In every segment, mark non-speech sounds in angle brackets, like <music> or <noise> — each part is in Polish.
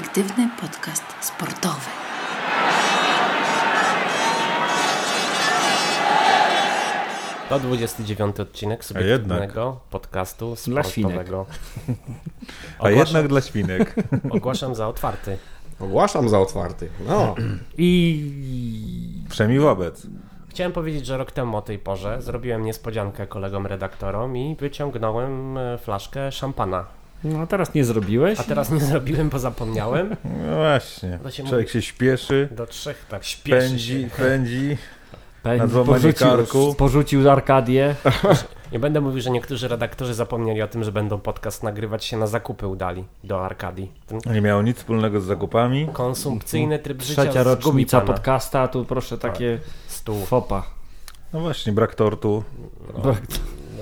perspektywny podcast sportowy. To 29 odcinek subiektywnego podcastu sportowego. A Ogłaszam, jednak dla świnek. <laughs> ogłaszam za otwarty. Ogłaszam za otwarty. No, I Przynajmniej wobec. Chciałem powiedzieć, że rok temu o tej porze zrobiłem niespodziankę kolegom redaktorom i wyciągnąłem e, flaszkę szampana. No, a teraz nie zrobiłeś? A teraz nie zrobiłem, bo zapomniałem. No właśnie. Się Człowiek się śpieszy, Do trzech tak śpieszy pędzi, się. pędzi. Pędzi, porzucił, karku. porzucił Arkadię. <laughs> Nie będę mówił, że niektórzy redaktorzy zapomnieli o tym, że będą podcast nagrywać się na zakupy udali do Arkadii. Ten Nie miało nic wspólnego z zakupami. konsumpcyjny tryb życia Trzecia rocznica podcasta, tu proszę takie Stół. fopa. No właśnie, brak tortu. Brak-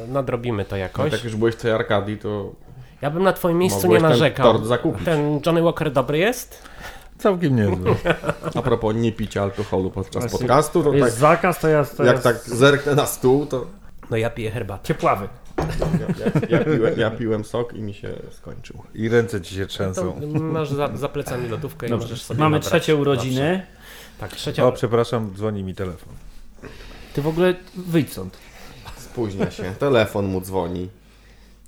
Nadrobimy to no jakoś. jak już byłeś w tej Arkadii, to Ja bym na twoim miejscu mogłeś nie ten narzekał. tort zakupić. Ten Johnny Walker dobry jest? Całkiem niezły. <laughs> A propos nie picia alkoholu podczas Właśnie, podcastu, to tak, Jest zakaz, to ja... To jak ja tak zerknę na stół, to No ja piję herbatę. Ciepławy. ja, ja, ja, piłem, ja piłem sok i mi się skończył. I ręce ci się To trzęsą. masz za, za plecami lodówkę i Dobrze. możesz sobie Mamy nabrać trzecie urodziny. Zawsze. Tak, trzecia. O, przepraszam, dzwoni mi telefon. Ty w ogóle wyjdź stąd. Spóźnia się. Telefon mu dzwoni.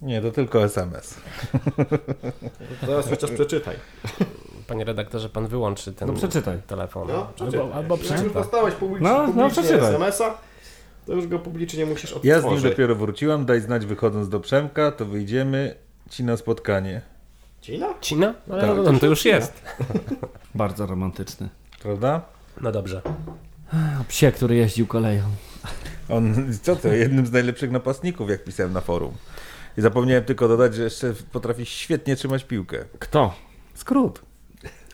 Nie, to tylko SMS. <laughs> Zaraz chociaż przeczytaj. Panie redaktorze, pan wyłączy ten No przeczytaj. telefon. No, przeczytaj. albo, albo Jak już dostałeś publicznie, No, no, publicznie przeczytaj. SMS-a, to już go publicznie musisz odtworzyć. Ja z nim dopiero wróciłam, daj znać wychodząc do Przemka, to wyjdziemy ci na spotkanie. Cina? Cina? No, Tak. no, to już jest. <laughs> Bardzo romantyczny. Prawda? No dobrze. Psie, który jeździł koleją. On, co to, jednym z najlepszych napastników, jak pisałem na forum. I zapomniałem tylko dodać, że jeszcze potrafi świetnie trzymać piłkę. Kto? Skrót.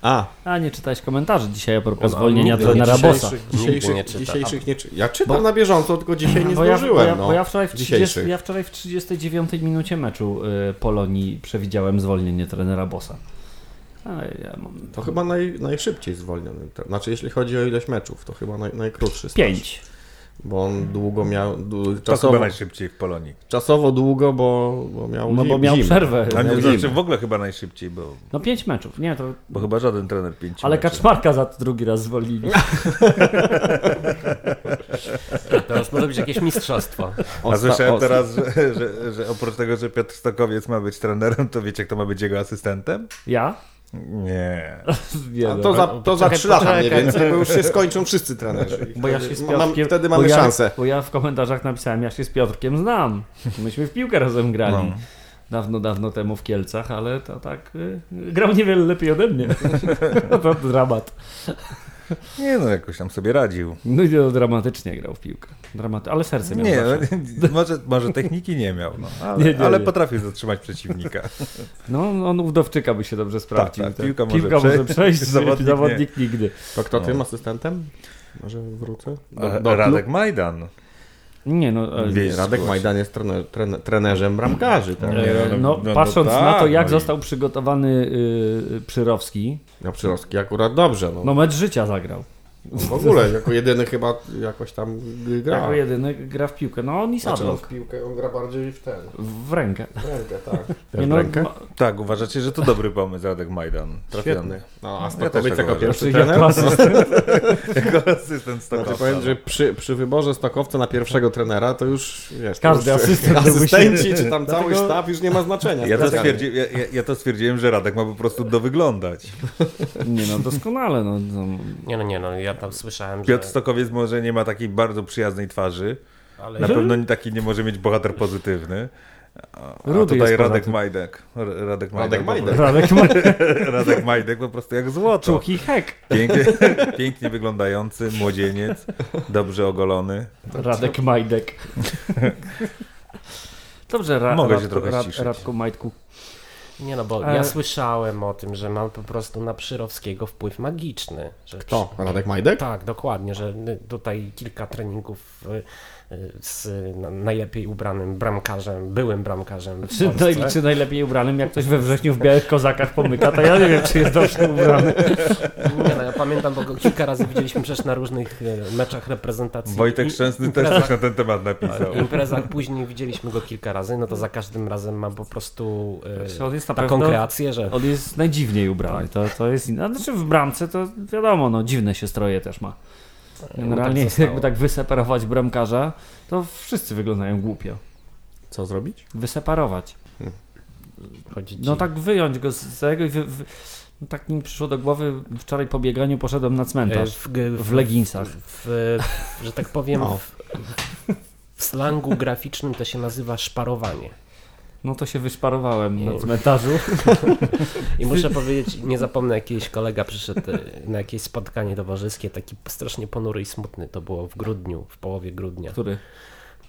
A, A, nie czytałeś komentarzy dzisiaj a propos No, zwolnienia trenera. Nigdy dzisiejszych, nie czyta. dzisiejszych nie czytam. Ja czytam na bieżąco, tylko dzisiaj nie bo, ja, zdążyłem. bo, ja, no. bo ja wczoraj w 30, Dzisiejszych. ja wczoraj w 39 minucie meczu y, Polonii przewidziałem zwolnienie trenera Bossa. Ale ja mam To chyba naj, najszybciej zwolniony. Znaczy, jeśli chodzi o ilość meczów, to chyba naj, najkrótszy staż. Pięć. Bo on długo miał. To czasowo, chyba najszybciej w Polonii. czasowo długo, bo, bo miał. No bo miał zimę. przerwę. A nie, znaczy w ogóle chyba najszybciej, bo, No pięć meczów, nie to. bo chyba żaden trener pięciu Ale meczy. Kaczmarka za drugi raz zwolnili. <laughs> To już może być jakieś mistrzostwo. A słyszałem teraz, że, że, że oprócz tego, że Piotr Stokowiec ma być trenerem, to wiecie, kto ma być jego asystentem? Ja? Nie. <laughs> Nie, A no. to za, to za Poczekaj, 3 lata mniej więcej, bo już się <laughs> skończą wszyscy trenerzy. Bo ja wtedy, się z mam, Piotrkiem, wtedy bo mamy ja, szansę. Bo ja w komentarzach napisałem, ja się z Piotrkiem znam. Myśmy w piłkę razem grali. No. Dawno, dawno temu w Kielcach, ale to tak y, grał niewiele lepiej ode mnie. <laughs> to dramat. Nie no, jakoś tam sobie radził. No i to dramatycznie grał w piłkę. Dramaty ale serce miał Nie, zawsze. no, <laughs> może, może techniki nie miał, no, ale, Nie, nie, ale nie. potrafił zatrzymać przeciwnika. <laughs> No, on u Wdowczyka by się dobrze sprawdził. tak, Tak, piłka może piłka może przejść, przejść, <laughs> zawodnik zawodnik, nigdy. To kto No. tym asystentem? Może wrócę? A, Radek Majdan. Nie no, e, Wie- Radek Majdan jest trener, trener, trenerzem bramkarzy. Tak? Nie, e, no, no, no, no patrząc tak, na to, jak no i- został przygotowany y, Przyrowski, Ja Przyrowski akurat dobrze. No. no mecz życia zagrał. W ogóle, jako jedyny chyba jakoś tam gra. Jako jedyny gra w piłkę. No on i Znaczy, on Sadlok. w piłkę, on gra bardziej w ten, W rękę. w rękę, tak. <laughs> Nie w no, rękę? ma- Tak, uważacie, że to dobry pomysł, Radek Majdan. Trafiony. Świetny. No, a Ja Stokowiec też tak jako pierwszy Znaczy, trener? <laughs> jako asystent. Jako asystent Znaczy Stokowca. powiem, że przy, przy wyborze Stokowca na pierwszego trenera to już wiesz, to Każdy już, asystent asystenci musi- czy tam cały Dlatego- sztab już nie ma znaczenia. Ja to, stwierdzi, ja, ja, ja to stwierdziłem, że Radek ma po prostu dowyglądać. Nie no, doskonale. No, no. Nie no, nie no, ja tam słyszałem, Piotr że... Stokowiec może nie ma takiej bardzo przyjaznej twarzy. Ale Na pewno nie taki nie może mieć bohater pozytywny. A, tutaj Radek. Majdek. Radek Radek Majdek. po Majdek. Radek <laughs> Radek Majdek po prostu jak złoto. czuki hek. Pięknie, <laughs> pięknie wyglądający, młodzieniec, dobrze ogolony. Radek Majdek. <laughs> Dobrze, ra, Mogę się trochę Rad, ściszyć. Radku Majtku. Nie no, bo E- ja słyszałem o tym, że mam po prostu na Przyrowskiego wpływ magiczny. Że To, Radek Majdek? Tak, dokładnie, że tutaj kilka treningów y, z na- najlepiej ubranym bramkarzem, byłym bramkarzem. w Czy, naj, czy najlepiej ubranym, jak ktoś we wrześniu w białych kozakach pomyka, to ja nie wiem, czy jest dobrze ubrany. Nie no, ja pamiętam, bo go kilka razy widzieliśmy przecież na różnych e, meczach reprezentacji. Wojtek I- Szczęsny też coś na ten temat napisał. imprezach później widzieliśmy go kilka razy, no to za każdym razem ma po prostu e, On jest na taką pewno- kreację, że On jest najdziwniej ubrany, to, to jest inne. Znaczy w bramce to wiadomo, no dziwne się stroje też ma. Generalnie tak jakby tak wyseparować bramkarza, to wszyscy wyglądają głupio. Co zrobić? Wyseparować. chodzi ci... No tak wyjąć go z tego i wy, wy, no tak mi przyszło do głowy, wczoraj po bieganiu poszedłem na e, cmentarz. w, g- W leginsach. w, że tak powiem, No. w, w slangu graficznym to się nazywa szparowanie. No to się wyszparowałem na Nie. cmentarzu. <laughs> I muszę powiedzieć, nie zapomnę, jakiś kolega przyszedł e, na jakieś spotkanie towarzyskie, taki strasznie ponury i smutny. To było w grudniu, w połowie grudnia. Który?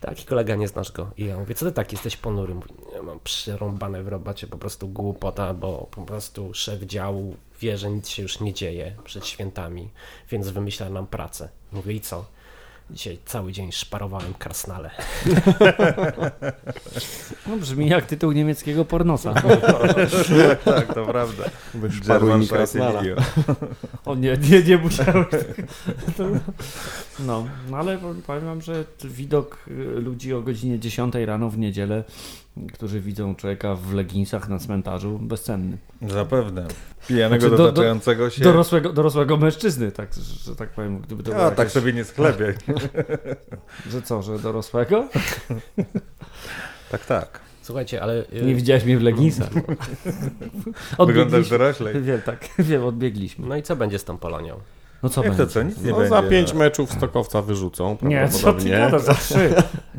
Taki kolega, nie znasz go. I ja mówię, co ty tak jesteś ponury? Mówi, ja mam przerąbane w robocie, po prostu głupota, bo po prostu szef działu wie, że nic się już nie dzieje przed świętami, więc wymyśla nam pracę. Mówię, i co? Dzisiaj cały dzień szparowałem karsnale. <laughs> No brzmi jak tytuł niemieckiego pornosa. <laughs> tak, to prawda. German Krasnala. O nie, nie, nie musiałeś. To- No, no ale powiem wam, że widok y, ludzi o godzinie 10 rano w niedzielę, którzy widzą człowieka w leginsach na cmentarzu, bezcenny. Zapewne. Pijanego Znaczy, do- do- dotaczającego się. Dorosłego, dorosłego mężczyzny, tak, że tak powiem, gdyby to było A, tak sobie nie sklepiaj. <laughs> Że co, że dorosłego? <laughs> Tak, tak. Słuchajcie, ale y, Nie widziałeś mnie w leginsach. <laughs> Wyglądasz doroślej. Wiem, tak, wiem, odbiegliśmy. no i co będzie z tą Polonią? No co Jak to będzie? co? Nic nie No będzie. za pięć no. meczów Stokowca wyrzucą Nie, co ty gadasz, za trzy.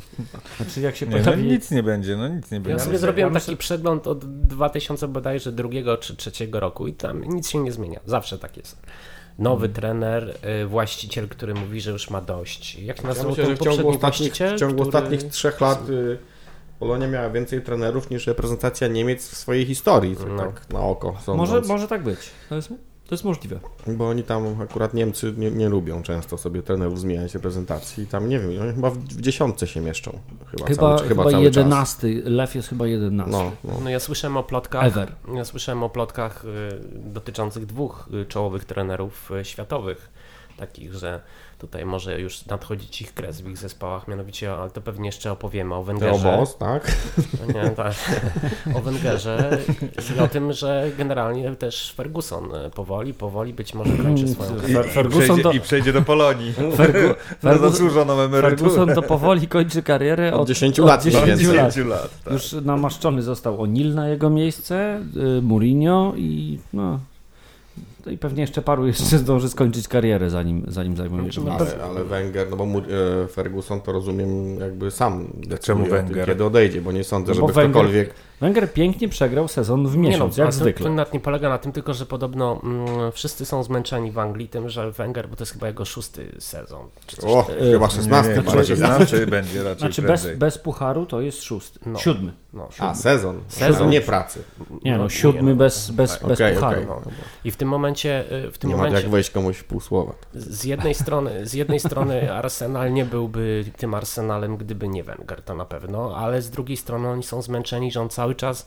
<laughs> Znaczy jak się Nie, no, pojawi... nic nie będzie, no nic nie Ja będzie. sobie myślę- zrobiłem ja taki myślę- przegląd od 2000 bodajże drugiego czy trzeciego roku i tam nic się nie zmienia. Zawsze tak jest. Nowy Mm. trener, y, właściciel, który mówi, że już ma dość. Jak się Ja nazywał myślę, ten że w ciągu poprzedni ostatnich, właściciel? w ciągu który- ostatnich trzech lat y, Polonia miała więcej trenerów niż reprezentacja Niemiec w swojej historii, tak, No. tak na oko sądząc. Może, może tak być. To jest, możliwe. Bo oni tam akurat Niemcy nie, nie lubią często sobie trenerów zmieniać reprezentacji i tam nie wiem, oni chyba w, w dziesiątce się mieszczą. Chyba, Chyba, cały, chyba, cały czas. jedenasty. Lew jest chyba jedenasty. No, no. No ja słyszałem o plotkach, Ever. ja słyszałem o plotkach y, dotyczących dwóch y, czołowych trenerów y, światowych, takich, że tutaj może już nadchodzić ich kres w ich zespołach, mianowicie, ale to pewnie jeszcze opowiemy o Te Węgerze. obos, tak? No Nie, <laughs> tak. O Węgerze i o tym, że generalnie też Ferguson e, powoli, powoli być może kończy swoją karierę. i, Ferguson przejdzie, to- I przejdzie do Polonii. Fergu, <laughs> Na zasłużoną emeryturę. Ferguson to powoli kończy karierę Od od, 10 od lat mniej 10 więcej. lat. 10 lat. tak. Już namaszczony został O'Neill na jego miejsce, y, Mourinho i no, no i pewnie jeszcze paru jeszcze zdąży skończyć karierę zanim, zanim zajmuje miejsce. Ale, ale Wenger, no bo mu, e, Ferguson to rozumiem jakby sam decyduje Czemu Wenger? kiedy odejdzie, bo nie sądzę, No bo żeby Węgier- ktokolwiek... Węgier pięknie przegrał sezon w miesiąc, jak ale to, zwykle. To nawet nie polega na tym, tylko że podobno mm, wszyscy są zmęczeni w Anglii tym, że Wenger, bo to jest chyba jego szósty sezon. Czy coś O, chyba Nie, 16 nie, ma chyba razie. 16 będzie raczej Znaczy bez, bez pucharu to jest szósty, No. siódmy. No, A, sezon. Sezon. Nie pracy. Nie no, No, siódmy nie, no. bez, bez, bez pucharu. no. I w tym momencie, y, w tym Nie ma momencie jak wejść komuś w pół słowa. z jednej strony, z jednej strony Arsenal nie byłby tym Arsenalem, gdyby nie Wenger, to na pewno, ale z drugiej strony oni są zmęczeni, że on cały czas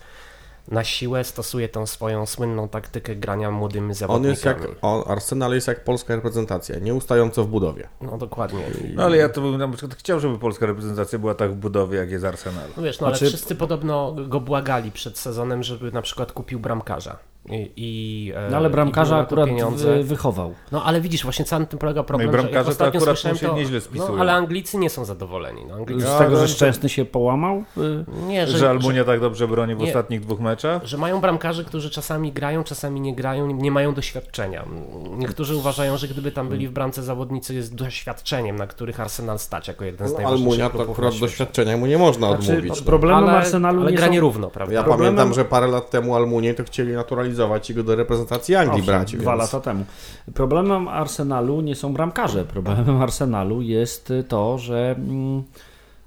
na siłę stosuje tą swoją słynną taktykę grania młodymi On zawodnikami. jest jak, on, Arsenal jest jak polska reprezentacja, nieustająco w budowie. No dokładnie. No ale ja to bym na przykład chciał, żeby polska reprezentacja była tak w budowie, jak jest Arsenal. No wiesz, no ale Znaczy- wszyscy podobno go błagali przed sezonem, żeby na przykład kupił bramkarza. I, i, e, No ale bramkarza to akurat pieniądze. wy, wychował. No ale widzisz, właśnie cały tym polega problem, No i że bramkarze to ostatnio akurat słyszałem, to, nieźle no, spisują. ale Anglicy nie są zadowoleni. No, Anglicy, Z No, tego, to- że Szczęsny się połamał? y, nie, że, Że Almunia tak dobrze broni w Nie. ostatnich dwóch meczach? że, że mają bramkarzy, którzy czasami grają, czasami nie grają, nie, nie mają doświadczenia. Niektórzy uważają, że gdyby tam byli w bramce zawodnicy z doświadczeniem, na których Arsenal stać jako jeden z No, najważniejszych Almunia to akurat doświadczenia mu nie można Znaczy, odmówić. no. problemem ale, Arsenalu ale nie gra są... nierówno, prawda? Ja Problemem- pamiętam, że parę lat temu Almunię to chcieli naturalizować i go do reprezentacji Anglii Owszem, brać. dwa więc... lata temu. Problemem Arsenalu nie są bramkarze. Problemem Arsenalu jest to, że mm,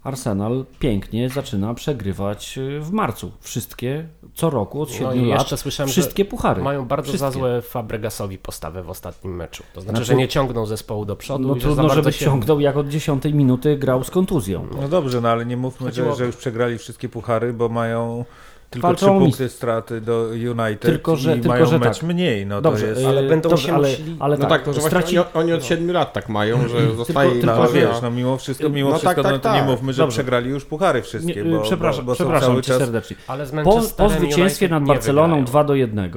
Arsenal pięknie zaczyna przegrywać y, w marcu. Wszystkie, co roku, od 7 No lat, wszystkie że puchary. Mają bardzo Wszystkie. za złe Fabregasowi postawę w ostatnim meczu. To znaczy, Znaczy- że nie ciągną zespołu do przodu. No że trudno, bardzo żeby się... ciągnął, jak od 10 minuty grał z kontuzją. No dobrze, no ale nie mówmy, Chodziło- że, że już przegrali wszystkie puchary, bo mają tylko Walczą trzy punkty straty do United Tylko, że- i tylko, mają że mecz tak. mniej. No Dobrze, to jest... ale y, będą dobrze, się ale, musieli- ale No tak, to że straci... oni, oni od 7 lat tak mają, że zostaje tylko- No ale to, że- wiesz, no mimo wszystko, mimo No tak, wszystko, tak, no to nie tak. mówmy, że Dobrze. przegrali już puchary wszystkie, Nie, y, bo, przepraszam, bo, bo przepraszam cały czas... serdecznie. Ale z Po, po zwycięstwie United nad nie Barceloną wygrają. 2 do 1,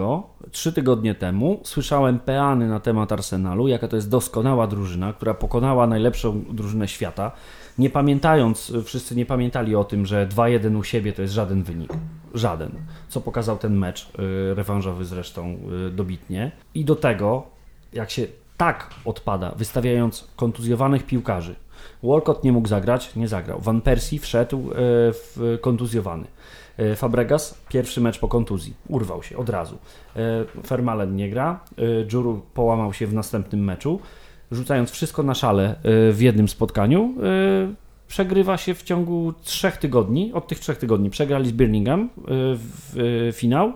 trzy tygodnie temu, słyszałem peany na temat Arsenalu, jaka to jest doskonała drużyna, która pokonała najlepszą drużynę świata. Nie pamiętając, wszyscy nie pamiętali o tym, że 2-1 u siebie to jest żaden wynik. Żaden. Co pokazał ten mecz, y, rewanżowy zresztą y, dobitnie. I do tego, jak się tak odpada, wystawiając kontuzjowanych piłkarzy. Walcott nie mógł zagrać, nie zagrał. Van Persie wszedł y, w kontuzjowany. Fabregas, pierwszy mecz po kontuzji, urwał się od razu. Fermalen nie gra, Dżuru połamał się w następnym meczu. Rzucając wszystko na szale e, w jednym spotkaniu, e, przegrywa się w ciągu trzech tygodni. Od tych trzech tygodni przegrali z Birmingham e, w finał,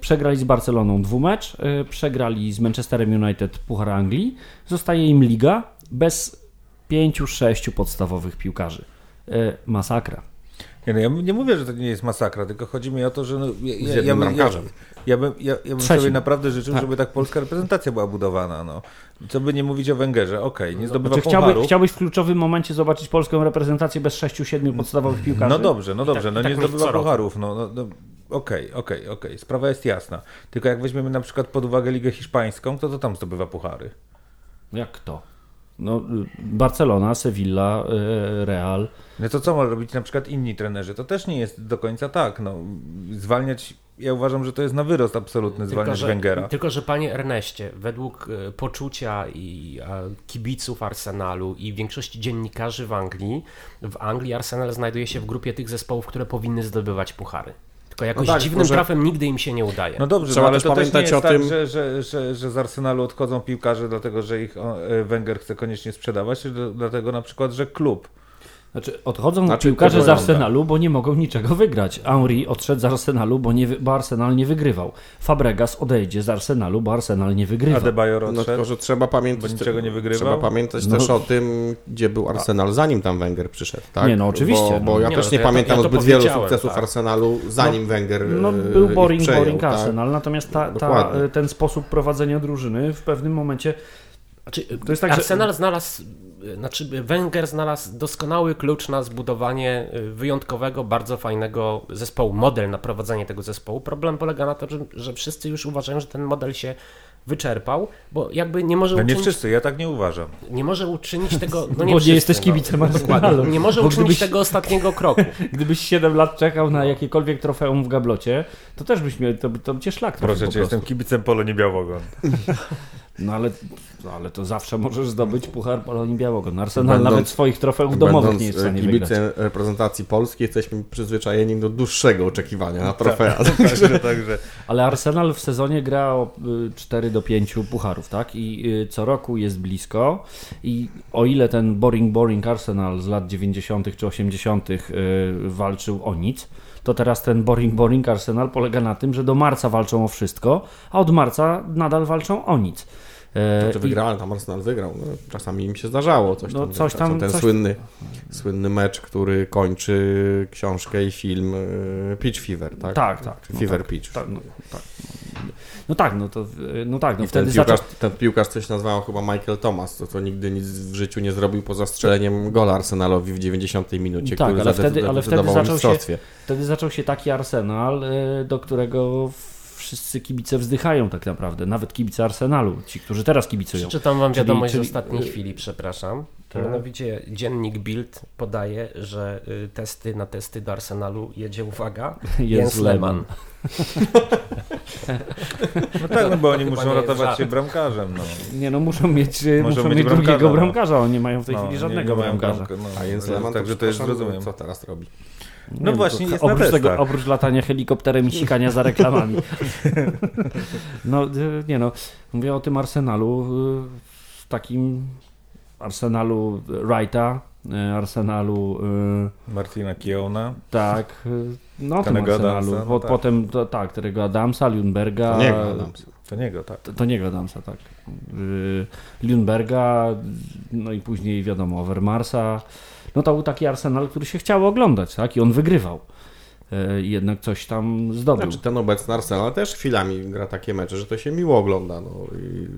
przegrali z Barceloną dwumecz, przegrali z Manchesterem United Puchar Anglii. Zostaje im liga bez pięciu, sześciu podstawowych piłkarzy. Masakra. Nie, no ja nie mówię, że to nie jest masakra, tylko chodzi mi o to, że no, ja, ja, ja, bym- ja, ja bym, ja, ja bym sobie naprawdę życzył, Tak. żeby tak polska reprezentacja była budowana. No. Co by nie mówić o Węgerze, okej, nie zdobywa Znaczy, chciałby, pucharów. chciałbyś w kluczowym momencie zobaczyć polską reprezentację bez 6-7 podstawowych piłkarzy? No dobrze, no dobrze, tak- no tak nie zdobywa pucharów. No, no, no, okej, okej, okej, sprawa jest jasna. Tylko jak weźmiemy na przykład pod uwagę Ligę Hiszpańską, to to tam zdobywa puchary. Jak to? No, Barcelona, Sevilla, y, Real. No to co mogą robić na przykład inni trenerzy? To też nie jest do końca tak. No, zwalniać, ja uważam, że to jest na wyrost absolutny zwalniać że, Węgera. tylko, że panie Erneście, według e, poczucia i e, kibiców Arsenalu i większości dziennikarzy w Anglii, w Anglii Arsenal znajduje się w grupie tych zespołów, które powinny zdobywać puchary. Tylko jakoś tak, dziwnym może- trafem nigdy im się nie udaje. No dobrze, Trzeba no, ale też to też nie pamiętać jest o tak, tym- że, że, że, że z Arsenalu odchodzą piłkarze dlatego, że ich e, Węgier chce koniecznie sprzedawać, czy dlatego na przykład, że klub. Znaczy, odchodzą Znaczy, piłkarze z. Arsenalu, bo nie mogą niczego wygrać. Henry odszedł z Arsenalu, bo, nie, bo Arsenal nie wygrywał. Fabregas odejdzie z Arsenalu, bo Arsenal nie wygrywa. Adebayor No odszedł. tylko, że trzeba pamiętać, niczego nie wygrywał? trzeba pamiętać No. też o tym, gdzie był Arsenal, zanim tam Węgier przyszedł, tak? Nie, no oczywiście, Bo, bo no. ja Nie, też no nie ja pamiętam ja to zbyt wielu sukcesów tak. Arsenalu, zanim Węgier No, e, był boring, przejął, boring tak? Arsenal, natomiast ta, ta, ten sposób prowadzenia drużyny w pewnym momencie Znaczy, To jest tak, że- Arsenal znalazł, y, znaczy Wenger znalazł doskonały klucz na zbudowanie y, wyjątkowego, bardzo fajnego zespołu, model na prowadzenie tego zespołu. Problem polega na tym, że, że wszyscy już uważają, że ten model się wyczerpał, bo jakby nie może No nie uczynić, wszyscy, ja tak nie uważam. nie może uczynić tego, no <laughs> bo nie, nie wszyscy, jesteś no. kibicem Dokładnie. Arsenalu. Nie może Bo uczynić gdybyś- tego ostatniego kroku. <laughs> Gdybyś 7 lat czekał na jakiekolwiek trofeum w gablocie, to też byś miał, to, by- to by cię szlak trafił Proszę cię, jestem kibicem Polonii Białogon. <laughs> No ale, no ale to zawsze możesz zdobyć Puchar Polonii Białogon. Arsenal Będąc- nawet swoich trofeów domowych nie jest w stanie wygrać. reprezentacji Polski, jesteśmy przyzwyczajeni do dłuższego oczekiwania na trofea. <laughs> Także, także. Ale Arsenal w sezonie gra o y, 4 do 5 pucharów, tak? I y, co roku jest blisko. I o ile ten boring boring Arsenal z lat 90. czy 80. y, walczył o nic, to teraz ten boring boring Arsenal polega na tym, że do marca walczą o wszystko, a od marca nadal walczą o nic. E, Czy i- wygrał, tam Arsenal wygrał. No, czasami im się zdarzało coś No, tam. coś tam- ten coś- słynny, słynny mecz, który kończy książkę i film e, Pitch Fever, tak? Tak, tak. No Fever tak, Pitch. tak, no, tak. No tak, no to, no tak, no I wtedy ten, zaczął... piłkarz, ten piłkarz coś nazwał chyba Michael Thomas, to, to nigdy nic w życiu nie zrobił poza strzeleniem gola Arsenalowi w 90 minucie, Tak, który ale wtedy- ale wtedy zaczął się-. Wtedy zaczął się taki Arsenal, y, do którego wszyscy kibice wzdychają tak naprawdę, nawet kibice Arsenalu, ci, którzy teraz kibicują. Przeczytam wam Czyli- wiadomość czyli- z ostatniej chwili, przepraszam. Tak. Mianowicie dziennik Bild podaje, że y, testy na testy do Arsenalu jedzie, uwaga, <laughs> Jens Lehmann. No tak, no bo oni muszą ratować się bramkarzem. No. Nie no, muszą mieć, y, Muszą muszą mieć bramkarza, drugiego no. bramkarza, oni nie mają w tej No, chwili nie- żadnego bramkarza. bramka- no, A Jens Lehmann, Także to jest zrozumiem. Co teraz robi? No Nie, właśnie, to, jest na oprócz tego, testach. oprócz latania helikopterem i sikania za reklamami. <laughs> no y, nie no, mówię o tym Arsenalu y, w takim Arsenalu Wrighta, e, Arsenalu Martina Kiona. tak, no tym Arsenalu, Adamsa, no tak. potem to, tak, którego Adamsa, Lundberga, To nie Adams. To niego, tak. to, to niego Adamsa, tak, y, Lundberga, no i później wiadomo Overmarsa, no to był taki Arsenal, który się chciało oglądać, tak, i on wygrywał. I jednak coś tam zdobył. Znaczy ten obecny Arsenal też chwilami gra takie mecze, że to się miło ogląda. No, i...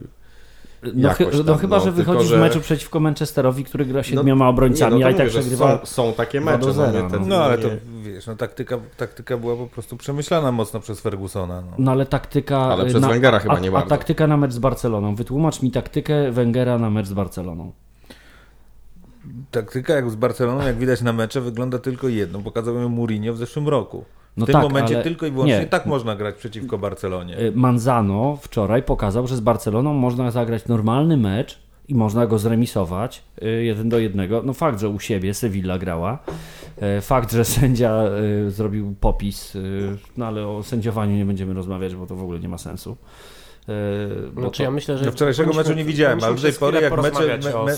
No, no tam, chyba, no, że tylko, wychodzisz że- w meczu przeciwko Manchesterowi, który gra No, siedmioma obrońcami, nie, no a i tak przegrywa. Są, są takie mecze. zera, no, nie, ten, No ale to wiesz, no taktyka, taktyka była po prostu przemyślana mocno przez Fergusona. No. No ale taktyka... Ale przez na, Wengera chyba a, nie a bardzo. taktyka na mecz z Barceloną. Wytłumacz mi taktykę Wengera na mecz z Barceloną. Taktyka jak z Barceloną, jak widać na mecze, wygląda tylko jedno. Pokazał ją Mourinho w zeszłym roku. W No tym tak, momencie ale- tylko i wyłącznie nie. tak można grać przeciwko Barcelonie. Y, Manzano wczoraj pokazał, że z Barceloną można zagrać normalny mecz i można go zremisować y, jeden do jednego. No fakt, że u siebie Sevilla grała. y, Fakt, że sędzia zrobił popis, no ale o sędziowaniu nie będziemy rozmawiać, bo to w ogóle nie ma sensu. Bo Znaczy to- ja myślę, że... Do wczorajszego meczu nie widziałem, ale do tej pory jak mecze,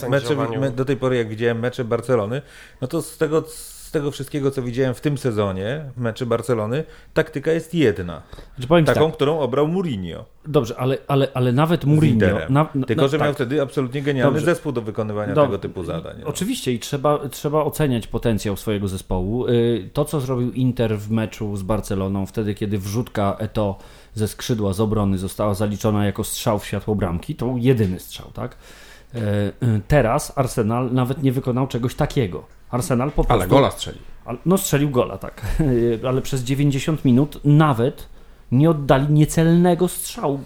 me, mecze me, do tej pory jak widziałem mecze Barcelony, no to z tego, z tego wszystkiego co widziałem w tym sezonie meczy Barcelony, taktyka jest jedna. Znaczy, Taką, tak, którą obrał Mourinho. dobrze, ale, ale, ale nawet Mourinho... Na, na, Tylko, że tak. miał wtedy absolutnie genialny Dobrze. zespół do wykonywania tego typu zadań. no. Oczywiście i trzeba, trzeba oceniać potencjał swojego zespołu. Y, To, co zrobił Inter w meczu z Barceloną, wtedy, kiedy wrzutka Eto ze skrzydła, z obrony została zaliczona jako strzał w światło bramki, to jedyny strzał, tak? Y, y, Teraz Arsenal nawet nie wykonał czegoś takiego. Arsenal po prostu... Ale gola strzeli. Al- No strzelił gola, tak. <laughs> Ale przez 90 minut nawet nie oddali niecelnego strzału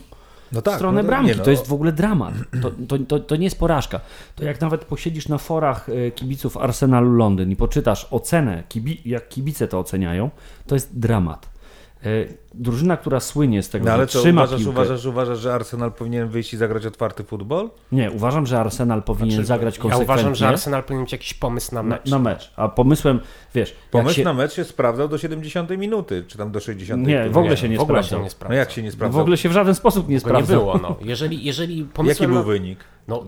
No w stronę no to- bramki. no. To jest w ogóle dramat. To, to, to, to nie jest porażka. To jak nawet posiedzisz na forach e, kibiców Arsenalu Londyn i poczytasz ocenę, kibi, jak kibice to oceniają, to jest dramat. E, Drużyna, która słynie z tego, No ale że co, trzyma uważasz, piłkę... uważasz, uważasz, że Arsenal powinien wyjść i zagrać otwarty futbol? Nie, uważam, że Arsenal powinien Znaczy, zagrać Ja konsekwentnie uważam, że Arsenal powinien mieć jakiś pomysł na mecz. na mecz. A pomysłem, wiesz, jak Pomysł się... na mecz się sprawdzał do 70 minuty, czy tam do 60. Nie, w ogóle Nie. się nie w ogóle sprawdzał. się nie No sprawdza. jak się nie w sprawdzał? ogóle się w żaden sposób nie Tego nie sprawdzał. było, no. Jeżeli, jeżeli Jaki pomysłem był na... wynik? No,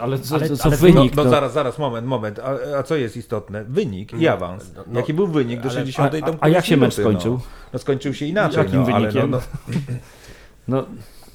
Ale co, Ale- co, co ale- wynik? no, no to- zaraz, zaraz, moment, moment. A, a co jest istotne? Wynik i No, awans. no, Jaki był wynik do ale- 60 a- a- a jak się mecz minuty, skończył? No, no skończył się inaczej. Jakim no, wynikiem? No, no, <laughs> No,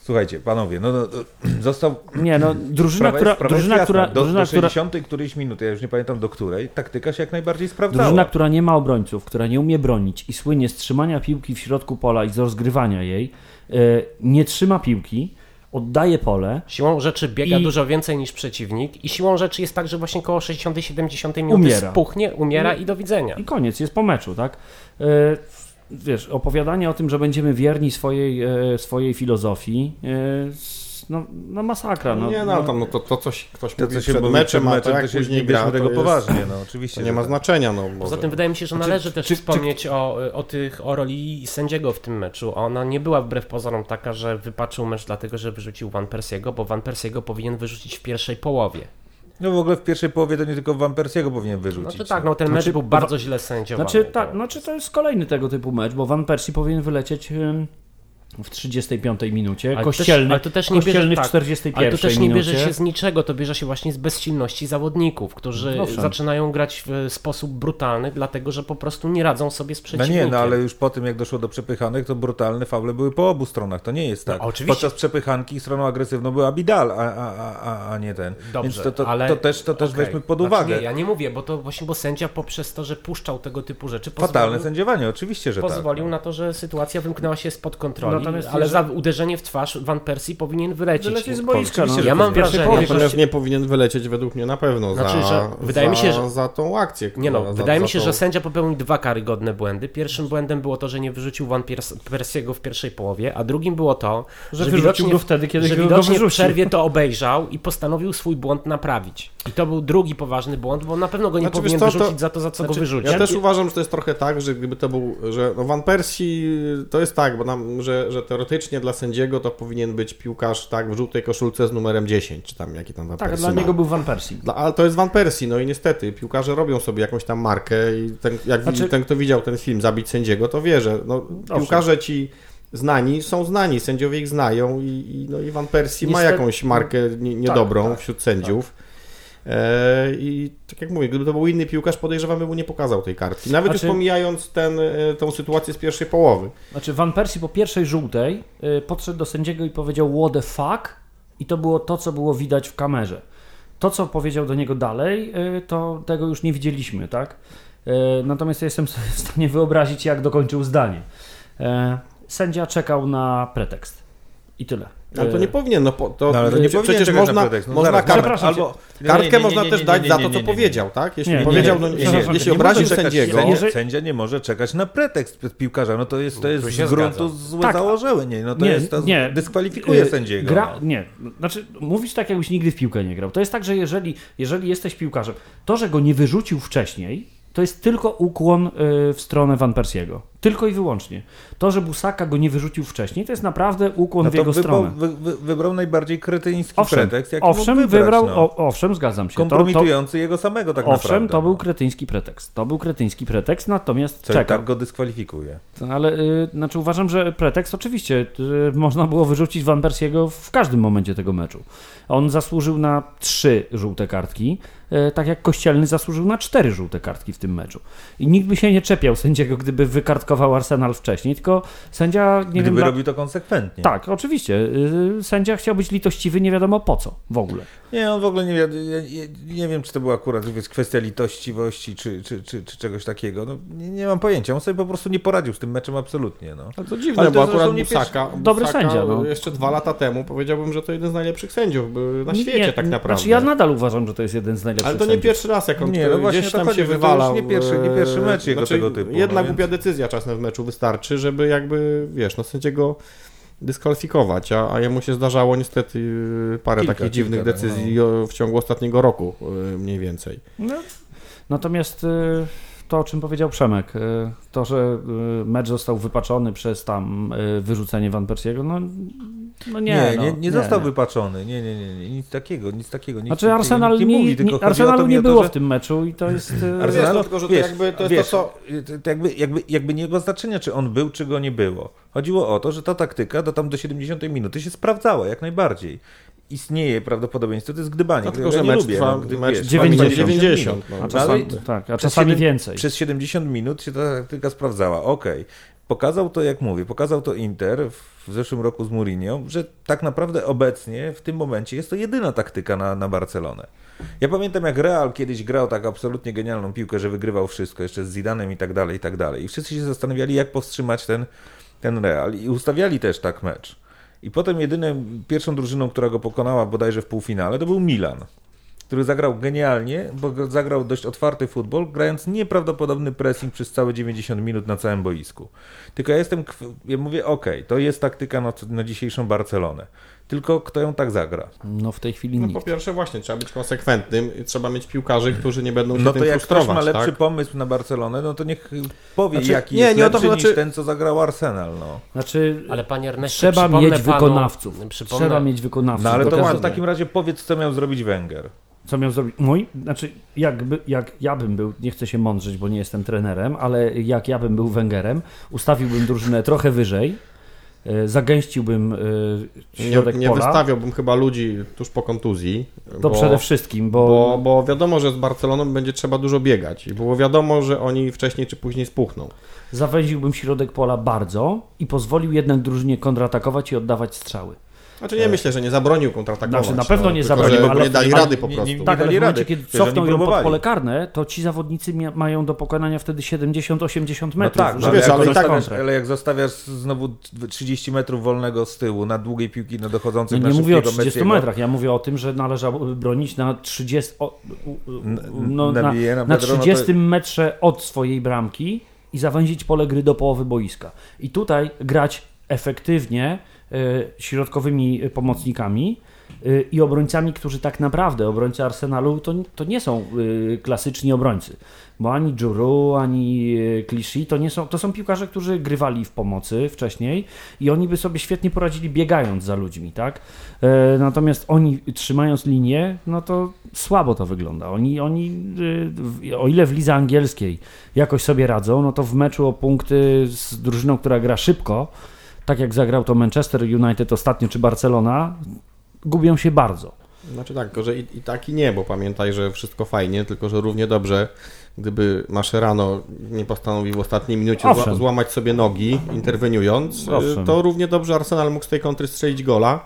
słuchajcie, panowie, no, no, no <clears throat> został... nie, no, drużyna, która, jest, jest drużyna, jasna. która, do, drużyna, do która, 60 którejś minuty, ja już nie pamiętam do której, taktyka się jak najbardziej sprawdzała. drużyna, która nie ma obrońców, która nie umie bronić i słynie z trzymania piłki w środku pola i z rozgrywania jej, e, nie trzyma piłki, oddaje pole, Siłą rzeczy biega I- dużo więcej niż przeciwnik i siłą rzeczy jest tak, że właśnie koło 60-70 minuty Umiera. spuchnie, umiera i do widzenia. i koniec, jest po meczu, tak? E, Wiesz, opowiadanie o tym, że będziemy wierni swojej, e, swojej filozofii, e, no, no masakra. No, nie, no, tam, no to, to coś ktoś To, mówi co się przed meczem, a to jak to później nie gra, tego jest, poważnie, no oczywiście. to nie ma tak. znaczenia. No, Poza tym wydaje mi się, że Znaczy, należy też czy- wspomnieć o, o, tych, o roli sędziego w tym meczu. Ona nie była wbrew pozorom taka, że wypaczył mecz dlatego, że wyrzucił Van Persiego, bo Van Persiego powinien wyrzucić w pierwszej połowie. No w ogóle w pierwszej połowie to nie tylko Van Persiego powinien wyrzucić. Znaczy tak, no ten Znaczy, mecz był bardzo źle sędziowany. Znaczy, tak, To- znaczy to jest kolejny tego typu mecz, bo Van Persie powinien wylecieć w 35 minucie, Ale kościelny, też- ale to też nie kościelny bierze- w tak, 41 Ale to też nie minucie. bierze się z niczego, to bierze się właśnie z bezsilności zawodników, którzy No Owszem. zaczynają grać w sposób brutalny, dlatego że po prostu nie radzą sobie z No przeciwnikiem. nie, no ale już po tym jak doszło do przepychanek, to brutalne faule były po obu stronach. To nie jest tak. No, oczywiście. Podczas przepychanki stroną agresywną był Abidal, a, a, a, a, a nie ten. Dobrze, Więc to, to, ale... to też, to też okej. weźmy pod Znaczy uwagę. Nie, ja nie mówię, bo to właśnie, bo sędzia poprzez to, że puszczał tego typu rzeczy, Fatalne pozwolił, sędziowanie, oczywiście, że pozwolił tak. na to, że sytuacja wymknęła się spod kontroli, Natomiast ale jeżeli- za uderzenie w twarz Van Persie powinien wylecieć. Wylecieć z boiska. No. że Ja mam wrażenie, że- Natomiast nie powinien wylecieć według mnie na pewno Znaczy, za, że wydaje za, mi się, że- za tą akcję. Nie no, która- za, wydaje za mi się, tą- że sędzia popełnił dwa karygodne błędy. Pierwszym błędem było to, że nie wyrzucił Van Persiego w pierwszej połowie, a drugim było to, Że że, wyrzucił widocznie, go wtedy, kiedy że go widocznie w wyrzucił. przerwie to obejrzał i postanowił swój błąd naprawić. I to był drugi poważny błąd, bo na pewno go nie Znaczy, powinien co, to- wyrzucić za to, za co znaczy, go wyrzucił. Ja też uważam, że to jest trochę tak, że gdyby to był, że no Van Persie to jest tak, bo nam, że, że teoretycznie dla sędziego to powinien być piłkarz tak w żółtej koszulce z numerem 10, czy tam jaki tam Van Tak, Persie dla ma. niego był Van Persie. Dla, ale to jest Van Persie, no i niestety piłkarze robią sobie jakąś tam markę i ten, jak Znaczy- ten, kto widział ten film Zabić sędziego, to wie, że no, piłkarze ci znani są znani, sędziowie ich znają i, i, no i Van Persie ma Niestety- jakąś markę nie, niedobrą tak, wśród sędziów. E, I tak jak mówię, gdyby to był inny piłkarz, podejrzewam, by mu nie pokazał tej kartki. Nawet Znaczy- już pomijając ten, e, tą sytuację z pierwszej połowy. Znaczy Van Persie po pierwszej żółtej y, podszedł do sędziego i powiedział what the fuck i to było to, co było widać w kamerze. To, co powiedział do niego dalej, to tego już nie widzieliśmy, tak? Natomiast ja jestem sobie w stanie wyobrazić, jak dokończył zdanie. E, Sędzia czekał na pretekst. I tyle. Ale to E, nie powinien, no po, to No, ale to nie przecież powinien można, pretekst. No, można zaraz, kart, Przepraszam albo kartkę Nie, nie, nie, można nie, też nie, dać nie, za nie, to, nie, co nie, nie. powiedział, tak? Jeśli Nie, nie, powiedział, nie, no, nie, jeśli, przepraszam, jeśli nie obraził sędziego, Sędzia, Jeżeli- sędzia nie może czekać na pretekst piłkarza, no to jest, to jest z gruntu złe Tak. założenie, no to Nie, jest, to nie. dyskwalifikuje Y, sędziego. Gra, no. nie, znaczy mówisz tak, jakbyś nigdy w piłkę nie grał. To jest tak, że jeżeli, jeżeli jesteś piłkarzem, to, że go nie wyrzucił wcześniej, to jest tylko ukłon y, w stronę Van Persiego. Tylko i wyłącznie. To, że Busaka go nie wyrzucił wcześniej, to jest naprawdę ukłon No w to jego wybrał, stronę. wy, wy, wybrał najbardziej kretyński Owszem, pretekst, jaki owszem wybrać, wybrał, no. o, owszem, zgadzam się. To, to, kompromitujący jego samego tak owszem, naprawdę. to był no. kretyński pretekst. To był kretyński pretekst, natomiast Co i czekam. tak go dyskwalifikuje. Ale y, znaczy uważam, że pretekst oczywiście y, można było wyrzucić Van Persiego w każdym momencie tego meczu. On zasłużył na trzy żółte kartki, y, tak jak Kościelny zasłużył na cztery żółte kartki w tym meczu. I nikt by się nie czepiał sędziego, gdyby wykartkował Arsenal wcześniej, tylko sędzia, nie wiem... Gdyby dla- robił to konsekwentnie. Tak, oczywiście. Y, Sędzia chciał być litościwy nie wiadomo po co w ogóle. Nie, on w ogóle nie ja, nie wiem, czy to była akurat wiesz, kwestia litościwości, czy, czy, czy, czy czegoś takiego. No, nie, nie mam pojęcia. On sobie po prostu nie poradził z tym meczem absolutnie. No. Ale to dziwne, Ale to bo akurat nie Busaka, Dobry sędzia, no. jeszcze dwa lata temu powiedziałbym, że to jeden z najlepszych sędziów na świecie Nie, tak naprawdę. Znaczy ja nadal uważam, że to jest jeden z najlepszych Ale to nie sędziów. pierwszy raz, jak on Nie, nie, no właśnie gdzieś tam chodzi, się że to już wywalał. nie pierwszy- nie pierwszy mecz jego znaczy, tego typu, Jedna no głupia decyzja czasem w meczu wystarczy, żeby jakby, wiesz, no sędziego dyskwalifikować, a, a jemu się zdarzało niestety yy, parę Kilka, takich dziwnych kilka, tak, decyzji o- w ciągu ostatniego roku yy, mniej więcej. No, natomiast y, to, o czym powiedział Przemek, y, to, że y, mecz został wypaczony przez tam y, wyrzucenie Van Persiego, no, no nie. Nie, no, nie, nie został nie. wypaczony. Nie, nie, nie, nie, nic takiego, nic takiego. Nic Znaczy Arsenal nie, mówi, nie, tylko chodzi o Arsenalu nie o to, było że- w tym meczu i to jest... Arsenalu, Wiesz, tylko, że to wiesz, jakby to jest wiesz, to, to jakby, jakby, jakby nie było znaczenia, czy on był, czy go nie było. Chodziło o to, że ta taktyka do tam do 70 minuty się sprawdzała jak najbardziej. Istnieje prawdopodobieństwo, to jest gdybanie. No, tylko, że ja nie mecz lubię, trwa- no, gdy, mecz wiesz, trwa 90 90, A no. czasami, tak, a czasami siedem- więcej. Przez 70 minut się ta taktyka sprawdzała. Okej. Pokazał to, jak mówię, pokazał to Inter w zeszłym roku z Mourinho, że tak naprawdę obecnie, w tym momencie jest to jedyna taktyka na, na Barcelonę. Ja pamiętam, jak Real kiedyś grał tak absolutnie genialną piłkę, że wygrywał wszystko, jeszcze z Zidanem i tak dalej, i tak dalej. I wszyscy się zastanawiali, jak powstrzymać ten, ten Real. I ustawiali też tak mecz. I potem jedyną, pierwszą drużyną, która go pokonała bodajże w półfinale, to był Milan który zagrał genialnie, bo zagrał dość otwarty futbol, grając nieprawdopodobny pressing przez całe 90 minut na całym boisku. Tylko ja jestem, ja mówię, okej, to jest taktyka na, na dzisiejszą Barcelonę. Tylko kto ją tak zagra? No w tej chwili No nikt. po pierwsze właśnie, trzeba być konsekwentnym i trzeba mieć piłkarzy, którzy nie będą się No tym to jak ktoś ma lepszy tak? pomysł na Barcelonę, no to niech powie, Znaczy, jaki nie, jest nie o to lepszy znaczy- niż ten, co zagrał Arsenal. No, Znaczy, Ale panie Erneście, trzeba mieć panu, wykonawców. Przypomnę, Trzeba mieć wykonawców. no ale to może w takim razie powiedz, co miał zrobić Węgier. Co miał zrobić? Mój? Znaczy, jakby, jak ja bym był, nie chcę się mądrzyć, bo nie jestem trenerem, ale jak ja bym był Węgerem, ustawiłbym drużynę trochę wyżej, zagęściłbym e, Nie, środek nie pola. wystawiałbym chyba ludzi tuż po kontuzji. To bo, przede wszystkim, bo, Bo, bo wiadomo, że z Barceloną będzie trzeba dużo biegać i było wiadomo, że oni wcześniej czy później spuchną. zawęziłbym środek pola bardzo i pozwolił jednak drużynie kontratakować i oddawać strzały. Znaczy nie myślę, że nie zabronił kontratakować. Znaczy, na pewno nie tylko, zabronił, ale- nie dali rady po nie- prostu. nie- Tak, ale dali w momencie, rady. kiedy Wiesz, cofną ją pod pole karne, to ci zawodnicy mają do pokonania wtedy 70-80 No metrów. tak, żeby no, ale, wiesz, jak ale tak- zostawiasz, ale jak zostawiasz znowu 30 metrów wolnego z tyłu na długiej piłki na No dochodzących nie na mówię o szybkiego 30 Messiego, metrach, ja mówię o tym, że należałoby bronić na 30, o, no, na, na na Pedro, no to- 30 metrze od swojej bramki i zawęzić pole gry do połowy boiska. I tutaj grać efektywnie środkowymi y, pomocnikami y, i obrońcami, którzy tak naprawdę, obrońcy Arsenalu, to, to nie są y, klasyczni obrońcy. Bo ani Juru, ani Clichy to nie są, to są piłkarze, którzy grywali w pomocy wcześniej i oni by sobie świetnie poradzili biegając za ludźmi, tak? E, natomiast oni trzymając linię, no to słabo to wygląda. Oni, oni o ile w lidze angielskiej jakoś sobie radzą, no to w meczu o punkty z drużyną, która gra szybko, tak jak zagrał to Manchester United ostatnio czy Barcelona, gubią się bardzo. Znaczy tak, tylko że i, i tak i nie, bo pamiętaj, że wszystko fajnie, tylko że równie dobrze, gdyby Mascherano nie postanowił w ostatniej minucie Owszem. złamać sobie nogi, interweniując, y, Owszem. to równie dobrze Arsenal mógł z tej kontry strzelić gola.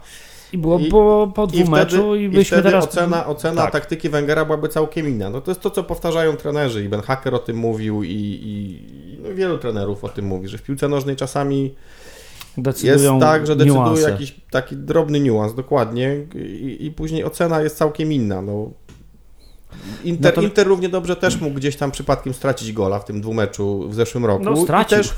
I było I- po, po dwóch meczu i byśmy wtedy teraz... ocena, ocena Tak. taktyki Wengera byłaby całkiem inna. No to jest to, co powtarzają trenerzy i Ben Hacker o tym mówił i, i no wielu trenerów o tym mówi, że w piłce nożnej czasami jest decydują tak, że decyduje niuanse. jakiś taki drobny niuans, dokładnie i, i później ocena jest całkiem inna. No. Inter, No to- Inter równie dobrze też mógł gdzieś tam przypadkiem stracić gola w tym dwumeczu w zeszłym roku. No, I stracił. Też,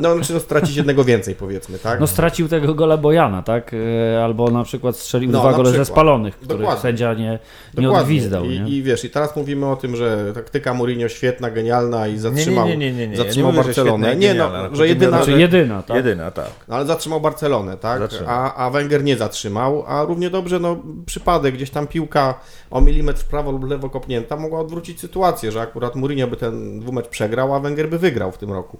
no, znaczy, no, stracić jednego więcej powiedzmy, tak? No stracił tego gola Bojana, tak? E, Albo na przykład strzelił No, dwa gole ze przykład. spalonych, których Dokładnie. sędzia nie, nie odgwizdał. I, nie? I wiesz, i teraz mówimy o tym, że taktyka Mourinho świetna, genialna i zatrzymał, nie, nie, nie, nie, nie. zatrzymał Ja że Barcelonę. i Nie, no, że jedyna, to, Znaczy jedyna, tak? Jedyna, tak. No ale zatrzymał Barcelonę, tak? Zatrzymał. A, a Węgier nie zatrzymał, a równie dobrze, no przypadek, gdzieś tam piłka o milimetr w prawo lub lewo kopnięta mogła odwrócić sytuację, że akurat Mourinho by ten dwumecz przegrał, a Węgier by wygrał w tym roku.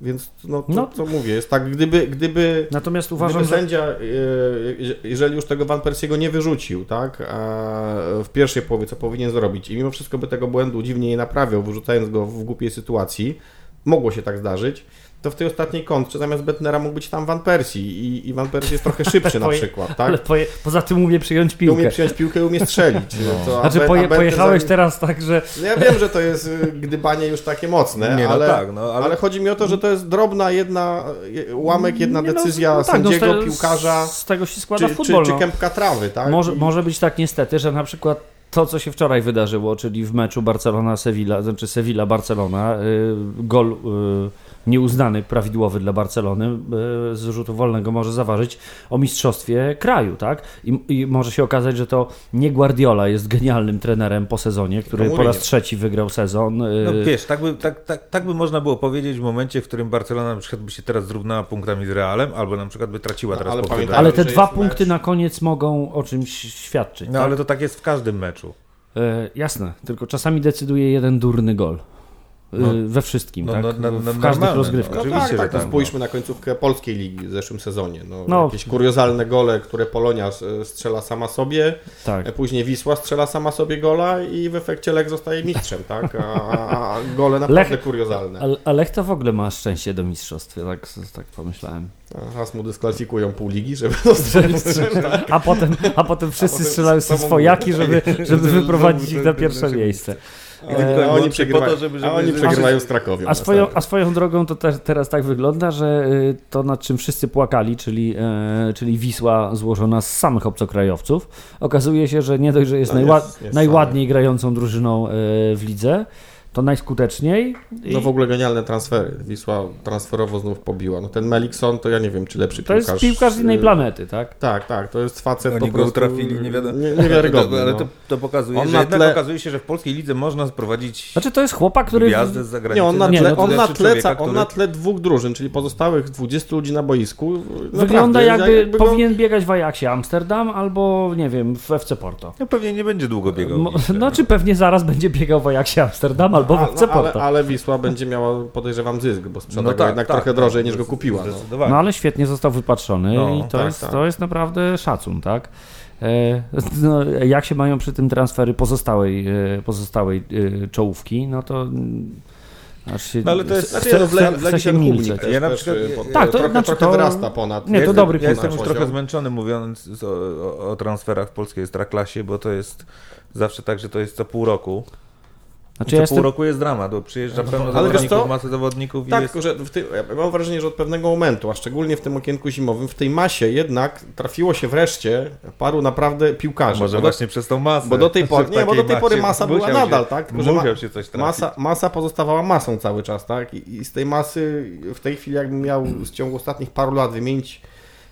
Więc no to No. co mówię, jest tak, gdyby, gdyby, Natomiast uważam, gdyby sędzia, e, jeżeli już tego Van Persiego nie wyrzucił, tak, a w pierwszej połowie, co powinien zrobić i mimo wszystko by tego błędu dziwnie nie naprawiał, wyrzucając go w głupiej sytuacji, mogło się tak zdarzyć, to w tej ostatniej kontrze zamiast Betnera mógł być tam Van Persie i, i Van Persie jest trochę szybszy na <laughs> przykład, tak? Ale poje... poza tym umie przyjąć piłkę. umie przyjąć piłkę i umie strzelić. No. <laughs> to, a Znaczy poje... Pojechałeś zami- teraz tak, że No Ja wiem, że to jest y, gdybanie już takie mocne, Nie, no ale, tak, no, ale- ale... chodzi mi o to, że to jest drobna jedna, ułamek, jedna Nie, no, decyzja no tak, no, z sędziego, te- piłkarza, Z tego się składa czy, futbol. czy, czy no. kępka trawy, tak? Może, I- może być tak niestety, że na przykład to, co się wczoraj wydarzyło, czyli w meczu Barcelona-Sevilla, znaczy Sevilla-Barcelona, y, gol y, nieuznany, prawidłowy dla Barcelony y, z rzutu wolnego może zaważyć o mistrzostwie kraju, tak? I, I może się okazać, że to nie Guardiola jest genialnym trenerem po sezonie, który To po raz trzeci wygrał sezon. y, No wiesz, tak by, tak, tak, tak by można było powiedzieć w momencie, w którym Barcelona na przykład by się teraz zrównała punktami z Realem, albo na przykład by traciła No, teraz ale punkty. pamiętaj- ale te dwa punkty mecz. na koniec mogą o czymś świadczyć. No tak? ale to tak jest w każdym meczu. E, jasne, tylko czasami decyduje jeden durny gol. No, we wszystkim, no, tak? no, no, no, w każdych normalne, rozgrywkach. No Oczywiście, tak, że tak, no tak, spójrzmy na końcówkę polskiej ligi w zeszłym sezonie. No, No. Jakieś kuriozalne gole, które Polonia strzela sama sobie, Tak. później Wisła strzela sama sobie gola i w efekcie Lech zostaje mistrzem, tak? A, a, a gole naprawdę Lech- kuriozalne. Ale, ale Lech to w ogóle ma szczęście do mistrzostw, tak, tak pomyślałem. Raz mu dyskwalifikują pół ligi, żeby mistrzem, <laughs> tak? A potem, a potem wszyscy potem strzelają sobie swojaki, <laughs> żeby, żeby wyprowadzić ich na pierwsze miejsce. A i oni przegrywają, to, żeby- a żeby- oni żeby- przegrywają z Krakowią. A swoją, następnie. a swoją drogą to te, teraz tak wygląda, że y, to nad czym wszyscy płakali, czyli, e, czyli Wisła złożona z samych obcokrajowców, okazuje się, że nie dość, że jest, No najła- jest- jest najładniej grającą drużyną e, w lidze, to najskuteczniej. No w ogóle genialne transfery. Wisła transferowo znów pobiła. No ten Melikson to ja nie wiem, czy lepszy To piłkarz. jest piłkarz z innej y, planety, tak? Tak, tak, to jest facet Oni po prostu trafili, nie wiadomo. nie- Niewiarygodny. <laughs> Ale no. to, to pokazuje, On że tle- okazuje się, że w polskiej lidze można sprowadzić Znaczy to jest chłopak, który... gwiazdę z zagranicy. Nie, on na Nie, tle, no to on na tle, człowieka, on który- na tle dwóch drużyn, czyli pozostałych 20 ludzi na boisku. Wygląda naprawdę, jakby, go- powinien biegać w Ajaxie Amsterdam albo, nie wiem, w FC Porto. No pewnie nie będzie długo biegał. Mo- Wisła, No czy pewnie zaraz będzie biegał w Ajaxie Amsterdam albo w A, FC no, ale, ale Wisła będzie miała, podejrzewam, zysk, bo sprzeda No tak, jednak tak, trochę tak, drożej niż go kupiła. No. Zdecydowanie. No ale świetnie został wypatrzony No, i to, tak, jest, tak. to jest naprawdę szacun, tak? E, no, jak się mają przy tym transfery pozostałej, e, pozostałej e, czołówki, no to aż się, No, ale to jest- chce, Znaczy, no, w Le- chce, w chce Legii się milczeć. Ja na przykład- po- Tak, to trochę, znaczy trochę to- wyrasta ponad. Nie, to jest- dobry Ja jestem już trochę zmęczony mówiąc o, o, o transferach w polskiej ekstraklasie, bo to jest zawsze tak, że to jest co pół roku. Znaczy, co ja pół jestem, roku jest dramat, bo przyjeżdża pełno Ale wiesz zawodników, co? masę zawodników i Tak, jest... tylko że w tym, ja mam wrażenie, że od pewnego momentu, a szczególnie w tym okienku zimowym, w tej masie jednak trafiło się wreszcie paru naprawdę piłkarzy. Może do- właśnie przez tą masę. Bo do tej pory, w nie, bo do tej pory masa była nadal, się, tak? Tylko, że musiał ma- się coś trafić. Masa, masa pozostawała masą cały czas, tak? I, I z tej masy w tej chwili jakbym miał w ciągu ostatnich paru lat wymienić,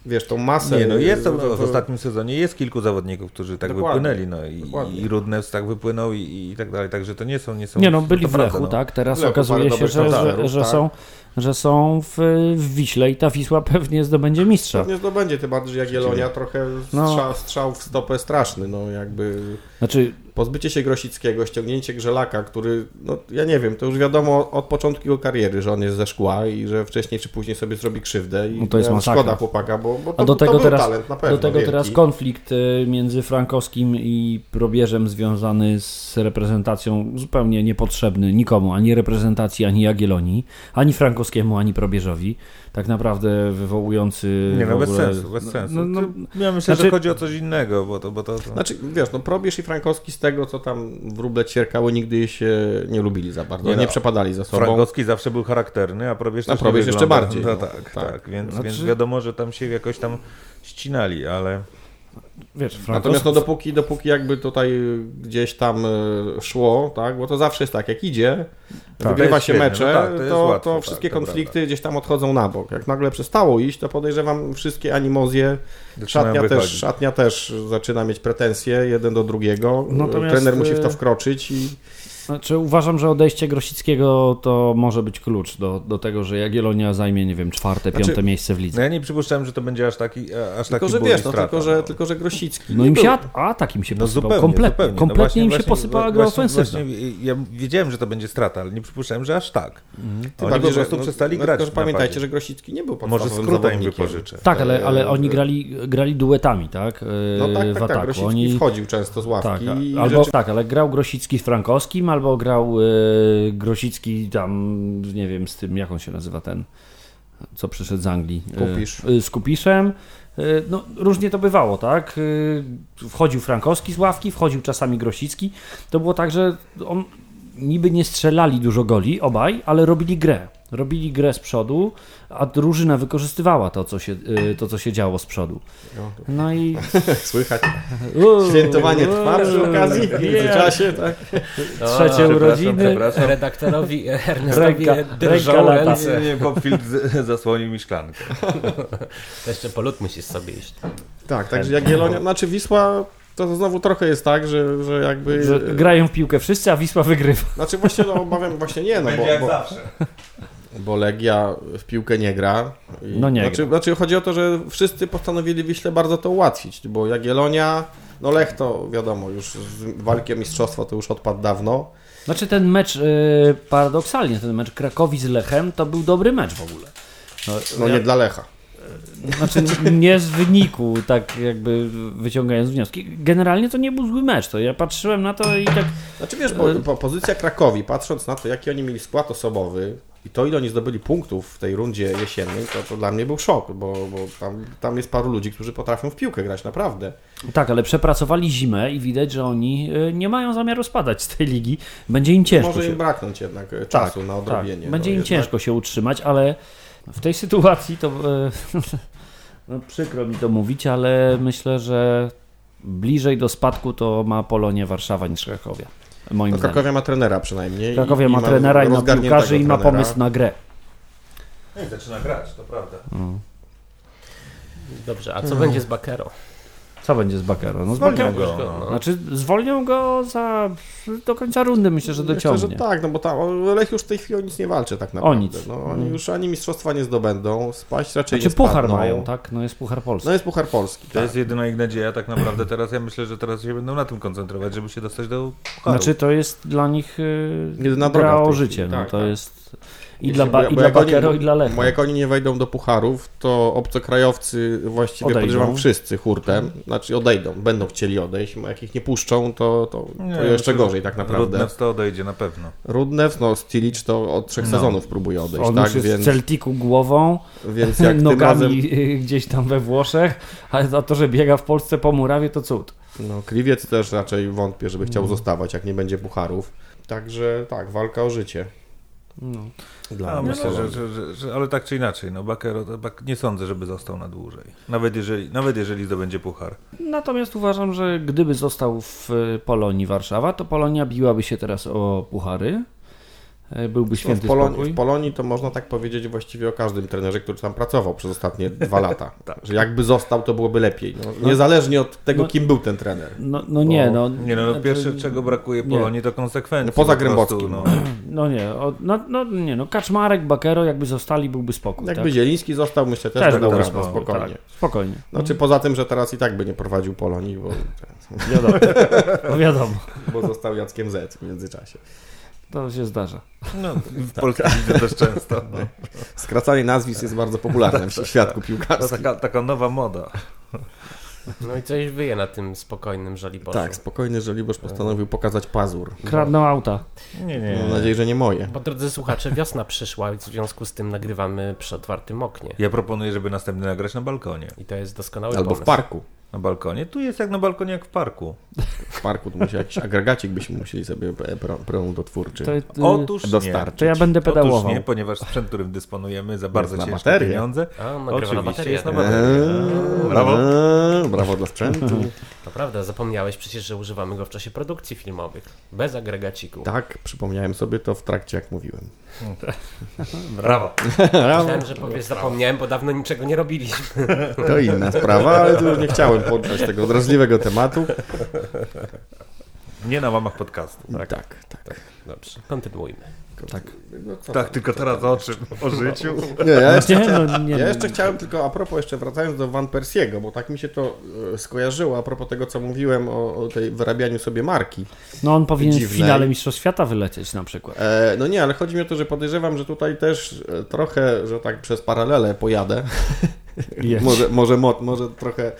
wiesz, tą masę... Nie, no jest to, no w ostatnim sezonie jest kilku zawodników, którzy tak Dokładnie, wypłynęli, no i, dokładnie. i Rudnews tak wypłynął i, i tak dalej, także to nie są, nie są nie no, byli w Lechu, no. tak? Teraz W Lechu okazuje się, że, że, że tak. są że są w, w Wiśle i ta Wisła <laughs> pewnie zdobędzie mistrza. Pewnie zdobędzie, tym bardziej, że Jagiellonia trochę No. strzał, strzał w stopę straszny, no jakby Znaczy, pozbycie się Grosickiego, ściągnięcie Grzelaka, który, no ja nie wiem, to już wiadomo od początku jego kariery, że on jest ze szkła i że wcześniej czy później sobie zrobi krzywdę i No to jest ja, masakra. szkoda chłopaka, bo, bo to, a do to tego był teraz, talent na pewno do tego wielki. teraz konflikt y, między Frankowskim i Probierzem związany z reprezentacją zupełnie niepotrzebny nikomu, ani reprezentacji, ani Jagiellonii, ani Frankowskiemu, ani Probierzowi. Tak naprawdę wywołujący Nie no, w bez ogóle... sensu, bez sensu. No, no, ja myślę, znaczy- że chodzi o coś innego, bo to... Bo to, to... Znaczy, wiesz, no Probierz i Frankowski z tego, co tam wróble ćwierkały, nigdy się nie lubili za bardzo, Nie nie, no, przepadali za sobą. Frankowski zawsze był charakterny, a Probierz A nie Probierz jeszcze wygląda- bardziej, No, no. tak, Tak. tak, więc, Znaczy- więc wiadomo, że tam się jakoś tam ścinali, ale... wiesz, Frankowski... Natomiast no dopóki, dopóki jakby tutaj gdzieś tam e, szło, tak, bo to zawsze jest tak, jak idzie, To wygrywa się świetnie, mecze, no tak, to to, łatwo, to tak, wszystkie to konflikty gdzieś tam odchodzą na bok. Jak nagle przestało iść, to podejrzewam wszystkie animozje, szatnia też, szatnia też zaczyna mieć pretensje jeden do drugiego, Natomiast, trener musi w to e, wkroczyć i Znaczy, uważam, że odejście Grosickiego to może być klucz do, do tego, że Jagiellonia zajmie, nie wiem, czwarte, Znaczy- piąte miejsce w No lidze. ja nie przypuszczałem, że to będzie aż taki, aż tylko, taki że wiesz, no, strata, tylko, że, no. tylko, że Grosicki No im był- się at- atak im się No posypał. zupełnie, kompletnie zupełnie. No kompletnie właśnie- im się właśnie- posypała gra ofensywna. Ja wiedziałem, że to będzie strata, ale nie przypuszczałem, że aż tak. Tym Oni bardziej, po prostu no, przestali no, grać Tylko, że pamiętajcie, że Grosicki nie był Może podstawowym skróta im wypożyczę. Tak, ale, ale E, oni grali, grali duetami, tak? e, No tak, tak, tak. Grosicki Oni... wchodził często z ławki. Tak, albo, tak, ale grał Grosicki z Frankowskim, albo grał e, Grosicki tam, nie wiem, z tym, jak on się nazywa ten, co przyszedł z Anglii. E, Kupisz. e, z Kupiszem. E, No, różnie to bywało, tak? Wchodził Frankowski z ławki, wchodził czasami Grosicki. To było tak, że on niby nie strzelali dużo goli, obaj, ale robili grę. Robili grę z przodu, a drużyna wykorzystywała to, co się, e, to, co się działo z przodu. No i... <laughs> Słychać. Świętowanie trwa przy okazji, w międzyczasie, tak? Trzecie urodziny. Redaktorowi <laughs> Ernestowi drżą ręce. Nie, z- zasłonił mi szklankę. To jeszcze po lód musisz sobie iść. Tak, także Jagiellonia, znaczy Wisła, to znowu trochę jest tak, że, że jakby... Że grają w piłkę wszyscy, a Wisła wygrywa. Znaczy właśnie, no obawiam, właśnie nie, no bo, bo, zawsze. bo Legia w piłkę nie gra. I, No nie znaczy, gra. znaczy chodzi o to, że wszyscy postanowili Wiśle bardzo to ułatwić, bo Jagiellonia, no Lech to wiadomo, już z walki o mistrzostwo to już odpadł dawno. Znaczy ten mecz, yy, paradoksalnie, ten mecz Krakowi z Lechem to był dobry mecz w ogóle. No ja- nie dla Lecha. Znaczy nie z wyniku, tak jakby wyciągając wnioski. Generalnie to nie był zły mecz. To ja patrzyłem na to i tak. Znaczy wiesz, bo, bo pozycja Krakowi, patrząc na to, jaki oni mieli skład osobowy i to, ile oni zdobyli punktów w tej rundzie jesiennej, to, to dla mnie był szok, bo, bo tam, tam jest paru ludzi, którzy potrafią w piłkę grać, naprawdę. Tak, ale przepracowali zimę i widać, że oni y, nie mają zamiaru spadać z tej ligi. Będzie im ciężko. Może się... im braknąć jednak e, czasu na odrobienie. Tak, będzie no, im jednak- ciężko się utrzymać, ale w tej sytuacji to. <laughs> no, przykro mi to mówić, ale myślę, że bliżej do spadku to ma Polonia Warszawa niż Krakowia. Moim No, zdaniem. Krakowia ma trenera przynajmniej. Krakowia ma trenera i ma piłkarzy i ma pomysł na grę. Nie, zaczyna grać, to prawda. Dobrze, a co będzie z Bakero? Co będzie z Bakero? No, Zwolnią go. go, No. Znaczy, zwolnią go za do końca rundy, myślę, że Myślę, dociągnie. że tak, no bo tam Lech już w tej chwili o nic nie walczy tak naprawdę. nic. No, oni już ani mistrzostwa nie zdobędą, spaść raczej Znaczy, nie puchar spadną. mają, tak? No jest puchar Polski. No jest puchar polski. To tak. jest jedyna ich nadzieja tak naprawdę teraz. Ja myślę, że teraz się będą na tym koncentrować, żeby się dostać do pucharu. Znaczy, to jest dla nich yy, Jedyna droga o życie. No, tak, to tak. jest i Jeśli- dla, bo ba, i bo dla jak oni- Bakero, i dla Lecha. Bo jak oni nie wejdą do pucharów, to obcokrajowcy właściwie Odejdą. podejrzewam wszyscy hurtem, znaczy odejdą, będą chcieli odejść, a jak ich nie puszczą, to, to, Nie, to jeszcze myślę, gorzej tak naprawdę. Rudnew to odejdzie na pewno. Rudnew, no Stilic to od trzech No. sezonów próbuje odejść, On tak, już jest więc, w Celticu głową, <laughs> więc jak nogami razem, <laughs> gdzieś tam we Włoszech, ale za to, że biega w Polsce po murawie, to cud. no Kriwiec też raczej wątpię, żeby Mm. chciał zostawać, jak nie będzie pucharów. Także tak, walka o życie. No. Dla A, myślę, że, że, że, że, ale tak czy inaczej, no Bakero, nie sądzę, żeby został na dłużej. Nawet jeżeli, nawet jeżeli zdobędzie puchar. Natomiast uważam, że gdyby został w Polonii Warszawa, to Polonia biłaby się teraz o puchary. E, byłby święty w, Polonii, spokój. w Polonii to można tak powiedzieć właściwie o każdym trenerze, który tam pracował przez ostatnie <laughs> dwa lata. Że jakby został, to byłoby lepiej. No, niezależnie od tego, no- kim był ten trener. No, no nie, no. Nie no, no znaczy, pierwsze czego brakuje nie. Polonii to konsekwencji. No, poza po prostu, Grębowskim. No. <clears throat> No nie, o, no, no nie, no Kaczmarek, Bakero jakby zostali, byłby spokój. Jakby tak? Zieliński został, myślę, też, Też by dał radę, spokojnie. Tak, spokojnie. Znaczy poza tym, że teraz i tak by nie prowadził Polonii, bo, <laughs> Wiadomo. <laughs> No wiadomo, bo został Jackiem Z w międzyczasie. To się zdarza. no <laughs> w Polsce widzę też często. No. Skracanie nazwisk jest bardzo popularne w <laughs> świadku To piłkarskim. taka, taka nowa moda. No i coś wyje na tym spokojnym Żoliborzu. Tak, spokojny Żoliborz postanowił pokazać pazur. Kradną auta. Nie, nie. Mam nadzieję, że nie moje. Bo drodzy słuchacze, wiosna przyszła i w związku z tym nagrywamy przy otwartym oknie. Ja proponuję, żeby następny nagrać na balkonie. I to jest doskonały Albo w pomysł. parku. Na balkonie? Tu jest jak na balkonie, jak w parku. W parku to musi jakiś agregacik byśmy musieli sobie prądotwórczy To, y, Otóż nie. dostarczyć. to ja będę Otóż pedałował. nie, ponieważ sprzęt, którym dysponujemy za bardzo na ciężkie pieniądze. A, on nagrywa na Oczywiście baterię. jest na tak. baterię. Eee, Brawo. eee, Brawo dla sprzętu. To prawda, zapomniałeś przecież, że używamy go w czasie produkcji filmowych. Bez agregaciku. Tak, przypomniałem sobie to w trakcie, jak mówiłem. <laughs> <laughs> Brawo. Myślałem, że powiesz, zapomniałem, bo dawno niczego nie robiliśmy. <laughs> To inna sprawa, ale tu już nie chciałem poddać tego drażliwego tematu. Nie na łamach podcastu. Tak, tak. tak. Dobrze, kontynuujmy. Tak. Tak, tylko teraz o czym? O życiu? <laughs> Nie, ja jeszcze, Nie, no, nie, ja jeszcze chciałem tylko a propos, jeszcze wracając do Van Persiego, bo tak mi się to e, skojarzyło a propos tego, co mówiłem o, o tej wyrabianiu sobie marki. no on powinien w dziwnej. finale Mistrzostw Świata wylecieć na przykład. E, no nie, ale chodzi mi o to, że podejrzewam, że tutaj też e, trochę, że tak przez paralele pojadę. <laughs> Może, może, mo- może trochę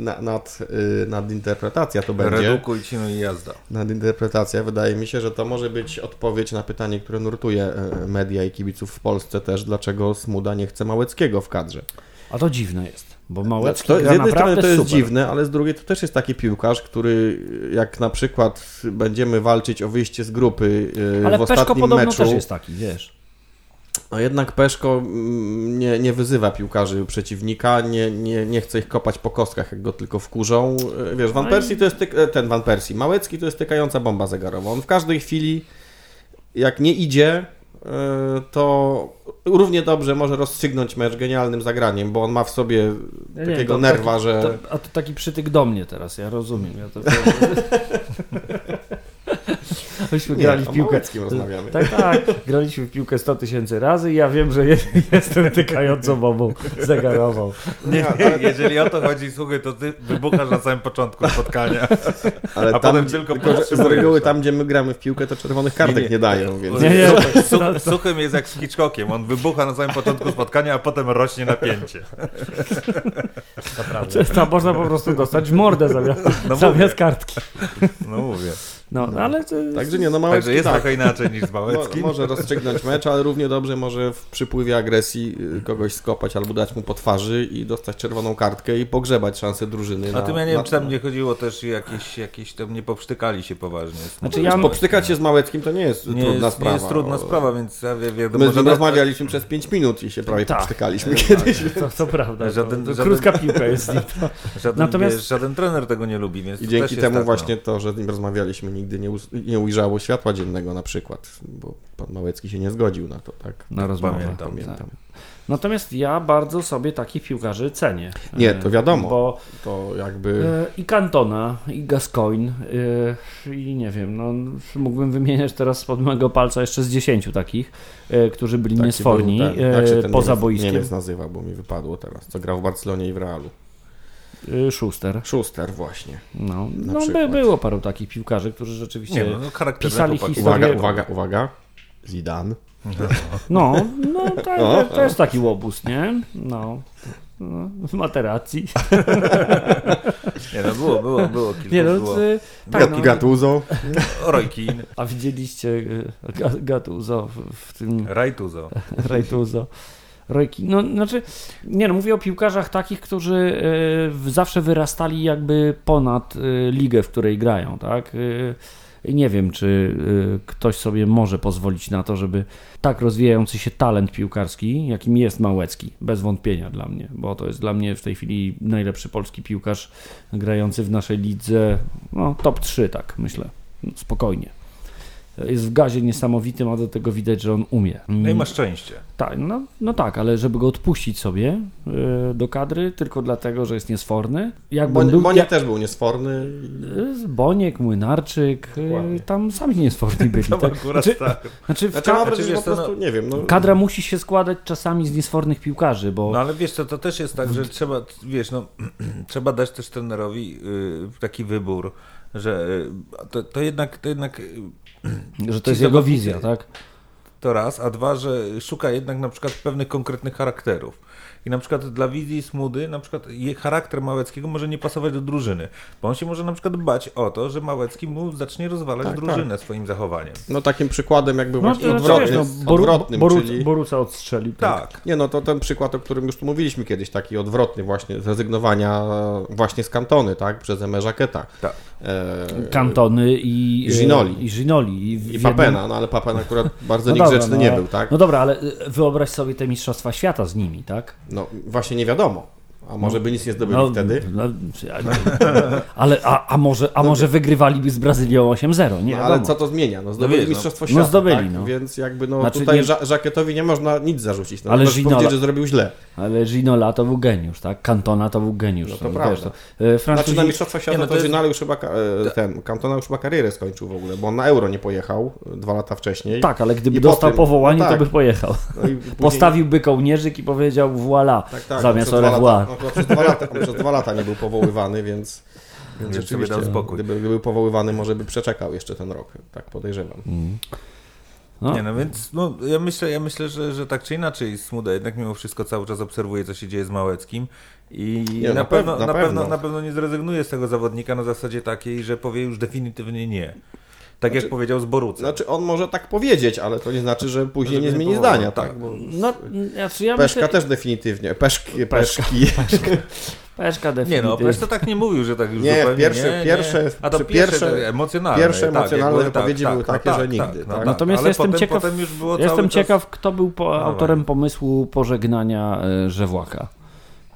na, nad, y, nadinterpretacja to będzie. Redukuj ci, no i jazda. Nadinterpretacja. Wydaje mi się, że to może być odpowiedź na pytanie, które nurtuje e, media i kibiców w Polsce też, dlaczego Smuda nie chce Małeckiego w kadrze. A to dziwne jest, bo Małecki to, z jednej strony naprawdę to jest super. dziwne, ale z drugiej to też jest taki piłkarz, który jak na przykład będziemy walczyć o wyjście z grupy e, Ale w Peszko ostatnim podobno meczu, też jest taki, wiesz. A jednak Peszko mm, nie, nie wyzywa piłkarzy przeciwnika, nie, nie, nie chce ich kopać po kostkach, jak go tylko wkurzą. E, Wiesz, Van No Persie to jest tyk, e, ten Van Persie, Małecki to jest tykająca bomba zegarowa. On w każdej chwili, jak nie idzie, e, to równie dobrze może rozstrzygnąć mecz genialnym zagraniem, bo on ma w sobie nie, takiego to nerwa, taki, że... To, a to taki przytyk do mnie teraz, ja rozumiem. Ja to, <laughs> Myśmy grali w piłkę. Rozmawiamy. Tak, tak. Graliśmy w piłkę 100 tysięcy razy i ja wiem, że je- <laughs> jestem tykającą bombą zegarową. Nie, jeżeli o to chodzi, słuchaj, to ty wybuchasz na samym początku spotkania. Ale A tam, potem tylko tylko z reguły tam, gdzie my gramy w piłkę, to czerwonych kartek Nie, nie, nie. dają, więc... Nie, nie. Such, suchym jest jak z Hitchcockiem. On wybucha na samym początku spotkania, a potem rośnie napięcie. To prawda. Często można po prostu dostać mordę zamiast, No zamiast kartki. No mówię. No, no ale to, Także nie, no Także Małecki jest tak. trochę inaczej niż z Mo, Małeckim. może rozstrzygnąć mecz, ale równie dobrze może w przypływie agresji y, kogoś skopać albo dać mu po twarzy i dostać czerwoną kartkę i pogrzebać szansę drużyny. A na- tym ja nie na- wiem, czy tam nie chodziło też jakieś, jakieś tam nie poprztykali się poważnie. Znaczy ja- Poprztykać się z Małeckim to nie jest nie trudna jest, sprawa. Nie jest trudna sprawa, więc ja wiem, wiem My z nim możemy- rozmawialiśmy przez 5 minut i się prawie Tak. poprztykaliśmy kiedyś. <laughs> to, to prawda. Żaden- to, to żaden- Krótka piłka jest. <laughs> Żaden, Natomiast- wiesz, żaden trener tego nie lubi, więc I dzięki temu tak, właśnie no. to, że z nim rozmawialiśmy, nigdy nie, nie ujrzało światła dziennego na przykład, bo pan Małecki się nie zgodził na to, tak? Na rozmowę. pamiętam, Pamiętam. Tak. Natomiast ja bardzo sobie takich piłkarzy cenię. Nie, to wiadomo. Bo To jakby... e, i Cantona, i Gascoigne, e, i nie wiem, no, mógłbym wymieniać teraz spod mojego palca jeszcze z 10 takich, e, którzy byli taki niesforni był ten- e, jak się ten poza Niemiec, boiskiem. Niemiec nazywa, bo mi wypadło teraz, co grał w Barcelonie i w Realu. E, Schuster. Schuster właśnie. No, no by, było paru takich piłkarzy, którzy rzeczywiście... Nie, no, no pisali historię- Uwaga, uwaga, uwaga. Zidane. No, no to, O, to jest taki łobuz, nie? No. no w materacji. Nie, no było, było, było kilku. Nie no, było. ty, tak, no. Gattuso. Roy Keane, A widzieliście e, Ga- Gattuso w, w tym Rajtuzo. Rajtuzo. Rojki. No, znaczy, nie no, mówię o piłkarzach takich, którzy e, zawsze wyrastali jakby ponad e, ligę, w której grają, tak? E, i nie wiem, czy ktoś sobie może pozwolić na to, żeby tak rozwijający się talent piłkarski, jakim jest Małecki, bez wątpienia dla mnie, bo to jest dla mnie w tej chwili najlepszy polski piłkarz grający w naszej lidze, no top 3, tak myślę, spokojnie. Jest w gazie niesamowitym, a do tego widać, że on umie. No i ma szczęście. Tak, no, no tak, ale żeby go odpuścić sobie y, do kadry tylko dlatego, że jest niesforny. Jak Bo, był, Boniek jak, też był niesforny. y, Boniek, Młynarczyk, y, Dokładnie. tam sami niesforni byli. To <laughs> tak? akurat Znaczy, tak. znaczy, w Znaczy, ka- mam wrażenie, że wiesz po prostu, no- nie wiem, no, kadra musi się składać czasami z niesfornych piłkarzy, bo No ale wiesz co, to też jest tak, że trzeba, wiesz, no, <clears throat> trzeba dać też trenerowi y, taki wybór, że y, to, to jednak, to jednak że to jest jego wizja, tak? to raz, a dwa, że szuka jednak na przykład pewnych konkretnych charakterów. I na przykład dla wizji Smudy, na przykład jej charakter Małeckiego może nie pasować do drużyny, bo on się może na przykład bać o to, że Małecki mu zacznie rozwalać Tak, drużynę swoim zachowaniem. no takim przykładem jakby No, właśnie odwrotnym, no, Boru, odwrotnym Boru, czyli... Boruca odstrzelił. Tak. Nie no, to ten przykład, o którym już tu mówiliśmy kiedyś, taki odwrotny właśnie, zrezygnowania właśnie z kantony, tak, przez Eme Żaketa. Tak. E, Kantony i, I Ginoli. I Ginoli. I, I Papena, no ale Papen akurat <laughs> bardzo No dobra, niegrzeczny no, nie był, tak? No dobra, ale y, wyobraź sobie te Mistrzostwa Świata z nimi, tak? No właśnie nie wiadomo. A może by nic nie zdobyli No, wtedy? no, nie- ale a, a może, a może wygrywaliby z Brazylią 8-0, nie No, ale co to zmienia? No zdobyli wiesz, no. Mistrzostwo No, Świata, zdobyli, tak? no. Więc jakby no Znaczy, tutaj nie- Ża- Żakietowi nie można nic zarzucić. No, Ale Ginola- że zrobił źle. Ale Ginola to był geniusz, tak? Cantona to był geniusz. No to wiesz, prawda. to, e, Francuzi... Znaczy na Mistrzostwa Świata no to, to jest- Ginali już chyba, e, ten, Cantona już chyba karierę skończył w ogóle, bo on na Euro nie pojechał e, dwa lata wcześniej. Tak, ale gdyby I dostał potem- powołanie, no to tak. by pojechał. No <laughs> później- Postawiłby kołnierzyk i powiedział voilà, tak, tak, zamiast au revoir. On chyba przez dwa lata, przez dwa lata nie był powoływany, więc, więc rzeczywiście, gdyby, gdyby był powoływany, może by przeczekał jeszcze ten rok, tak podejrzewam. No. Nie, no więc no, ja myślę, ja myślę że, że tak czy inaczej Smuda jednak mimo wszystko cały czas obserwuje, co się dzieje z Małeckim i Nie, na, na pewno, pewno, na, pewno. na pewno nie zrezygnuje z tego zawodnika na zasadzie takiej, że powie już definitywnie nie. Tak jak powiedział z Borucem. Znaczy on może tak powiedzieć, ale to nie znaczy, że później Żeby nie nie zmieni zdania, tak. tak? Bo No, znaczy ja Peszka myślę... też definitywnie, peszki, Peszka. peszki. <laughs> Peszka nie no, definitywnie. Pesz to tak nie mówił, że tak już Nie, zupełnie pierwsze- nie, pierwsze- nie. A to pierwsze, pierwsze- emocjonalne. pierwsze tak, emocjonalne jakby, wypowiedzi były no takie, że nigdy, tak. Natomiast Ale jestem potem, ciekaw- potem już było Jestem cały ciekaw, kto był po, autorem pomysłu pożegnania e, Żewłaka.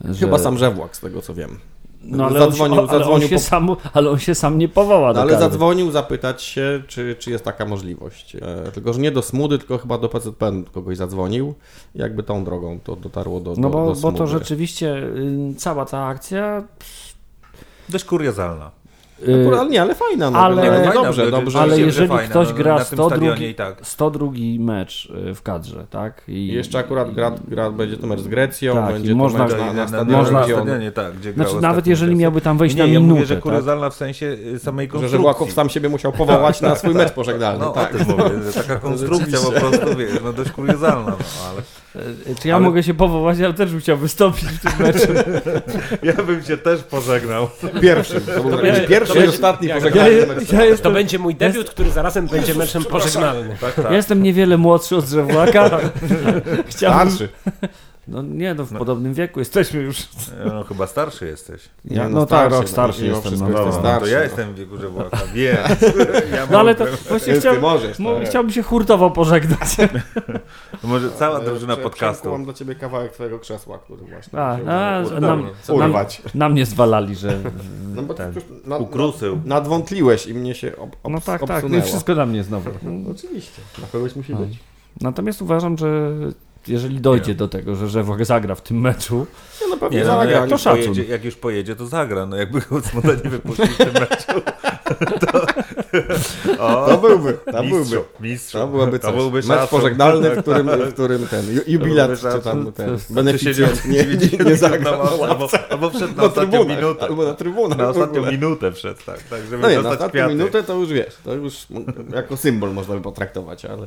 Że- Chyba sam Żewłak, z tego co wiem. No, ale zadzwonił, on, się- ale, on zadzwonił się po- sam, ale on się sam nie powoła No, do ale zadzwonił zapytać się, czy, czy jest taka możliwość. E, tylko, że nie do Smudy, tylko chyba do PZPN kogoś zadzwonił. Jakby tą drogą to dotarło do, No do, bo, do bo to rzeczywiście y, cała ta akcja... Dość kuriozalna. Y, No, ale nie, ale fajna. No, ale- ale, Fajna, dobrze, dobrze. ale jeżeli że fajna, ktoś no, gra na tym 102 stadionie i tak. 102 mecz y, w kadrze, tak? I, I jeszcze akurat gra, gra, będzie to mecz z Grecją, Tak, będzie to można- mecz Na, na, stadionie, można- stadionie, tak, gdzie Znaczy nawet jeżeli miałby tam wejść Nie, na ja minutę, mówię, że tak? kuriozalna w sensie y, samej że konstrukcji. Żewłakow sam siebie musiał powołać na swój mecz pożegnalny. No tak. o tym mówię, że taka <laughs> konstrukcja po prostu, wiesz, no dość kuriozalna, no ale Czy ja Ale- mogę się powołać? Ja też bym chciał wystąpić w tym meczu. <laughs> ja bym cię też pożegnał. Pierwszym. To był Ja- będzie pierwszy to i ostatni jak- pożegnalny ja- ja To jestem, będzie mój debiut, który zarazem będzie meczem pożegnalnym. Tak, tak. ja jestem niewiele młodszy od Żewłaka. Chciałbym... Starszy. No nie, no w podobnym wieku jesteśmy już. No chyba starszy jesteś. Ja, no, no tak, starszy, rok no, starszy mimo jestem. wszystko No. No, to starszy, ja no. jestem w wieku żewłaka, wiem. Ja <laughs> no ale to właśnie chciałbym, możesz. mo- tak. chciałbym się hurtowo pożegnać. Może cała drużyna podcastu. Mam dla ciebie kawałek twojego krzesła, który właśnie A, a, nam, nam, na mnie zwalali, że... No bo ten. na, Ukrusył. nadwątliłeś i mnie się ob, ob, No tak, tak, no i obsunęło. wszystko na mnie znowu. No, oczywiście, na kogoś musi No. być. Natomiast uważam, że jeżeli dojdzie Nie. do tego, że Żewłak zagra w tym meczu, Nie, no pewnie Nie, no, zagra. jak, to już szacun. pojedzie, jak już pojedzie, to zagra. No jakby go nie wypuścił w tym meczu, <laughs> to... O, To byłby, to mistrzu, byłby. mistrzu. To byłoby coś. To byłby Mecz szacun. pożegnalny, w którym, <laughs> w którym ten ju- jubilat, czy tam ten beneficjent nie, nie, 90 nie zagrał albo, albo wszedł na Na ostatnią trybunach, minutę. albo na trybunach Na ostatnią minutę wszedł, tak, tak żeby No nie, na ostatnią kwiaty. minutę to już wiesz, to już jako symbol można by potraktować, ale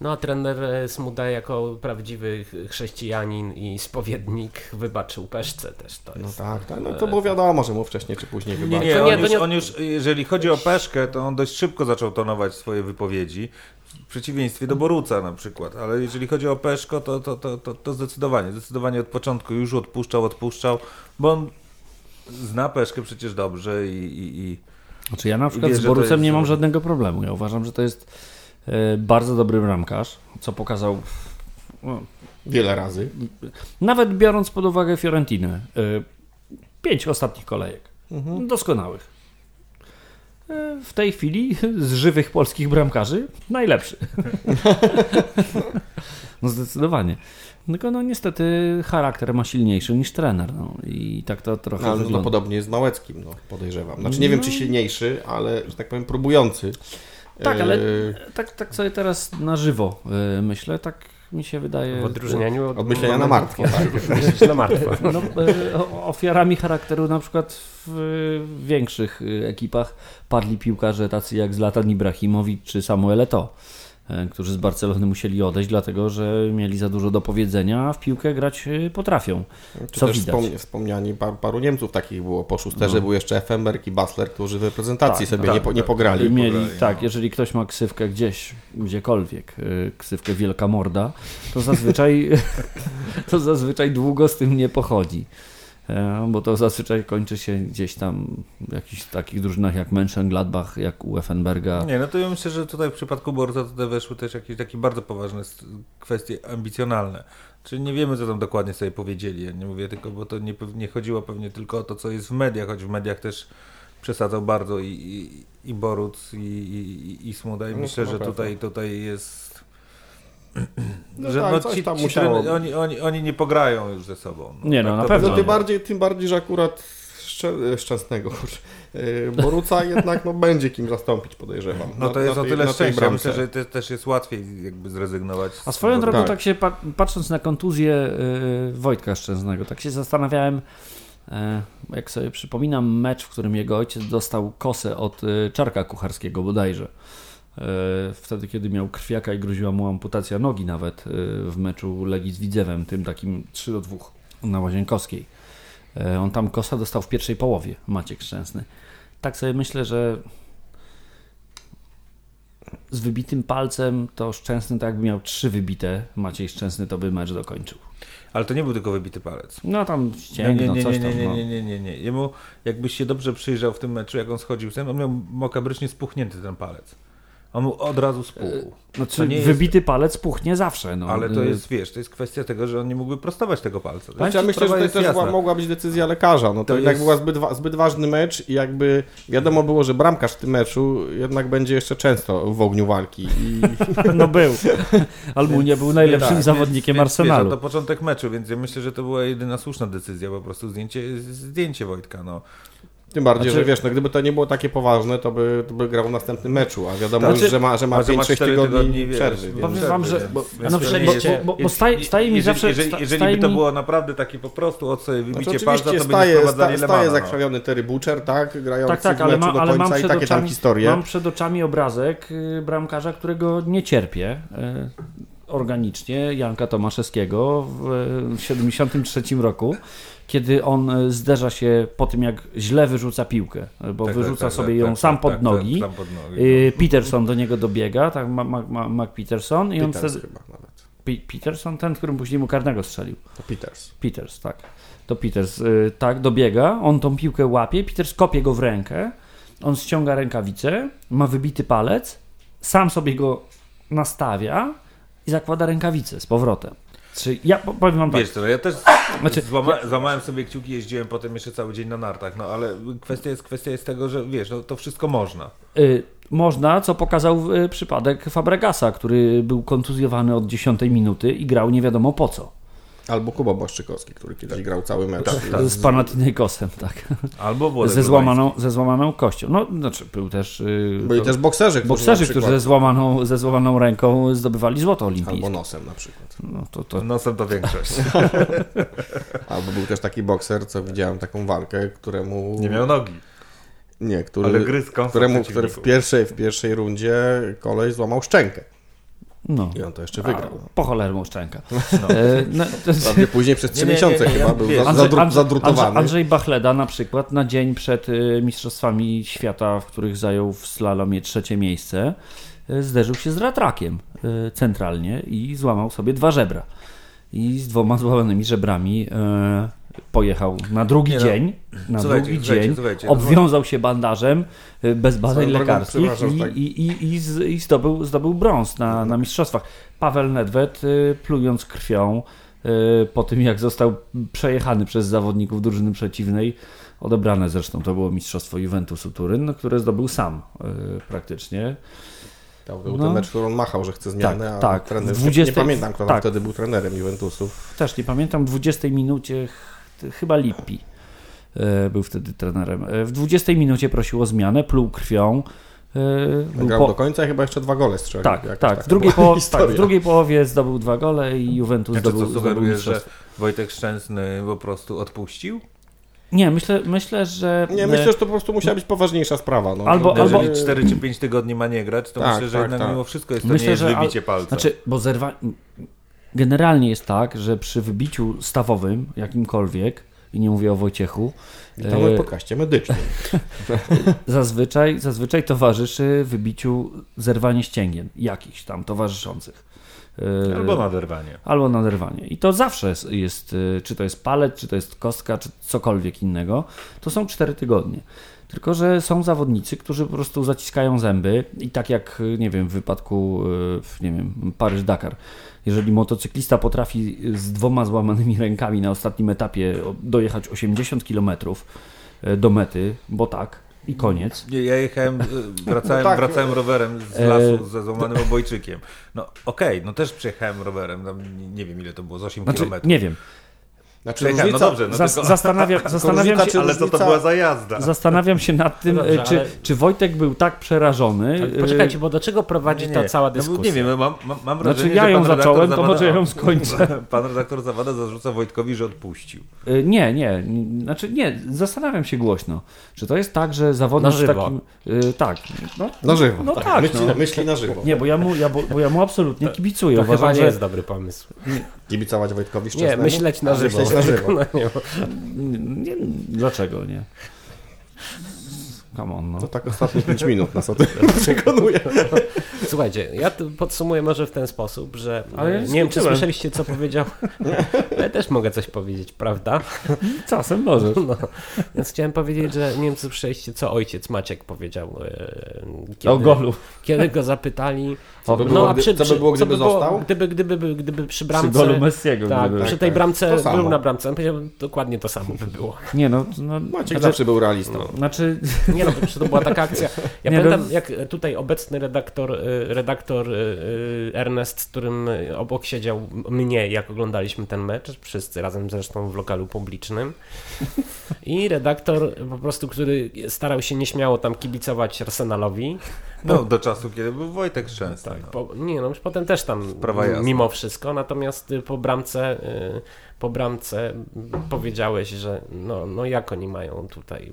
No a trener e, Smuda jako prawdziwy ch- chrześcijanin i spowiednik wybaczył Peszce też. To no jest, tak, tak, no to było wiadomo, że mu wcześniej czy później Nie, wybaczy. nie, nie, on, to już, nie- on już, jeżeli chodzi o Peszkę, to on dość szybko zaczął tonować swoje wypowiedzi, w przeciwieństwie do Boruca na przykład, ale jeżeli chodzi o Peszko, to, to, to, to, to zdecydowanie, zdecydowanie od początku już odpuszczał, odpuszczał, bo on zna Peszkę przecież dobrze i, i, i Znaczy ja na przykład wie, z Borucem jest- nie mam żadnego problemu. Ja uważam, że to jest e, bardzo dobry bramkarz, co pokazał no, Wiele razy. nawet biorąc pod uwagę Fiorentinę. e, Pięć ostatnich kolejek. Mhm. Doskonałych. e, w tej chwili z żywych polskich bramkarzy najlepszy. <laughs> no zdecydowanie. Tylko no niestety charakter ma silniejszy niż trener. No. I tak to trochę No, ale no, podobnie jest z Małeckim, no, podejrzewam. Znaczy nie wiem, czy silniejszy, ale, że tak powiem, próbujący. Tak, ale- E, Tak, tak sobie teraz na żywo y, myślę, tak mi się wydaje. W odróżnieniu od, Od myślenia <laughs> na martwo, tak. Na martwo. No, o- ofiarami charakteru na przykład w większych ekipach padli piłkarze tacy jak Zlatan Ibrahimowicz czy Samuel Eto'o, którzy z Barcelony musieli odejść, dlatego że mieli za dużo do powiedzenia, a w piłkę grać e, potrafią. Czy Co też widać. wspomni- wspomniani par, paru Niemców takich było. Po szósterze był jeszcze Effenberg i Basler, którzy w reprezentacji Tak, sobie tak, nie, po, nie tak. pograli. Mieli, pograli, tak, no. jeżeli ktoś ma ksywkę gdzieś, gdziekolwiek, e, ksywkę Wielka Morda, to zazwyczaj, <laughs> to zazwyczaj długo z tym nie pochodzi. E, Bo to zazwyczaj kończy się gdzieś tam w jakichś takich drużynach jak Mönchengladbach, jak u Effenberga. Nie, no to ja myślę, że tutaj w przypadku Borza tutaj weszły też jakieś takie bardzo poważne kwestie ambicjonalne. Czyli nie wiemy, co tam dokładnie sobie powiedzieli. Ja nie mówię tylko, bo to nie, nie chodziło pewnie tylko o to, co jest w mediach, choć w mediach też przesadzał bardzo i, i, i Boruc, i, i, i Smuda. I No, myślę, że tutaj, tutaj jest... No że tak, no, ci, tam ci musiało- oni, oni, oni nie pograją już ze sobą. Nie, no, Tak na pewno No, tym, bardziej, tym bardziej, że akurat Szczę, Szczęsnego, e, Boruca <laughs> jednak no, będzie kim zastąpić, podejrzewam. No Na- to jest na o tyle tej szczęście. Myślę, że te, też jest łatwiej jakby zrezygnować. A swoją drogą, Tak. tak się pa- patrząc na kontuzję y, Wojtka Szczęsnego, tak się zastanawiałem, e, jak sobie przypominam mecz, w którym jego ojciec dostał kosę od czarka kucharskiego bodajże. E, Wtedy, kiedy miał krwiaka i groziła mu amputacja nogi nawet y, w meczu Legii z Widzewem, tym takim 3 do 2 na Łazienkowskiej. E, On tam kosa dostał w pierwszej połowie, Maciek Szczęsny. Tak sobie myślę, że z wybitym palcem to Szczęsny tak jakby miał trzy wybite, Maciej Szczęsny to by mecz dokończył. Ale to nie był tylko wybity palec. No tam ścięgno, nie, nie, coś nie, tam. nie, no. nie, nie, nie, nie. Jemu, jakbyś się dobrze przyjrzał w tym meczu, jak on schodził on miał makabrycznie spuchnięty ten palec. On mu od razu spuchł. Znaczy, To nie jest- wybity palec puchnie zawsze. No. Ale to Y, jest, wiesz, to jest kwestia tego, że on nie mógłby prostować tego palca. Znaczy, ja myślę, że to też była, mogła być decyzja lekarza. No to, To jednak jest- była zbyt, wa- zbyt ważny mecz i jakby wiadomo było, że bramkarz w tym meczu jednak będzie jeszcze często w ogniu walki. I <laughs> No był. Almunia był najlepszym Tak, zawodnikiem więc, Arsenalu. Wiesz, no to początek meczu, więc ja myślę, że to była jedyna słuszna decyzja, po prostu zdjęcie, zdjęcie Wojtka. No. Tym bardziej, Znaczy- że wiesz, no gdyby to nie było takie poważne, to by, to by grał w następnym meczu, a wiadomo Znaczy- już, że ma, że ma A że ma 5-6 cztery tygodni, tygodni, przerwy. Powiem wam, że- bo- no bo- bo- staje- staje mi jeżeli, zawsze- Jeżeli, jeżeli staje by to było naprawdę takie po prostu od sobie wybicie Znaczy, palca, to by nie staje, wprowadzali sta, staje Lemana, no. zakrwawiony Terry Butcher, tak, grający Tak, tak, w ale, meczu ma, do końca mam, i takie tam oczami, historie. mam przed oczami obrazek y, bramkarza, którego nie cierpię y, organicznie, Janka Tomaszewskiego w y, 73 roku, kiedy on y, zderza się po tym, jak źle wyrzuca piłkę, y, bo Tak, tak, wyrzuca tak, sobie tak, ją tak, sam tak, pod tak, nogi. Sam pod nogi. Y, Peterson do niego dobiega, tak, Mac, Mac, Peterson i on Peters wtedy, chyba nawet. Pe- Peterson, ten, którym później mu karnego strzelił. To Peters. Peters, tak. To Peters, y, tak, dobiega, on tą piłkę łapie, Peters kopie go w rękę, on ściąga rękawicę, ma wybity palec, sam sobie go nastawia i zakłada rękawicę z powrotem. Czy ja po- powiem wam tak, Wiesz co, ja też Znaczy, złama, złamałem sobie kciuki, jeździłem potem jeszcze cały dzień na nartach, no ale kwestia jest, kwestia jest tego, że wiesz, no, to wszystko można. y, można, co pokazał y, przypadek Fabregasa, który był kontuzjowany od 10 minuty i grał nie wiadomo po co. Albo Kuba Błaszczykowski, który kiedyś grał cały mecz. Tak, tak. Z Panathinaikosem, tak. Albo Włodek Ze złamaną, ze złamaną kością. No, znaczy był też... y, Byli to- też bokserzy, którzy Bokserzy, którzy ze złamaną, ze złamaną ręką zdobywali złoto olimpijskie. Albo nosem na przykład. No, to, to, Nosem to większość. <laughs> Albo był też taki bokser, co widziałem taką walkę, któremu... Nie miał nogi, Nie, który, któremu, który w pierwszej, w pierwszej rundzie koleś złamał szczękę. No. I on to jeszcze wygrał. Po cholerę mu szczęka. E, no, to, <laughs> Prawdzie później przez trzy Nie, nie, nie, miesiące nie, chyba był za- Andrzej, zadru, Andrzej, zadrutowany. Andrzej Bachleda na przykład na dzień przed y, Mistrzostwami Świata, w których zajął w slalomie trzecie miejsce, y, zderzył się z ratrakiem centralnie i złamał sobie dwa żebra. I z dwoma <laughs> złamanymi żebrami pojechał na drugi Nie no. dzień, na Słuchajcie, drugi słuchajcie, dzień, słuchajcie, obwiązał się bandażem y, bez badań lekarskich i, tak- i, i, i, i zdobył, zdobył brąz na, na mistrzostwach. Paweł Nedved, y, plując krwią, e, po tym jak został przejechany przez zawodników drużyny przeciwnej. Odebrane zresztą to było mistrzostwo Juventusu Turyn, no, które zdobył sam e, praktycznie. To był No. ten mecz, który on machał, że chce zmiany, Tak, a tak. trener... W 20 Nie pamiętam, kto tak. wtedy był trenerem Juventusu. Też nie pamiętam, w 20 minucie chyba Lippi e, był wtedy trenerem. E, W 20 minucie prosił o zmianę, pluł krwią. e, był Grał po- do końca i chyba jeszcze dwa gole strzelił. Tak, tak. W drugiej, połowie, tak. w drugiej połowie zdobył dwa gole i Juventus Znaczy, zdobył, co zdobył sugerujesz, że. Wojtek Szczęsny po prostu odpuścił? Nie, myślę, myślę, że... Nie, myślę, że to po prostu musiała być poważniejsza sprawa. No. Albo- No, albo- Jeżeli 4 czy 5 tygodni ma nie grać, to Tak, myślę, że tak, jednak tak. mimo wszystko jest to Myślę, nie jest że wybicie palca. Znaczy, bo zerwa... Generalnie jest tak, że przy wybiciu stawowym, jakimkolwiek, i nie mówię o Wojciechu, Witamy e, w podcaście medycznym. <laughs> zazwyczaj, zazwyczaj towarzyszy wybiciu zerwanie ścięgien, jakichś tam towarzyszących. E, Albo naderwanie. albo naderwanie. I to zawsze jest, jest, y, czy to jest palet, czy to jest kostka, czy cokolwiek innego, to są 4 tygodnie. Tylko, że są zawodnicy, którzy po prostu zaciskają zęby i tak jak, nie wiem, w wypadku, nie wiem, Paryż-Dakar, jeżeli motocyklista potrafi z dwoma złamanymi rękami na ostatnim etapie dojechać 80 km do mety, bo tak, i koniec, Nie, ja jechałem, y, wracałem, No tak. wracałem rowerem z E, lasu ze złamanym obojczykiem. No okej, no też przejechałem rowerem, nie- wiem ile to było, z 8 znaczy, kilometrów. nie wiem, Znaczy, no różnica- dobrze, no Zas- tylko, zastanawiam, <laughs> zastanawiam różnica, się, ale co to różnica- była za jazda? Zastanawiam się nad tym, Dobrze, e, czy, ale- czy Wojtek był tak przerażony. Ale e, poczekajcie, bo do czego prowadzi ta cała No dyskusja? nie wiem, mam, mam, mam wrażenie, Znaczy ja że ją zacząłem, to Zawada- może ja ją skończę. <laughs> Pan redaktor Zawada zarzuca Wojtkowi, że odpuścił. e, Nie, nie, znaczy nie, zastanawiam się głośno. Czy to jest tak, że zawodnik Na takim... e, tak, no, Na żywo. No tak, myśli, no. myśli na żywo. nie, bo ja mu, ja, bo, bo ja mu absolutnie kibicuję. To chyba Uważam, nie że jest dobry pomysł. Kibicować Wojtkowi Nie, myśleć na żywo. Myśleć na żywo. Nie. nie, dlaczego nie? Come on, no. To tak ostatnie 5 minut nas o tym <laughs> przekonuje. Słuchajcie, ja podsumuję może w ten sposób, że Ale ja nie wiem, czy słyszeliście, co powiedział. <laughs> Ja też mogę coś powiedzieć, prawda? Czasem możesz. No. Więc chciałem powiedzieć, że nie wiem, czy słyszeliście, co ojciec Maciek powiedział. e, Kiedy, O golu. Kiedy go zapytali. Co by no, było, a gdy- przy, co by było, gdyby został? Gdyby, gdyby, gdyby, gdyby przy Przy bramce. golu Messiego. tak, gdyby- przy tej tak. bramce To samo. był na bramce. Dokładnie to samo by było. Nie no, no Maciek znaczy, zawsze był realistą. znaczy Nie no, prostu to była taka akcja. Ja <laughs> Nie, pamiętam, no- jak tutaj obecny redaktor, y, redaktor y, y, Ernest, z którym obok siedział mnie, jak oglądaliśmy ten mecz, wszyscy razem zresztą w lokalu publicznym. I redaktor po prostu, który starał się nieśmiało tam kibicować Arsenalowi. No, do czasu, kiedy był Wojtek Szczęsny. Tak, no. po, nie no, już potem też tam mimo wszystko, natomiast po bramce, y, po bramce powiedziałeś, że no, no jak oni mają tutaj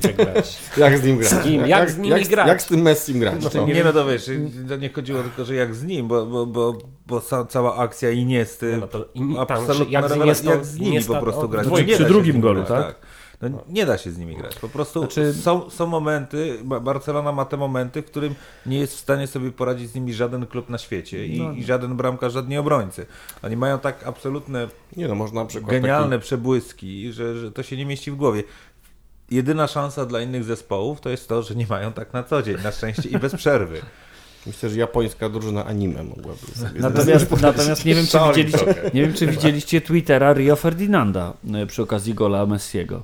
wygrać. <laughs> Jak z nim grać? Z kim? Jak z nimi jak, grać? Jak z tym Messim grać? No. Nie no to wiesz, to nie chodziło tylko, że jak z nim, bo, bo, bo, bo cała akcja Iniesty, No to i- tam, absolutna jak z Iniestą- jak z nimi Iniesta- po prostu grać. No nie przy się drugim golu, grać, tak? No, nie da się z nimi grać. Po prostu Znaczy- są, są momenty, Ba- Barcelona ma te momenty, w którym nie jest w stanie sobie poradzić z nimi żaden klub na świecie i, No. i żaden bramkarz, żadni obrońcy. Oni mają tak absolutne, Nie no, można na przykład genialne przebłyski, że, że to się nie mieści w głowie. Jedyna szansa dla innych zespołów to jest to, że nie mają tak na co dzień, na szczęście i bez przerwy. Taki, <laughs> myślę, że japońska drużyna anime mogłaby sobie Natomiast, <laughs> natomiast nie, wiem, czy widzieliście, nie wiem, czy widzieliście Twittera Rio Ferdinanda e, przy okazji gola Messiego.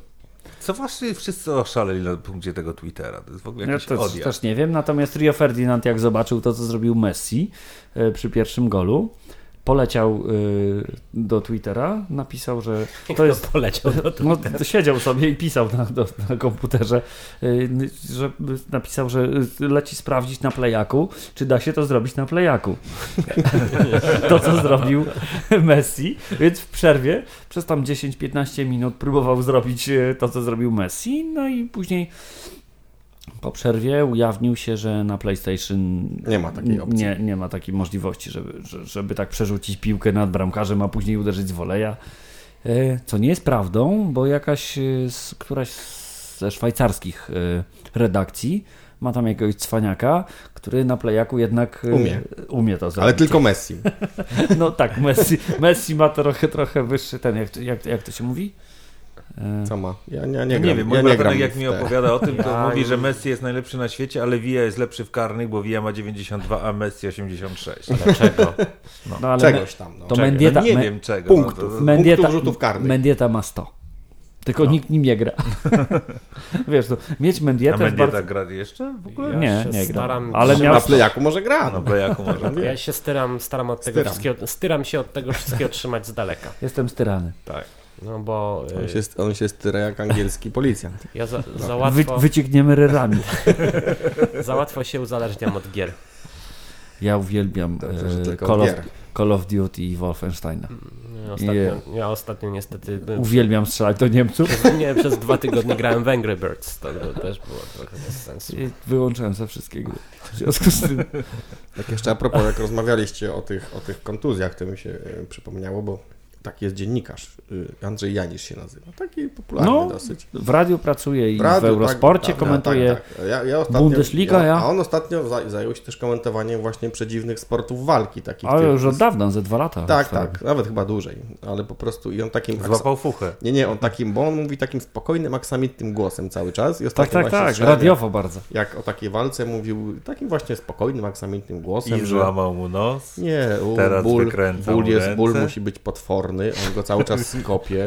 Co właśnie wszyscy oszaleli na punkcie tego Twittera? To jest w ogóle Ja jakiś też, odjazd. też nie wiem, natomiast Rio Ferdinand jak zobaczył to, co zrobił Messi e, przy pierwszym golu, poleciał e, do Twittera, napisał, że to jest... poleciał do No, to siedział sobie i pisał na, do, na komputerze, y, że napisał, że y, leci sprawdzić na playaku, czy da się to zrobić na playaku. <laughs> to, co zrobił Messi, więc w przerwie przez tam 10-15 minut próbował zrobić y, to, co zrobił Messi, no i później po przerwie ujawnił się, że na PlayStation Nie ma takiej opcji. nie, nie ma takiej możliwości, żeby, że- żeby tak przerzucić piłkę nad bramkarzem, a później uderzyć z woleja. E, Co nie jest prawdą, bo jakaś, e, z, któraś ze szwajcarskich e, redakcji ma tam jakiegoś cwaniaka, który na playaku jednak Umie. umie to zrobić. Ale tylko Messi. <laughs> No tak, Messi, Messi ma trochę, trochę wyższy ten, jak, jak, jak to się mówi? E, Co ma? Ja nie, nie, Nie, gram, wiem, mój ja nie bratanek gram jak mi opowiada o tym, to Ja mówi, nie- że Messi jest najlepszy na świecie, ale Villa jest lepszy w karnych, bo Villa ma 92, a Messi 86. Dlaczego? no, ale Czegoś tam. No. To Czekaj, Mendieta, no nie wiem czego. punktów. No to, Mendieta, punktów rzutów karnych. Mendieta ma 100. Tylko nikt nim nie gra. <laughs> Wiesz, to mieć a Mendietę w Mendieta bardzo... gra jeszcze w ogóle? Ja Nie, się nie gra. staram- Ale miał... Na plejaku może gra. No No. Plejaku może. <laughs> Ja się styram, staram od tego Styram. wszystkiego, styram się od tego wszystkiego trzymać z daleka. Jestem styrany. Tak. No bo On y, się, on się styra jak angielski <laughs> policjant. ja za, za, Wy, łatwo, wyciekniemy ryrami. <laughs> za łatwo się uzależniam od gier. Ja uwielbiam Dobrze, e, Call, of. Call of Duty i Wolfensteina. Ja ostatnio, ja ostatnio niestety y, Uwielbiam strzelać do Niemców. przez, nie, przez dwa tygodnie grałem w Angry Birds. To, to też było trochę bez sensu. I wyłączyłem ze wszystkie gry. W związku z tym... Tak jeszcze a propos, jak rozmawialiście o tych, o tych kontuzjach, to mi się e, przypomniało, bo taki jest dziennikarz, y, Andrzej Janisz się nazywa, taki popularny No, dosyć. W radiu pracuję i w, radiu, Eurosporcie tak, tak, komentuję. tak, tak. Ja, ja ostatnio, Bundesliga, ja. A on ostatnio za, zajął się też komentowaniem właśnie przedziwnych sportów walki. Takich Ale tych- już od dawna, ze dwa lata. Tak, tak, nawet chyba dłużej, ale po prostu i on takim... Złapał fuchę. Nie, nie, on takim, bo on mówi takim spokojnym, aksamitnym głosem cały czas. I Tak, tak, właśnie tak. Radiowo bardzo. Jak o takiej walce mówił takim właśnie spokojnym, aksamitnym głosem, I złamał mu nos. Nie, u, Teraz ból, wykręca ból, jest, ból musi być potworny, on go cały czas kopie,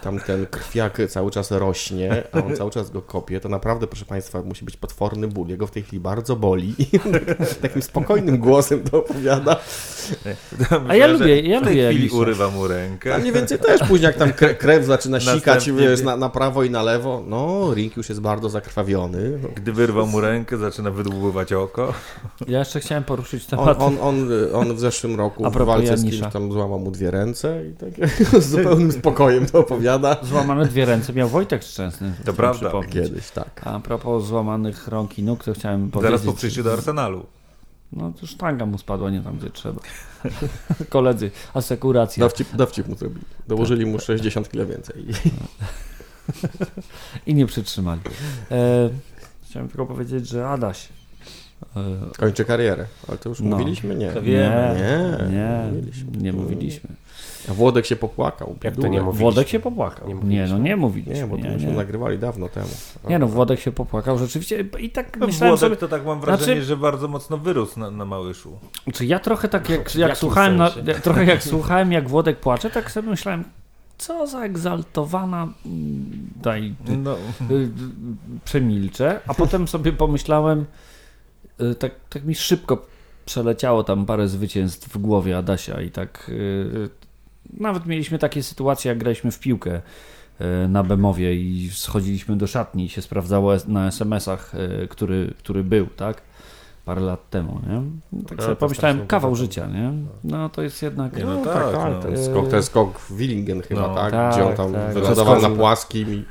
tam ten krwiak cały czas rośnie, a on cały czas go kopie, to naprawdę, proszę Państwa, musi być potworny ból, jego w tej chwili bardzo boli on <laughs> tak- takim spokojnym głosem to opowiada, A ja Myślę, lubię- ja w tej lubię chwili Janisa. urywa mu rękę. a mniej więcej też później jak tam kre, krew zaczyna sikać wiesz, na, na prawo i na lewo, no ring już jest bardzo zakrwawiony. Gdy wyrwał mu rękę, zaczyna wydłubywać oko. Ja jeszcze chciałem poruszyć On, temat. on, on, on w zeszłym roku A w walce z kimś tam złamał mu dwie ręce i tak <laughs> z zupełnym spokojem to opowiada. Złamane dwie ręce miał Wojtek Szczęsny. To prawda. przypomnieć. Kiedyś, tak. A propos złamanych rąk i nóg, to chciałem powiedzieć... Zaraz po przyjściu do Arsenalu. No to sztanga mu spadła nie tam, gdzie trzeba. <laughs> Koledzy, asekuracja. Dowcip, dowcip mu zrobili. Dołożyli mu 60 kg więcej. <laughs> I nie przytrzymali. E, chciałem tylko powiedzieć, że Adaś... E, Kończy karierę. Ale to już No. mówiliśmy? Nie. To nie, Nie, nie, mówiliśmy. nie mówiliśmy. A Włodek się popłakał. Jak to Długo. nie mówiliśmy? Włodek się popłakał. Nie Nie, no nie mówiliśmy. Nie, bo to nie, myśmy nie. nagrywali dawno temu. nie no, Włodek się popłakał rzeczywiście i tak No, myślałem Włodek sobie... to tak mam wrażenie, Znaczy- że bardzo mocno wyrósł na, na Małyszu. Czy ja trochę tak jak, jak słuchałem, na, <laughs> trochę jak słuchałem jak Włodek płacze, tak sobie myślałem, co za egzaltowana mm, daj No, y, y, przemilczę, a potem sobie pomyślałem, y, tak, tak mi szybko przeleciało tam parę zwycięstw w głowie Adasia i tak y, nawet mieliśmy takie sytuacje, jak graliśmy w piłkę y, na Bemowie i schodziliśmy do szatni i się sprawdzało na SMS-ach, y, który, który był, tak? Parę lat temu, nie? Tak No, sobie to pomyślałem, kawał życia, nie? No to jest jednak... Nie, no No, tak, tak, tak. no. Ten, skok, ten skok w Willingen chyba, No. tak? Tak, Gdzie on tam tak. wylądował na płaskim i,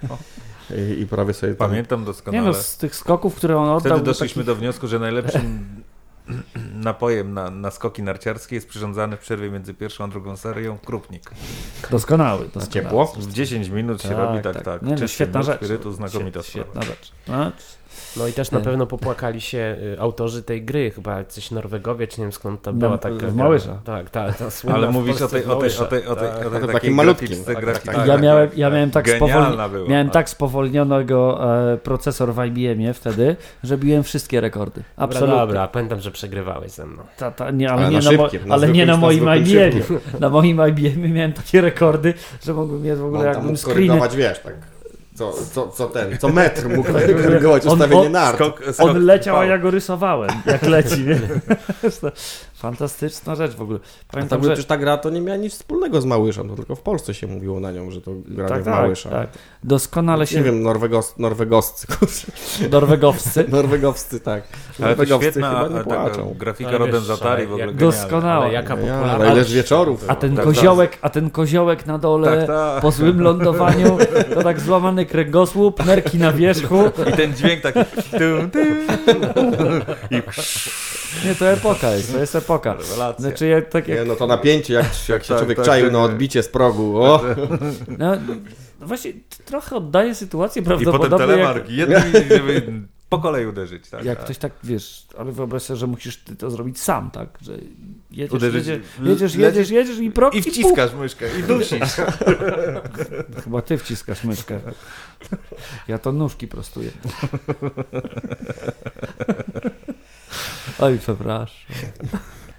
i, i prawie sobie tam... pamiętam Nie doskonale. no, z tych skoków, które on oddał... Wtedy doszliśmy do wniosku, że najlepszym <clears throat> napojem na, na skoki narciarskie jest przyrządzany w przerwie między pierwszą a drugą serią krupnik. Doskonały, Na doskonały. ciepło? W 10 minut się robi tak, tak. Nie, no, świetna rzecz. Spirytus, znakomita Świet- sprawa. Świetna rzecz. No, No i też na pewno popłakali się y, autorzy tej gry, chyba coś Norwegowie, czy nie wiem skąd to była taka w gra. Małysza. Tak, tak, ta słynna Ale mówisz o tej, o tej, o tej, o tej, Tak. o tej takim takiej malutkim. Tak, tak, tak, ja, tak, miałem, tak, ja miałem tak była. miałem tak spowolnionego e, procesor w IBM-ie wtedy, że biłem wszystkie rekordy. Dobra, Absolutnie. dobra, pamiętam, że przegrywałeś ze mną. Ta, ta, nie, ale, Ale nie na na, mo- szybkim, na ale nie na moim IBM-ie. Na moim IBM-ie miałem takie rekordy, że mogłem je w ogóle tam jakbym screeny... wiesz, tak... Co, co, co ten, co metr mógł korygować ustawienie on- nart. Skok, skok On leciał, a ja go rysowałem, jak leci. Nie? <laughs> Fantastyczna rzecz w ogóle. A tam Pamiętam, że... przecież ta gra to nie miała nic wspólnego z Małyszem, to tylko w Polsce się mówiło na nią, że to granie Tak, w tak, Małysza. tak. Doskonale Nie się... wiem, norwegos, norwegoscy. Norwegowscy. <laughs> Norwegowscy, tak. Ale to Norwegowscy świetna chyba nie płaczą. grafika Rodem wiesz, Zatari w ogóle. Doskonała. Ale jaka Ja, popularna. ale ileż wieczorów. A ten Tak, koziołek, a ten koziołek na dole Tak, tak. po złym lądowaniu, to tak złamany kręgosłup, nerki na wierzchu. I ten dźwięk taki... Tum, tum, Nie, to epoka jest, to jest epoka. Rewelacja. Znaczy ja tak Nie, jak... no to napięcie, jak, jak się Tak, człowiek tak, czaił tak, na tak. odbicie z progu. O! <laughs> No, no właśnie trochę oddaje sytuację I potem prawdopodobnie jak. Jednym, po kolei uderzyć. Tak? Jak A- ktoś tak, wiesz, ale wyobraź sobie, że musisz ty to zrobić sam, tak? Że jedziesz, Uderzyć- jedziesz, jedziesz, jedziesz, jedziesz i prok I wciskasz myszkę i dusisz. <laughs> Chyba ty wciskasz myszkę. Ja to nóżki prostuję. <laughs> Oj, przepraszam.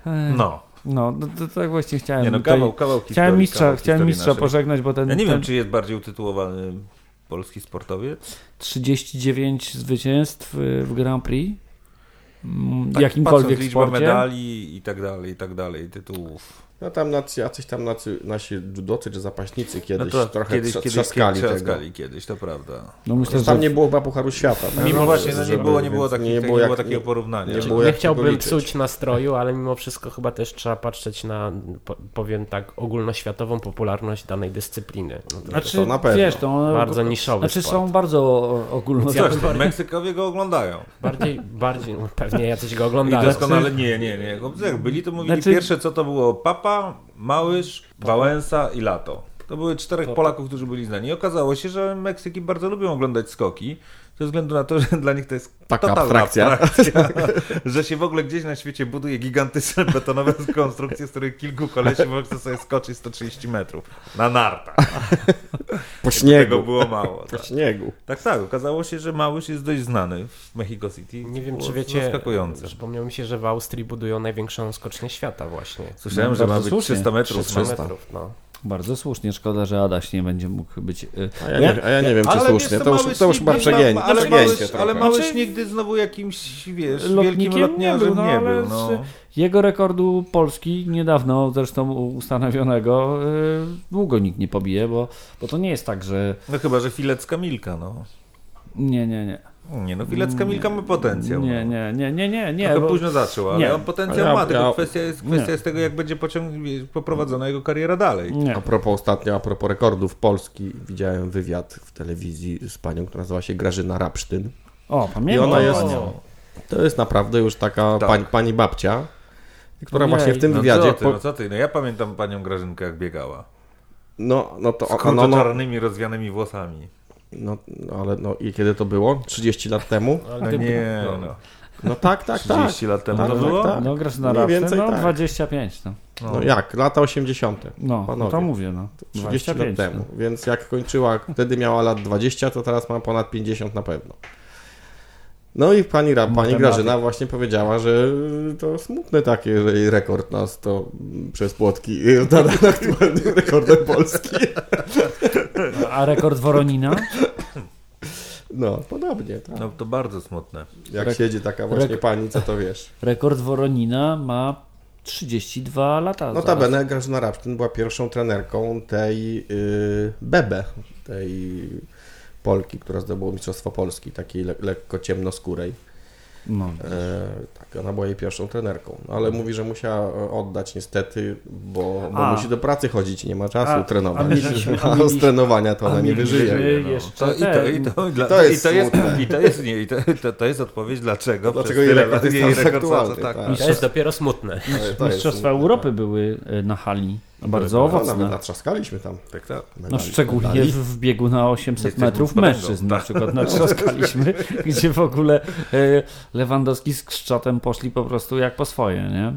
Ej, No. No, no to tak właśnie chciałem. Nie no, kawał, kawał historii. chciałem mistrza, kawał chciałem mistrza naszej. pożegnać, bo ten, Ja nie ten wiem, czy jest bardziej utytułowany polski sportowiec. 39 zwycięstw y, w Grand Prix. Mm, Tak, jakimkolwiek liczbę sporcie. medali i tak dalej, i tak dalej, tytułów. No tam nacy, jacyś tam nacy, nasi judocy czy zapaśnicy No kiedyś to trochę kiedyś, trza- kiedyś, trzaskali kiedyś, tego. trzaskali kiedyś, to prawda. No myślę, że Tam nie było chyba Pucharu Świata. tak? Mimo właśnie, no nie było, nie było, takich, nie nie było było jak- takiego nie- porównania. nie Nie, było jak chciałbym psuć nastroju, ale mimo wszystko chyba też trzeba patrzeć na, po- powiem tak, ogólnoświatową popularność danej dyscypliny. No to Znaczy, To na pewno. wiesz, to one, bardzo niszowy Znaczy sport. są bardzo ogólno... Ja Coś, bym tam, bardziej- Meksykowie go oglądają. Bardziej, bardziej, no, pewnie jacyś go I oglądają. doskonale, nie, nie, nie. Jak byli, to mówili Znaczy- pierwsze, co to było Papa, Małysz, Wałęsa i Lato. To były czterech Polaków, którzy byli znani. I okazało się, że Meksyki bardzo lubią oglądać skoki, ze względu na to, że dla nich to jest Taka totalna abstrakcja. abstrakcja, <laughs> że się w ogóle gdzieś na świecie buduje gigantyczne betonowe <laughs> konstrukcje, z których kilku kolesi może sobie skoczyć 130 metrów na nartach. Po Tego śniegu. było mało. Po Tak. śniegu. tak, tak. Okazało się, że Małysz jest dość znany w Mexico City. Nie wiem, czy wiecie, Zaskakujące. przypomniało mi się, że w Austrii budują największą skocznię świata właśnie. Słyszałem, No, że ma być słusznie. 300 metrów. 300 300. metrów, no. Bardzo słusznie, szkoda, że Adaś nie będzie mógł być... y, A ja nie, a ja nie wiem, czy Ale słusznie. To już, to już chyba przegięcie. Ale przegięcie trochę. ale Małysz Znaczy- nigdy znowu jakimś, wiesz, Lotnikiem wielkim nie lotniarzem był, no, nie był. No. Jego rekordu Polski, niedawno zresztą ustanowionego, y, długo nikt nie pobije, bo, bo to nie jest tak, że... no chyba, że filecka Milka, no. Nie, nie, nie. Nie, no filecka Milka ma potencjał. Nie, no. nie, nie, nie, nie, nie. Trochę bo- późno zaczął, ale nie. on potencjał Ja- ma, tylko ja- kwestia, jest, kwestia Nie. jest tego, jak będzie pociąg, poprowadzona jego kariera dalej. Nie. A propos ostatnio, a propos rekordów Polski, widziałem wywiad w telewizji z panią, która nazywa się Grażyna Rapsztyn. O, I pamiętam. ona jest, panią. to jest naprawdę już taka Tak. pań, pani babcia, która właśnie w tym No wywiadzie, co ty, po, no co ty, no ja pamiętam panią Grażynkę, jak biegała. no, no to Z no, no, no, czarnymi, rozwianymi włosami. No, ale no i kiedy to było? 30 lat temu? Ale No nie, no. No tak, tak, tak. 30 lat temu Tak, to tak, było? tak. No, grasz na Mniej rapce, więcej no tak. 25, no. No jak, lata 80. No, no to mówię, no. 30 lat 25, temu. Więc jak kończyła, wtedy miała lat 20, to teraz ma ponad 50 na pewno. No i pani, Ra- pani Matematyk. Grażyna właśnie powiedziała, że to smutne takie, że jej rekord nas to przez płotki nadal aktualnym rekordem Polski. A rekord Woronina? No, podobnie, tak. No to bardzo smutne. Jak Rek- siedzi taka właśnie rek- pani, co to wiesz. Rekord Woronina ma 32 lata. Notabene Grażyna Rapsztyn była pierwszą trenerką tej y, Bebe, tej Polki, która zdobyła Mistrzostwo Polski, takiej le- lekko ciemnoskórej. No. E, ona była jej pierwszą trenerką, no, ale mówi, że musiała e, oddać niestety, bo, bo musi do pracy chodzić i nie ma czasu A- trenować. a mieliśmy- <laughs> a A, mieliśmy- z trenowania to ona nie wyżyje. No. To, i, to, ten- i, to, i, dla, To jest i, to jest, smutne. i to jest nie, i to, to, to jest odpowiedź dlaczego, Dlaczego jej rekord jest tak rekord aktualny, tak, tak. tak. To jest dopiero smutne. Jest Mistrzostwa smutne. Europy były y, na hali. Bardzo No, nawet owocne. natrzaskaliśmy tam. tak, tak. No szczególnie Medali. w, w biegu na 800 Jesteśmy metrów mężczyzn tak. na przykład natrzaskaliśmy, <laughs> gdzie w ogóle e, Lewandowski z Poszli po prostu jak po swoje, nie?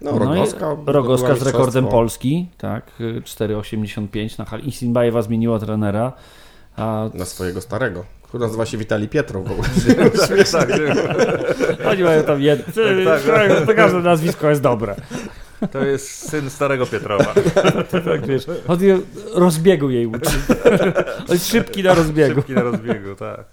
No, Rogowska, i Rogowska z rekordem. Polski, tak, y, 4,85 na hali. I Sinbajewa zmieniło trenera, a Na swojego starego, który nazywa się Witali Pietrow w ogóle. <laughs> <laughs> tak, tak, oni mają tam jedno, Tak, tak. to każde nazwisko jest dobre. To jest syn starego Pietrowa. <laughs> Tak, wiesz, on rozbiegu jej uczy. On jest szybki na rozbiegu. Szybki na rozbiegu, tak.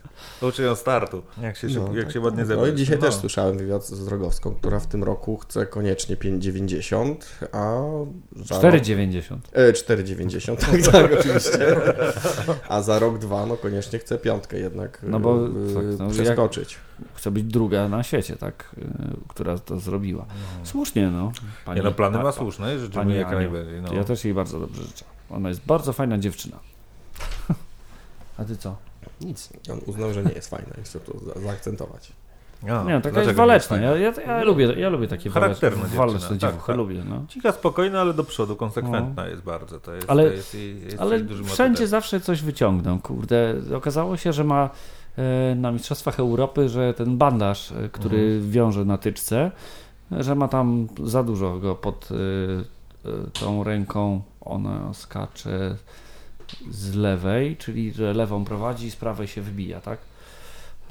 Uczy ją startu, jak się, No, jak tak, się ładnie No zebrać. i dzisiaj no. też słyszałem wywiad z Rogowską, która w tym roku chce koniecznie 5,90, a za rok- 4,90. E, 4,90, <laughs> tak, tak, oczywiście. A za rok, dwa, no koniecznie chcę piątkę jednak No bo e, tak, no przeskoczyć. Chce być druga na świecie, tak, y, która to zrobiła. Słusznie, no. Pani, Nie no, plany pa- ma słuszne, życzymy pani jak najbardziej. No. Ja też jej bardzo dobrze życzę. Ona jest bardzo fajna dziewczyna. <laughs> A ty co? Nic. On uznał, że nie jest fajna i chcę to za- zaakcentować. A, nie, taka dlaczego jest waleczna. Ja, ja, ja, lubię, ja lubię takie Charakterna waleczne, dziewczyna, waleczne tak, dziewuchy. tak. Lubię, no. Cicha, spokojna, ale do przodu, konsekwentna jest bardzo. To jest, Ale- to jest, jest Ale wszędzie zawsze coś wyciągną, kurde. Okazało się, że ma e, na Mistrzostwach Europy, że ten bandaż, e, który Mhm. wiąże na tyczce, że ma tam za dużo go pod e, tą ręką. Ona skacze z lewej, czyli że lewą prowadzi, z prawej się wybija, tak?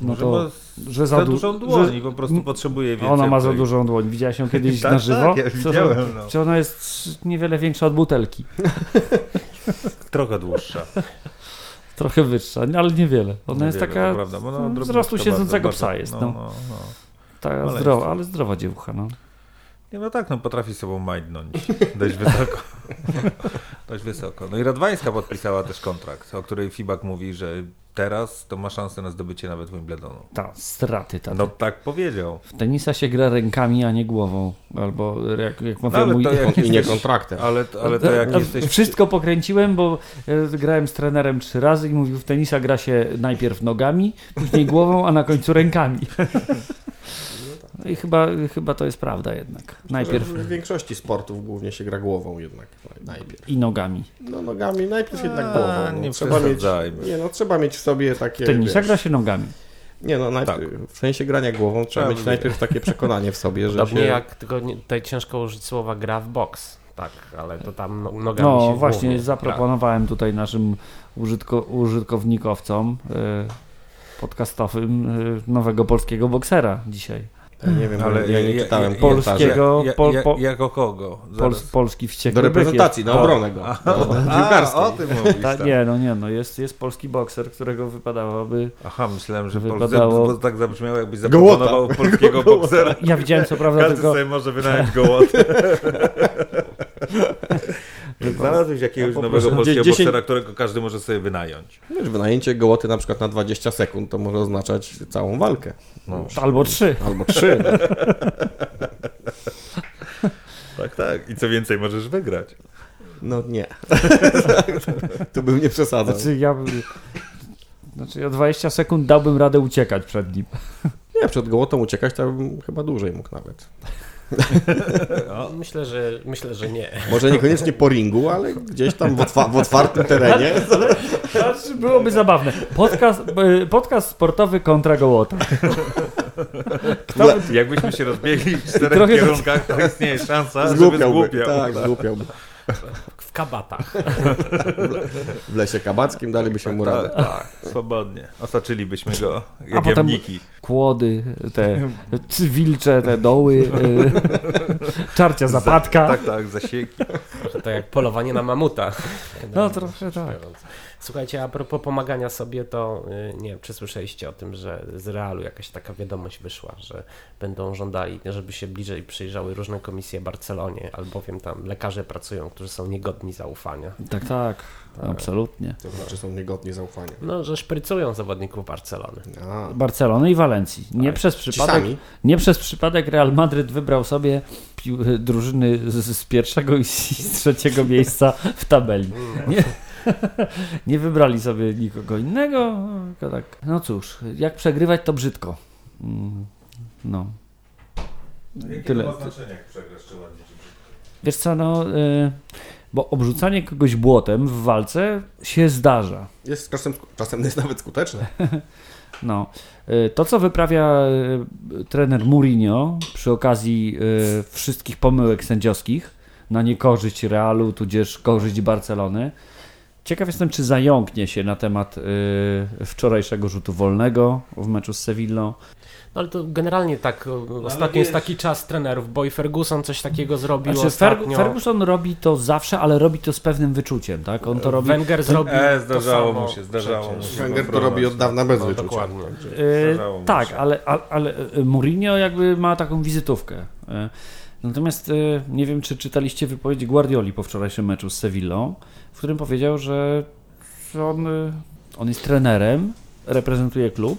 No Może to, że za za, du- dużą dłoń że- po prostu potrzebuje więcej. Ona ma za dużą dłoń. Widziałeś ją kiedyś <laughs> Tak, na żywo? tak, ja widziałem, no. Czy ona jest niewiele większa od butelki? <laughs> Trochę dłuższa. Trochę wyższa, ale niewiele. Ona jest Niewiele, taka to prawda, no, wzrostu siedzącego bardzo. psa jest. No, No, no, no. taka ale zdrowa, jest- ale zdrowa dziewucha. No. Nie, no tak, no potrafi sobą majdnąć dość wysoko. <laughs> dość wysoko. No i Radwańska podpisała też kontrakt, o której Fibak mówi, że teraz to ma szansę na zdobycie nawet Wimbledonu. Ta, straty ta. No tak powiedział. W tenisa się gra rękami, a nie głową. Albo jak, jak No, mówił ale mój... to jak I nie jesteś, kontraktem. ale, ale to jak No, jesteś... Wszystko pokręciłem, bo e, grałem z trenerem trzy razy i mówił, w tenisa gra się najpierw nogami, później głową, a na końcu rękami. <laughs> I chyba, chyba to jest prawda jednak. Najpierw W większości sportów głównie się gra głową jednak najpierw. i nogami. No nogami najpierw jednak A, głową. No, nie trzeba mieć, nie no, trzeba mieć w sobie takie... W tenisa wiesz, gra się nogami. Nie no, najpierw, w sensie grania głową trzeba Tak, mieć najpierw takie przekonanie w sobie, że Podobnie się... jak, tylko nie, tutaj ciężko użyć słowa gra w boks. Tak, ale to tam no- nogami No się właśnie, zaproponowałem tutaj naszym użytko, użytkownikowcom e, podcastowym e, nowego polskiego boksera dzisiaj. Ja nie wiem, ale ja nie czytałem ja- polskiego- Ja, Pol- ja, po- jako kogo? Pol, Zaraz. polski wściekły Do reprezentacji, na obronę go. A, Do <laughs> a, piłkarskiej. o tym mówisz, Ta, tak. nie, no nie, no jest, jest polski bokser, którego wypadałoby... Aha, myślałem, że Wypadało- bo tak zabrzmiało, jakbyś Gołota. zaproponował polskiego <laughs> boksera. Ja widziałem co prawda Każdy tylko... sobie może wynająć gołotę. <laughs> Znalazłeś jakiegoś Ja nowego polskiego 10 boksera, którego każdy może sobie wynająć. Wiesz, wynajęcie gołoty na przykład na 20 sekund to może oznaczać całą walkę. No. Albo trzy. Albo trzy. No. <laughs> Tak, tak. I co więcej, możesz wygrać. No nie. <laughs> tu bym nie przesadzał. Znaczy ja... bym- Znaczy ja 20 sekund dałbym radę uciekać przed nim. Nie, przed gołotą uciekać to bym chyba dłużej mógł nawet. <laughs> Myślę, że myślę, że nie. Może niekoniecznie po ringu, ale gdzieś tam w, otwa- w otwartym terenie. Znaczy, byłoby zabawne. Podcast, e, podcast sportowy kontra Gołota. Jakbyśmy się rozbiegli w czterech trochę- kierunkach, to istnieje szansa, żeby Zgłupiałby. zgłupiał. Tak, zgłupiałby. Kabatach. W lesie kabackim dali by się mu radę. Tak, tak, swobodnie. Osaczylibyśmy go A jak potem- jamniki. Kłody, te wilcze, te doły, e, <laughs> czarcia zapadka. Tak, tak, zasieki. Tak jak polowanie na mamuta. No trochę tak. Słuchajcie, a propos pomagania sobie, to y, nie wiem, czy słyszeliście o tym, że z Realu jakaś taka wiadomość wyszła, że będą żądali, żeby się bliżej przyjrzały różne komisje Barcelonie, albowiem tam lekarze pracują, którzy są niegodni zaufania. Tak, tak, absolutnie. To znaczy są niegodni zaufania. No, że szprycują zawodników Barcelony. A, Barcelony i Walencji. Nie Tak. przez przypadek. Nie przez przypadek Real Madryt wybrał sobie drużyny z, z pierwszego i z trzeciego miejsca w tabeli. Nie, <laughs> nie wybrali sobie nikogo innego. tylko tak. No cóż, jak przegrywać to brzydko. Mm, No. Tyle. znaczenie, jak przegrasz czy ładnie? Wiesz co, no, y, bo obrzucanie kogoś błotem w walce się zdarza. Jest czasem, czasem jest nawet skuteczne. <laughs> No, y, to co wyprawia y, trener Mourinho przy okazji y, wszystkich pomyłek sędziowskich na niekorzyść Realu, tudzież korzyść Barcelony. Ciekaw jestem, czy zająknie się na temat y, wczorajszego rzutu wolnego w meczu z Sewillą. No ale to generalnie tak, o, ostatnio wiesz- jest taki czas trenerów, bo i Ferguson coś takiego zrobił Znaczy, Fer ostatnio. Ferguson robi to zawsze, ale robi to z pewnym wyczuciem, tak? On to robi... Wenger zrobił E, to zdarzało samo mu się, zdarzało mu się. Wenger to robi od dawna bez No, wyczucia. dokładnie. E, tak, ale, ale, ale Mourinho jakby ma taką wizytówkę. E, Natomiast e, nie wiem, czy czytaliście wypowiedź Guardioli po wczorajszym meczu z Sewillą, w którym powiedział, że on, e, on jest trenerem, reprezentuje klub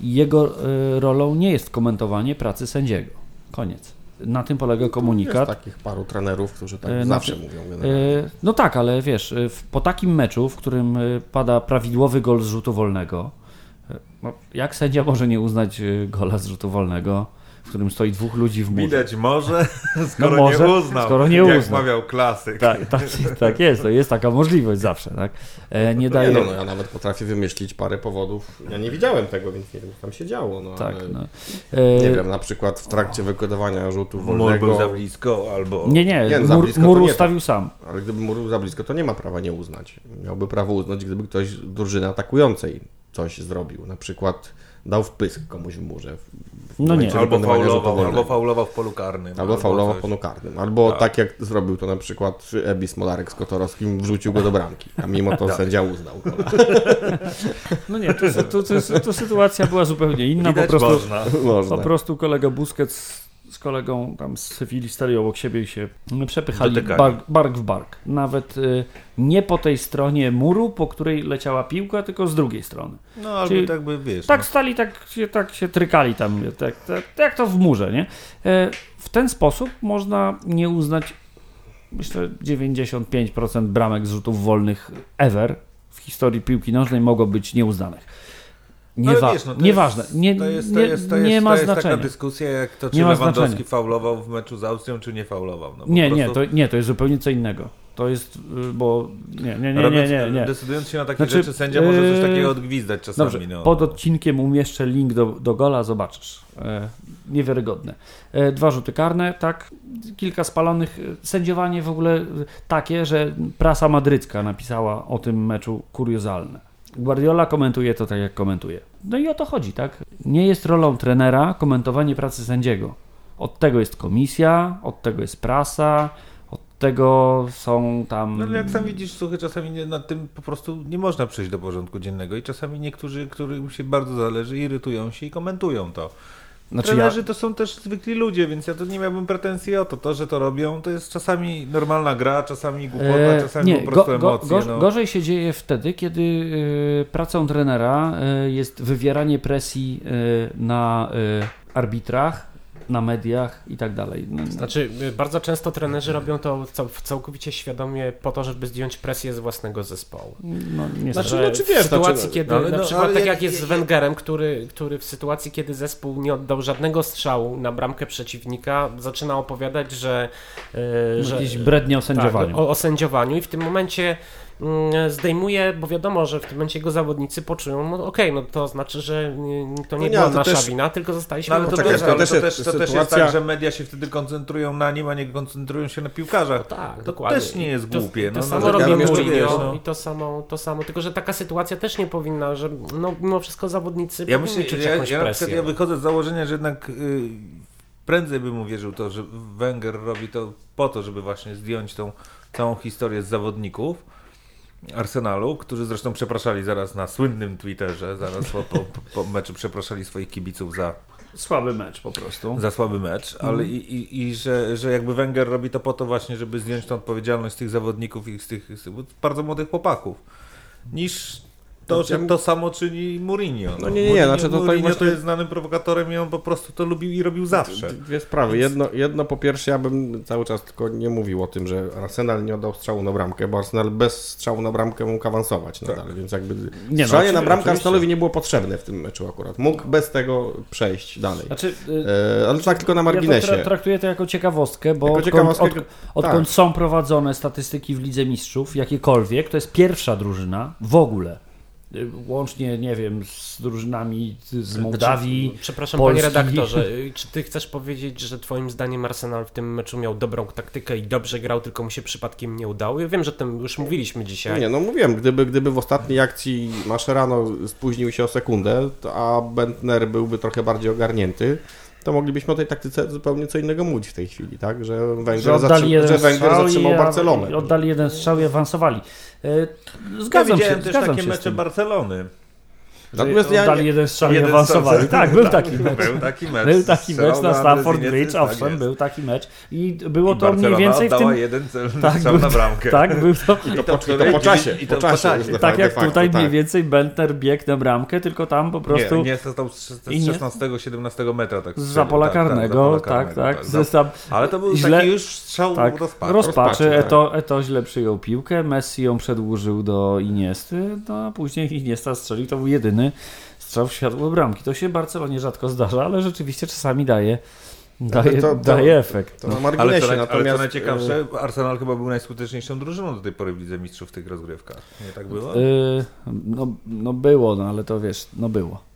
i jego e, rolą nie jest komentowanie pracy sędziego. Koniec. Na tym polega Jest komunikat. takich paru trenerów, którzy tak zawsze mówią. generalnie. No tak, ale wiesz, po takim meczu, w którym pada prawidłowy gol z rzutu wolnego, no, jak sędzia może nie uznać gola z rzutu wolnego? W którym stoi dwóch ludzi w murze. Widać może, skoro No może, nie uznał, skoro nie jak uznał. mawiał klasyk. Tak, tak, tak jest, to jest taka możliwość zawsze, tak? E, nie Nie daje... no, no, ja nawet potrafię wymyślić parę powodów. Ja nie widziałem tego, więc nie wiem, co tam się działo. No, Tak, ale, no. Nie E, wiem, na przykład w trakcie wykonywania rzutu Mur wolnego, był za blisko, albo... Nie, nie, Nie, za mur, blisko mur nie, ustawił sam. ale gdyby mur był za blisko, to nie ma prawa nie uznać. Miałby prawo uznać, gdyby ktoś z drużyny atakującej coś zrobił. Na przykład dał wpysk komuś w murze. W, w No nie. Albo faulował, albo faulował w polu karnym. Albo faulował coś. panu karnym. Albo Tak. tak. jak zrobił to na przykład Ebi Smolarek z Kotorowskim, wrzucił go do bramki, a mimo to sędzia uznał. go. No nie, to, to, to, to, to sytuacja była zupełnie inna, po Widać prostu, można. Można. po prostu kolega Busquets z kolegą tam z Sewilli stali obok siebie i się przepychali bark, bark w bark. Nawet y, nie po tej stronie muru, po której leciała piłka, tylko z drugiej strony. No albo Czyli- tak by, wiesz... Tak no. stali, tak się, tak się trykali tam, tak, tak, jak to w murze, nie? E, W ten sposób można nie uznać, myślę, 95% bramek z rzutów wolnych ever w historii piłki nożnej mogło być nieuznanych. No, Niewa- wiesz, no nieważne, jest- nie, to jest, to nie, jest, to nie jest, ma to jest znaczenia. taka dyskusja, jak to, czy Nie Lewandowski znaczenia. faulował w meczu z Austrią, czy nie faulował. No, Nie, nie, prostu to, nie, to jest zupełnie co innego. To jest, y, bo nie, nie, nie, nie, nie, nie. Decydując się na takie Znaczy, rzeczy, sędzia może coś yy, takiego odgwizdać czasami. Dobrze, no. pod odcinkiem umieszczę link do, do gola, zobaczysz. E, niewiarygodne. E, dwa rzuty karne, tak, kilka spalonych. Sędziowanie w ogóle takie, że prasa madrycka napisała o tym meczu kuriozalne. Guardiola komentuje to tak, jak komentuje. No i o to chodzi, tak? Nie jest rolą trenera komentowanie pracy sędziego. Od tego jest komisja, od tego jest prasa, od tego są tam... No, ale jak sam widzisz, słuchaj, czasami nad tym po prostu nie można przejść do porządku dziennego i czasami niektórzy, którym się bardzo zależy, irytują się i komentują to. Znaczy ja, Trenerzy to są też zwykli ludzie, więc ja tu nie miałbym pretensji o to. To, że to robią, to jest czasami normalna gra, czasami głupota, E, czasami po prostu emocje. gorz- no. Gorzej się dzieje wtedy, kiedy e, pracą trenera e, jest wywieranie presji e, na arbitrach, na mediach i tak dalej. No, Znaczy, y, bardzo często trenerzy robią to cał- całkowicie świadomie po to, żeby zdjąć presję z własnego zespołu. no, nie Znaczy, Że no, czy w wiesz, sytuacji, znaczy- kiedy, ale na no, przykład ale tak jak- jest z Wengerem, który, który w sytuacji, kiedy zespół nie oddał żadnego strzału na bramkę przeciwnika, zaczyna opowiadać, że... y, że jakieś brednie o sędziowaniu. Tak, o, o sędziowaniu i w tym momencie zdejmuje, bo wiadomo, że w tym momencie jego zawodnicy poczują, no okej, no to znaczy, że mm, to nie No nie, była ale to nasza też- wina, tylko zostaliśmy No ale to, Poczekaj, też, to ale też to, jest też, to też jest sytuacja- tak, że media się wtedy koncentrują na nim, a nie koncentrują się na piłkarzach. tak, to dokładnie. też nie jest To- głupie. To, no, samo no, robi ja bym jeszcze, Mourinho wiesz, no. i to samo, to samo, tylko że taka sytuacja też nie powinna, że no, mimo wszystko zawodnicy Ja powinni myślę, czuć ja, jakąś ja, presję. ja wychodzę z założenia, że jednak y, prędzej bym uwierzył to, że Wenger robi to po to, żeby właśnie zdjąć tą całą historię z zawodników Arsenalu, którzy zresztą przepraszali zaraz na słynnym Twitterze, zaraz po, po, po meczu przepraszali swoich kibiców za, Słaby mecz po prostu. za słaby mecz, ale i, i, i że, że jakby Wenger robi to po to właśnie, żeby zdjąć tą odpowiedzialność z tych zawodników i z tych, z tych bardzo młodych chłopaków, niż to, że to samo czyni Mourinho. No nie, nie, nie, Mourinho, znaczy to tutaj Mourinho to właśnie- jest znanym prowokatorem i on po prostu to lubił i robił zawsze. Dwie sprawy. Jedno, jedno po pierwsze, ja bym cały czas tylko nie mówił o tym, że Arsenal nie oddał strzału na bramkę, bo Arsenal bez strzału na bramkę mógł awansować nadal, więc jakby no, strzelanie na bramkę. Arsenalowi nie było potrzebne w tym meczu akurat. Mógł bez tego przejść dalej. Znaczy, y, E, ale tak tylko na ja to marginesie. tra- traktuję to jako ciekawostkę, bo Jako odkąd, ciekawostkę, od, tak. odkąd są prowadzone statystyki w Lidze Mistrzów, jakiekolwiek, to jest pierwsza drużyna w ogóle. Łącznie, nie wiem, z drużynami z Mołdawii. Znaczy, Przepraszam, Polski. panie redaktorze, <laughs> czy ty chcesz powiedzieć, że twoim zdaniem Arsenal w tym meczu miał dobrą taktykę i dobrze grał, tylko mu się przypadkiem nie udało? Ja wiem, że o tym już mówiliśmy dzisiaj. Nie, no mówiłem, gdyby, gdyby w ostatniej akcji Mascherano spóźnił się o sekundę, to, a Bentner byłby trochę bardziej ogarnięty, to moglibyśmy o tej taktyce zupełnie co innego mówić w tej chwili, tak? Że Węgier, Że zatrzymał i, Barcelonę. i oddali jeden strzał i awansowali. Ja Zgadzam widziałem się, też zgadzam takie się z mecze tym. Barcelony. Natomiast ja, Oddali jeden strzał i awansowali. Tak, był taki mecz. Był taki mecz. Był taki mecz na Stamford Bridge, tak owszem, był taki mecz i było I to mniej więcej w tym... jeden Tak, był, na bramkę. tak, był to... I to, po, i to po czasie, I to po czasie. Tak jak facto, tutaj mniej tak. więcej Bentner biegł na bramkę, tylko tam po prostu Nie, nie, to tam z I nie- 16-17 metra tak z zapola tak, tak, karnego, tak, tak, Ale to był źle- taki już strzał rozpaczy. Eto źle przyjął piłkę, Messi ją przedłużył do Iniesty, no a później Iniesta strzelił, to był jedyny celny, strzał w światło bramki. To się Barcelonie rzadko zdarza, ale rzeczywiście czasami daje, daje, to- to- daje efekt. To No. na Ale co, naj, ale natomiast... co najciekawsze, Arsenal chyba był najskuteczniejszą drużyną do tej pory w Lidze Mistrzów w tych rozgrywkach. Nie tak było? Y, no, no było, no ale to wiesz, no było.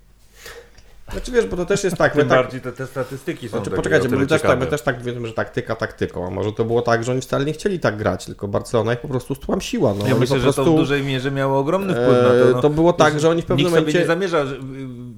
Znaczy wiesz, bo to też jest <laughs> tak, Tym tak bardziej te, te statystyki są Znaczy, takie poczekajcie, bo my też, tak, my też tak wiemy, że taktyka taktyką, a może to było tak, że oni wcale nie chcieli tak grać, tylko Barcelona ich po prostu stłamsiła. No, Ja Oni myślę, po że to prostu, w dużej mierze miało ogromny wpływ na e, to. No. to było tak, że oni w pewnym Nikt sobie momencie... nie zamierza,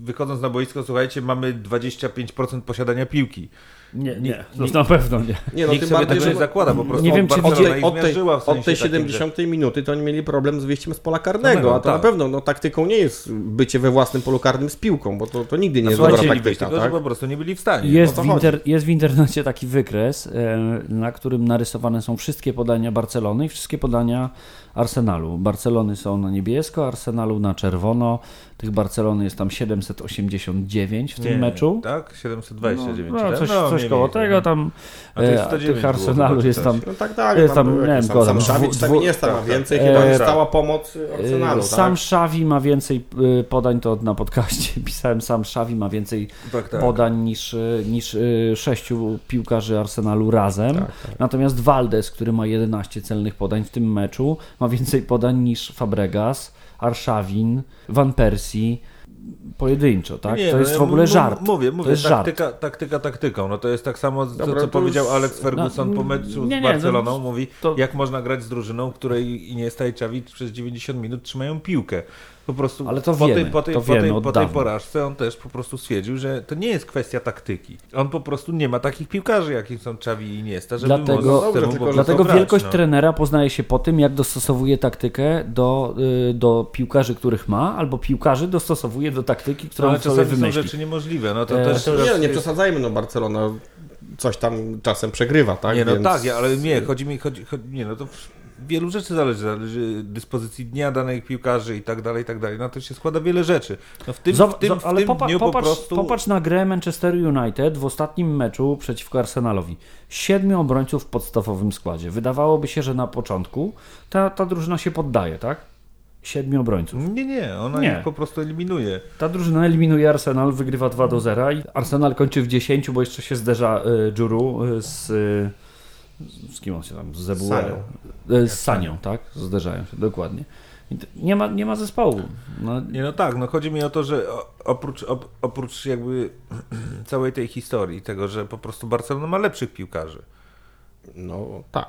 wychodząc na boisko, słuchajcie, mamy 25% posiadania piłki. Nie, nie, no, nie. na pewno nie. Nie, no, Nikt tym sobie bardziej, że zakłada, po prostu Nie wiem, czy od tej, od tej, w sensie od tej takim, że- 70 minuty to oni mieli problem z wyjściem z pola karnego, Karnego, a to na tak. pewno no, taktyką nie jest bycie we własnym polu karnym z piłką, bo to, to nigdy nie jest Słuchajcie, dobra taktyka. tylko Tak? że po prostu nie byli w stanie. Jest to w, inter, jest w internecie taki wykres, e, na którym narysowane są wszystkie podania Barcelony i wszystkie podania Arsenalu. Barcelony są na niebiesko, Arsenalu na czerwono. Tych Barcelony jest tam 789 w tym Nie, meczu. Tak? 729. No, tak? coś, No, coś koło więcej, tego no. tam. A to jest e, 109 tych było, Arsenalu zobaczy jest tam. No tak, tak. Jest tam, tam, nie wiem, sam, go sam dwu- nie jest, tam ma tak, więcej, tak. chyba E, jest stała pomoc Arsenalu, E, tak? Sam Szawi ma więcej e, podań, to na podcaście <laughs> pisałem, sam Szawi ma więcej Tak, tak. podań niż, e, niż e, sześciu piłkarzy Arsenalu razem. Tak, tak. Natomiast Valdes, który ma 11 celnych podań w tym meczu, ma więcej podań niż Fabregas, Arszawin, Van Persie. Pojedynczo, tak? Nie, to no jest ja w ogóle żart. Mówię, to mówię, jest żart. taktyka, taktyka taktyką. No to jest tak samo, co, Dobra, co to powiedział już- Alex Ferguson no, po meczu nie, z nie, Barceloną. to- Mówi, to- jak można grać z drużyną, której Iniesta i Xavi przez 90 minut trzymają piłkę. Po prostu Ale to po, wiemy, tej, po, tej, to po, tej, wiemy od po tej porażce on też po prostu stwierdził, że to nie jest kwestia taktyki. On po prostu nie ma takich piłkarzy, jakich są Xavi i Iniesta, żeby Dlatego- Dobrze, temu tylko Dlatego grać, wielkość no. trenera poznaje się po tym, jak dostosowuje taktykę do, y, do piłkarzy, których ma, albo piłkarzy dostosowuje do taktyki, którą No, ale sobie czasami są wymyśli. rzeczy niemożliwe. No to E, też Nie, no, nie jest- przesadzajmy, no Barcelona coś tam czasem przegrywa, tak? Nie, no Więc- tak, ale nie, chodzi mi, chodzi, chodzi, nie, no to wielu rzeczy zależy, zależy dyspozycji dnia danych piłkarzy i tak dalej, i tak dalej. Na to się składa wiele rzeczy. No w tym, Zob- w tym, w ale tym popa- dniu popatrz, po prostu... popatrz na grę Manchester United w ostatnim meczu przeciwko Arsenalowi. Siedmiu obrońców w podstawowym składzie. Wydawałoby się, że na początku ta, ta drużyna się poddaje, tak? Siedmiu obrońców. Nie, nie, ona Nie. ich po prostu eliminuje. Ta drużyna eliminuje Arsenal, wygrywa 2 do 0 i Arsenal kończy w 10, bo jeszcze się zderza y, Dżuru y, z, y, z kim on się tam, z Zebuę, Sanią. y, z Sanią, tak? Zderzają się, dokładnie. Nie ma, nie ma zespołu. No, Nie, no tak, no chodzi mi o to, że oprócz, op, oprócz jakby <clears throat> całej tej historii, tego, że po prostu Barcelona ma lepszych piłkarzy. No tak.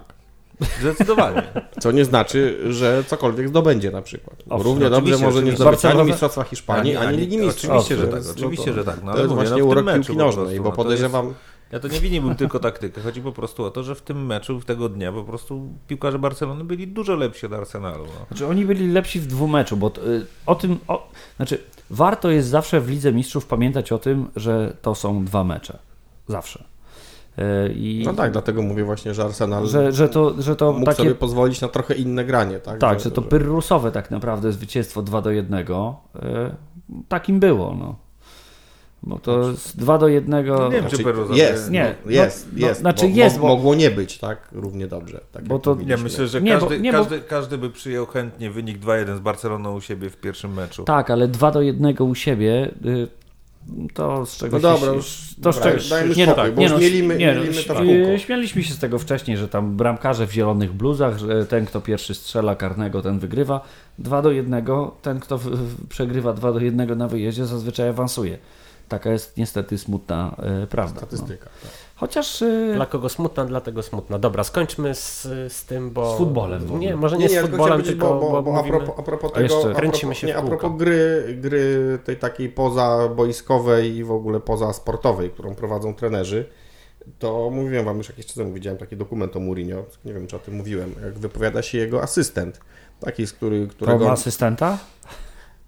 Zdecydowanie. <laughs> Co nie znaczy, że cokolwiek zdobędzie na przykład. Bo Owszem, równie dobrze może nie zdobyć ani Mistrzostwa Hiszpanii, ani, Ani- Ligi Mistrzów. Oczywiście, że tak, jest- oczywiście, no to- że tak. No, to ale jest właśnie no urok piłki nożnej, bo no to podejrzewam... Ja to nie winniłbym tylko taktykę. Chodzi po prostu o to, że w tym meczu, w tego dnia po prostu piłkarze Barcelony byli dużo lepsi od Arsenalu. No. Znaczy oni byli lepsi w dwumeczu, bo to, y, o tym, o, znaczy warto jest zawsze w Lidze Mistrzów pamiętać o tym, że to są dwa mecze. Zawsze. Y, I No tak, dlatego mówię właśnie, że Arsenal że, że to, że to mógł takie, sobie pozwolić na trochę inne granie, tak? tak, że to pyrrusowe tak naprawdę zwycięstwo 2 do 1, y, takim było, no. Bo to z 2 do 1. No nie wiem, Znaczy, czy Peru jest, Nie, no, jest, no, jest. znaczy jest, bo- Mogło nie być, tak? Równie dobrze. Tak Bo to-. Ja myślę, że Nie, bo- każdy, nie, bo- każdy, każdy by przyjął chętnie wynik 2-1 z Barceloną u siebie w pierwszym meczu. Tak, ale 2 do 1 u siebie. y, To z czego No dobra, już to z dobra, czego, dajmy nie, no, spokój, tak, bo nie, już no, mielimy- nie, no, mielimy to w. Śmialiśmy się z tego wcześniej, że tam bramkarze w zielonych bluzach, że ten kto pierwszy strzela karnego, ten wygrywa. 2 do 1, ten kto w, w, przegrywa 2 do 1 na wyjeździe zazwyczaj awansuje. Taka jest niestety smutna e, prawda. No. Statystyka. Tak. Chociaż e, Dla kogo smutna, dlatego smutna. Dobra, skończmy z, z tym, bo... Z futbolem. Nie, może nie, Nie, nie, z futbolem, tylko bo, bo, bo a, mówimy... propos, a propos A tego, jeszcze a kręcimy propos, się w nie, a propos gry, gry tej takiej pozaboiskowej i w ogóle pozasportowej, którą prowadzą trenerzy, to mówiłem wam już jakiś czas temu, widziałem taki dokument o Mourinho, nie wiem czy o tym mówiłem, jak wypowiada się jego asystent, taki, z który, którego... ma asystenta?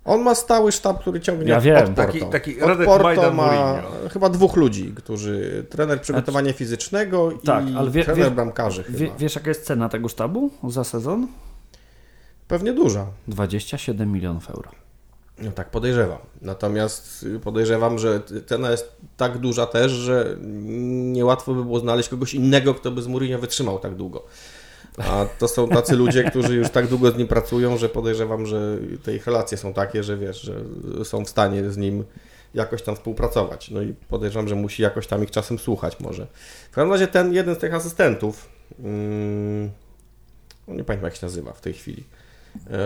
On ma stały sztab, który ciągnie Ja od wiem. Porto. Taki, taki Od Radek Porto Majdan ma Mourinho. chyba dwóch ludzi, którzy trener przygotowania fizycznego tak, i ale wie- trener wie- bramkarzy chyba. Wie, wiesz jaka jest cena tego sztabu za sezon? Pewnie duża. 27 milionów euro. No tak podejrzewam. Natomiast podejrzewam, że cena jest tak duża też, że niełatwo by było znaleźć kogoś innego, kto by z Mourinho wytrzymał tak długo. A to są tacy ludzie, którzy już tak długo z nim pracują, że podejrzewam, że te ich relacje są takie, że wiesz, że są w stanie z nim jakoś tam współpracować. No i podejrzewam, że musi jakoś tam ich czasem słuchać może. W każdym razie ten jeden z tych asystentów, mm, no nie pamiętam jak się nazywa w tej chwili,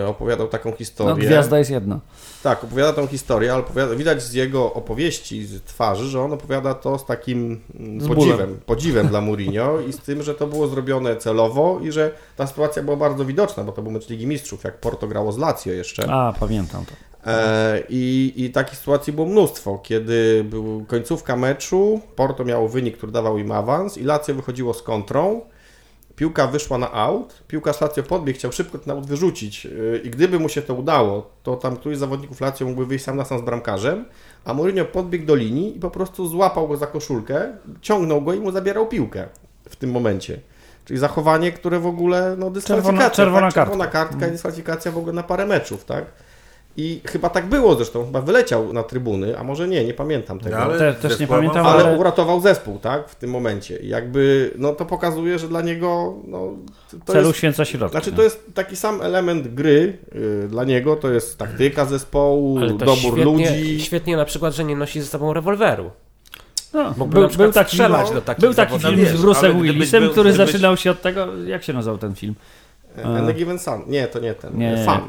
opowiadał taką No, historię. gwiazda jest jedna. Tak, opowiada tą historię, ale opowiada, widać z jego opowieści, z twarzy, że on opowiada to z takim mm, Z podziwem, podziwem dla Mourinho i z tym, że to było zrobione celowo i że ta sytuacja była bardzo widoczna, bo to był mecz Ligi Mistrzów, jak Porto grało z Lazio jeszcze. A, pamiętam to. E, I, I takich sytuacji było mnóstwo, kiedy był końcówka meczu, Porto miało wynik, który dawał im awans i Lazio wychodziło z kontrą, piłka wyszła na aut, piłkarz Lazio podbiegł, chciał szybko ten aut wyrzucić yy, i gdyby mu się to udało, to tam któryś z zawodników Lazio mógłby wyjść sam na sam z bramkarzem, a Mourinho podbiegł do linii i po prostu złapał go za koszulkę, ciągnął go i mu zabierał piłkę w tym momencie. Czyli zachowanie, które w ogóle, no dyskwalifikacja, czerwona tak? czerwona kartka i dyskwalifikacja w ogóle na parę meczów, tak? I chyba tak było zresztą, chyba wyleciał na trybuny, a może nie, nie pamiętam tego. ale Te- też nie pamiętam, Ale ale- uratował zespół, tak? W tym momencie. I jakby, no to pokazuje, że dla niego, no, to Celu jest, święca środka. znaczy to jest taki sam element gry y, dla niego, to jest taktyka zespołu, dobór świetnie, ludzi. świetnie na przykład, że nie nosi ze sobą rewolweru. No, Mógłby był, był taki, strzelać do takich był taki film Wiesz, z gdybyś Willisem, był- który gdybyś- zaczynał się od tego, jak się nazywał ten film? And the Given Sun. Nie, to nie ten. Nie. Fan.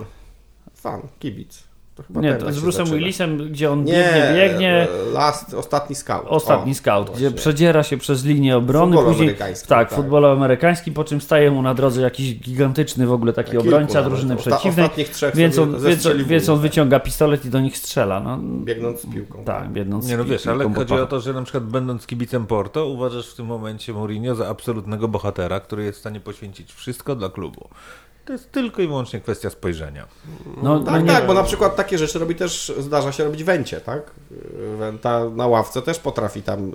Fan, kibic. To chyba Nie, to tak z Bruce'em. Willisem, gdzie on Nie, biegnie, biegnie, Last, ostatni scout. ostatni O, scout, właśnie. gdzie przedziera się przez linię obrony, Futbolu później amerykańskim, tak, tak. futbolu amerykańskim, po czym staje mu na drodze jakiś gigantyczny w ogóle taki Kilku obrońca nawet. drużyny Osta- przeciwnej, Ostatnich trzech więc on, więc, więc on wyciąga pistolet i do nich strzela. No, Biegnąc z piłką. tak, biednąc Nie no wiesz, ale chodzi o to, że na przykład będąc kibicem Porto, uważasz w tym momencie Mourinho za absolutnego bohatera, który jest w stanie poświęcić wszystko dla klubu. To jest tylko i wyłącznie kwestia spojrzenia. No, no Tak, nie, tak, bo na przykład takie rzeczy robi też, zdarza się robić Węcie, tak? Wenta na ławce też potrafi tam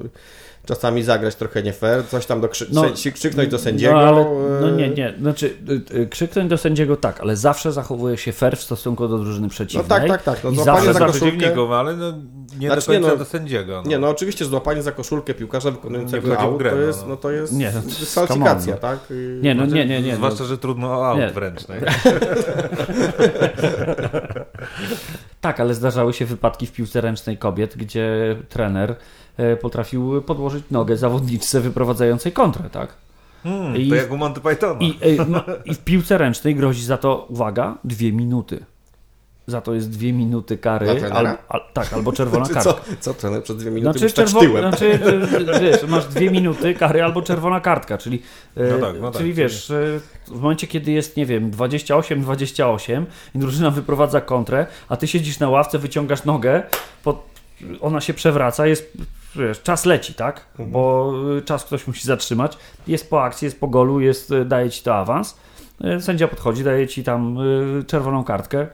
czasami zagrać trochę nie fair, coś tam do krzy- No, krzyknąć do sędziego. No, ale, no e, nie, nie, znaczy y, y, krzyknąć do sędziego tak, ale zawsze zachowuje się fair w stosunku do drużyny przeciwnej. tak, tak, tak, no I zawsze za przeciwników, ale no, nie Znaczy, do nie, końca no- do sędziego. No. Nie, no oczywiście, złapanie za koszulkę piłkarza wykonującego Nie aut, grę, to no. jest, no to jest Nie, no dyskwalifikacja, tak? I- Nie, no nie, nie, nie. Zwłaszcza, No, że trudno o aut Nie. wręcz. Tak? <laughs> tak, ale zdarzały się wypadki w piłce ręcznej kobiet, gdzie trener potrafił podłożyć nogę zawodniczce wyprowadzającej kontrę, tak? Hmm, I- to jak u Monty Pythona. I, e, no, I w piłce ręcznej grozi za to, uwaga, dwie minuty. Za to jest dwie minuty kary. Trenera? al, tak, albo czerwona Czy kartka. co, co trener przez dwie minuty Znaczy, znaczy, tak czerwo... znaczy y, wiesz, masz dwie minuty kary albo czerwona kartka, czyli, e, No tak, no tak, czyli wiesz, e, w momencie kiedy jest, nie wiem, 28-28 i drużyna wyprowadza kontrę, a ty siedzisz na ławce, wyciągasz nogę, pod... ona się przewraca, jest, wiesz, czas leci, tak? Mhm. Bo y, czas ktoś musi zatrzymać, jest po akcji, jest po golu, jest, y, daje ci to awans, y, sędzia podchodzi, daje ci tam czerwoną kartkę,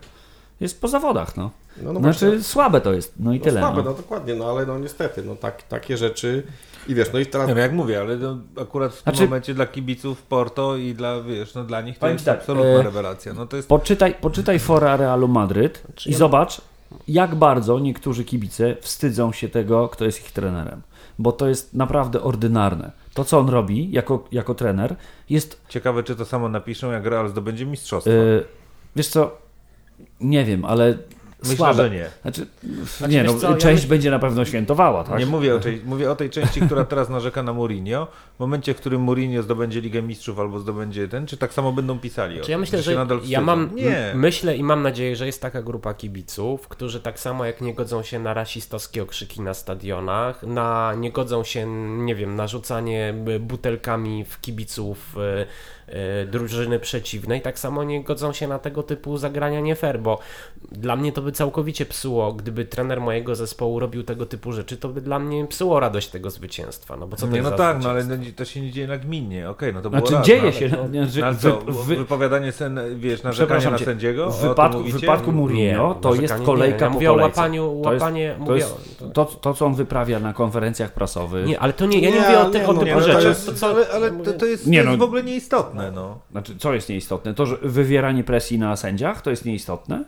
jest po zawodach, no. No, no znaczy, właśnie. słabe to jest, no i no, tyle. Słabe, no. no dokładnie, no ale no niestety, no tak, takie rzeczy i wiesz, no i teraz Nie, no jak mówię, ale no, akurat w tym Znaczy- momencie dla kibiców Porto i dla, wiesz, no dla nich to jest tak, absolutna e, rewelacja. No to jest Poczytaj, poczytaj fora Realu Madryt i ja- zobacz, jak bardzo niektórzy kibice wstydzą się tego, kto jest ich trenerem. Bo to jest naprawdę ordynarne. To, co on robi jako, jako trener, jest. ciekawe, czy to samo napiszą, jak Real zdobędzie mistrzostwo. Yy, wiesz co, nie wiem, ale. Myślę, słabe. że nie. Znaczy, nie, wiesz no, co, ja część myśl- będzie na pewno świętowała, tak? Nie mówię o, tej, mówię o tej części, która teraz narzeka na Mourinho. W momencie, w którym Mourinho zdobędzie Ligę Mistrzów albo zdobędzie ten, czy tak samo będą pisali o Czy ja tym, myślę, się że nadal ja wstydzą? mam, Nie. myślę i mam nadzieję, że jest taka grupa kibiców, którzy tak samo jak nie godzą się na rasistowskie okrzyki na stadionach, na, nie godzą się, nie wiem, na rzucanie y, butelkami w kibiców y, drużyny przeciwnej, tak samo nie godzą się na tego typu zagrania nie fair, bo dla mnie to by całkowicie psuło, gdyby trener mojego zespołu robił tego typu rzeczy, to by dla mnie psuło radość tego zwycięstwa, no bo co to nie, no tak, no ale no, to się nie dzieje nagminnie. Okej, no to było Znaczy, raz, dzieje no, się. że No, ale wy- co, wy- wypowiadanie sen, wiesz, narzekanie na sędziego? W wypadku, w wypadku Mourinho to jest kolejka nie. ja po mówię o kolejce. łapaniu, To jest- łapanie, To, mówię, jest, to, to, co on wyprawia na konferencjach prasowych. Nie, ale to nie, ja nie, Nie, mówię o tych, o no, no, to rzeczach. ale ale to, jest, to no. jest w ogóle nieistotne. No. Znaczy, co jest nieistotne? To, że wywieranie presji na sędziach to jest nieistotne?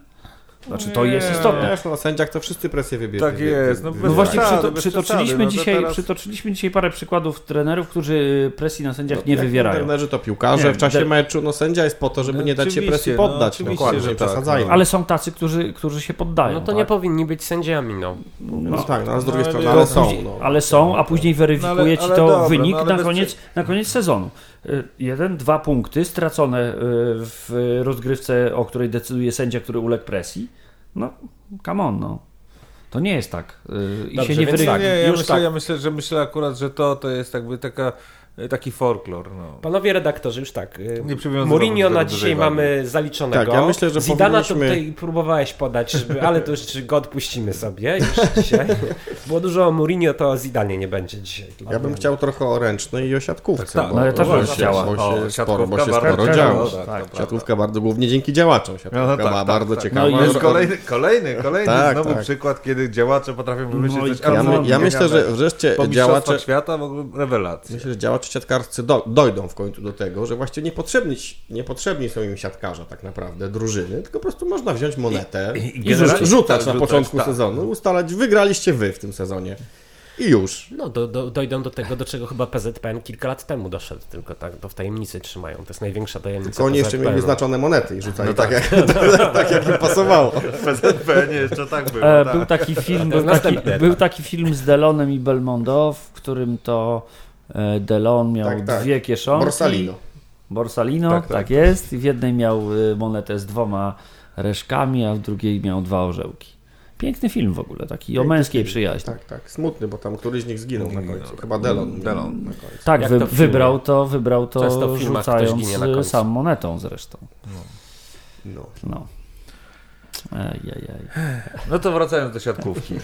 Znaczy to jest istotne. Wiesz, no, na sędziach to wszyscy presję wybierze. Tak jest, no No właśnie przesady, przyto, przytoczyliśmy, no dzisiaj, teraz- przytoczyliśmy dzisiaj parę przykładów trenerów, którzy presji na sędziach nie Jak wywierają. Trenerzy to piłkarze Nie, w czasie de- meczu, no sędzia jest po to, żeby No nie dać się presji no, poddać. No, dokładnie, że nie tak, przesadzajmy. no. Ale są tacy, którzy, którzy się poddają. No to tak? nie powinni być sędziami, no. No tak, no, a z drugiej No, strony, ale ale są. No. Ale są, a później weryfikuje No, ale- ci to dobra, wynik no, na, koniec, na koniec sezonu. Y, Jeden, dwa punkty stracone y, w rozgrywce, o której decyduje sędzia, który uległ presji. No, come on, no. To nie jest tak. y, I Dobrze, się nie wyrywa. tak. Nie, ja już myślę, tak. ja myślę, że myślę akurat, że to, to jest jakby taka, taki folklor. No. Panowie redaktorzy, już tak. y, Nie Mourinho na dzisiaj dużej wagi. mamy zaliczonego. Tak, ja myślę, że Zidana powinniśmy- to tutaj próbowałeś podać, żeby, ale to już go odpuścimy sobie już dzisiaj. Było dużo o Mourinho, to Zidanie nie będzie dzisiaj. Ja bym mnie. chciał trochę o ręcznej i o siatkówce. Tak, bo- no ja też bo bym chciała. Bo O, się sporo, siatkówka bo się bardzo sporo działo. tak, to prawda. Siatkówka bardzo głównie dzięki działaczom. Siatkówka No, tak, była tak, bardzo tak. ciekawa. No jest No, kolejny, kolejny, kolejny Tak, znowu tak. przykład, kiedy działacze potrafią wymyślić No coś Ja, ja myślę, że wreszcie działacze, świata w ogóle rewelacja. myślę, że działacze siatkarscy do, dojdą w końcu do tego, że właściwie niepotrzebni, niepotrzebni są im siatkarze tak naprawdę, drużyny, tylko po prostu można wziąć monetę I- i, i generalnie- rzucać tak, na rzucać, początku tak. sezonu, ustalać, wygraliście wy w tym sezonie. I już. No, do, do, dojdą do tego, do czego chyba PZPN kilka lat temu doszedł, tylko tak to w tajemnicy trzymają. To jest największa tajemnica Tylko oni jeszcze mieli wyznaczone monety i rzucali No tak, tak. jak, <laughs> tak, jak im pasowało. W PZP nie jeszcze tak było. E, tak. był taki film, był taki, był taki film z Delonem i Belmondo, w którym to Delon miał Tak, tak. dwie kieszonki. Borsalino. Borsalino, tak, Tak, tak. jest. I w jednej miał y, monetę z dwoma reszkami, a w drugiej miał dwa orzełki. Piękny film w ogóle, taki o męskiej przyjaźni. Tak, Tak. Smutny, bo tam któryś z nich zginął na końcu. Chyba Delon. Delon. Na końcu. tak wy, to wybrał to, wybrał to Często w filmach ktoś rzucając ginie na końcu. sam monetą zresztą. No. No. Ejejej. No to wracając do siatkówki.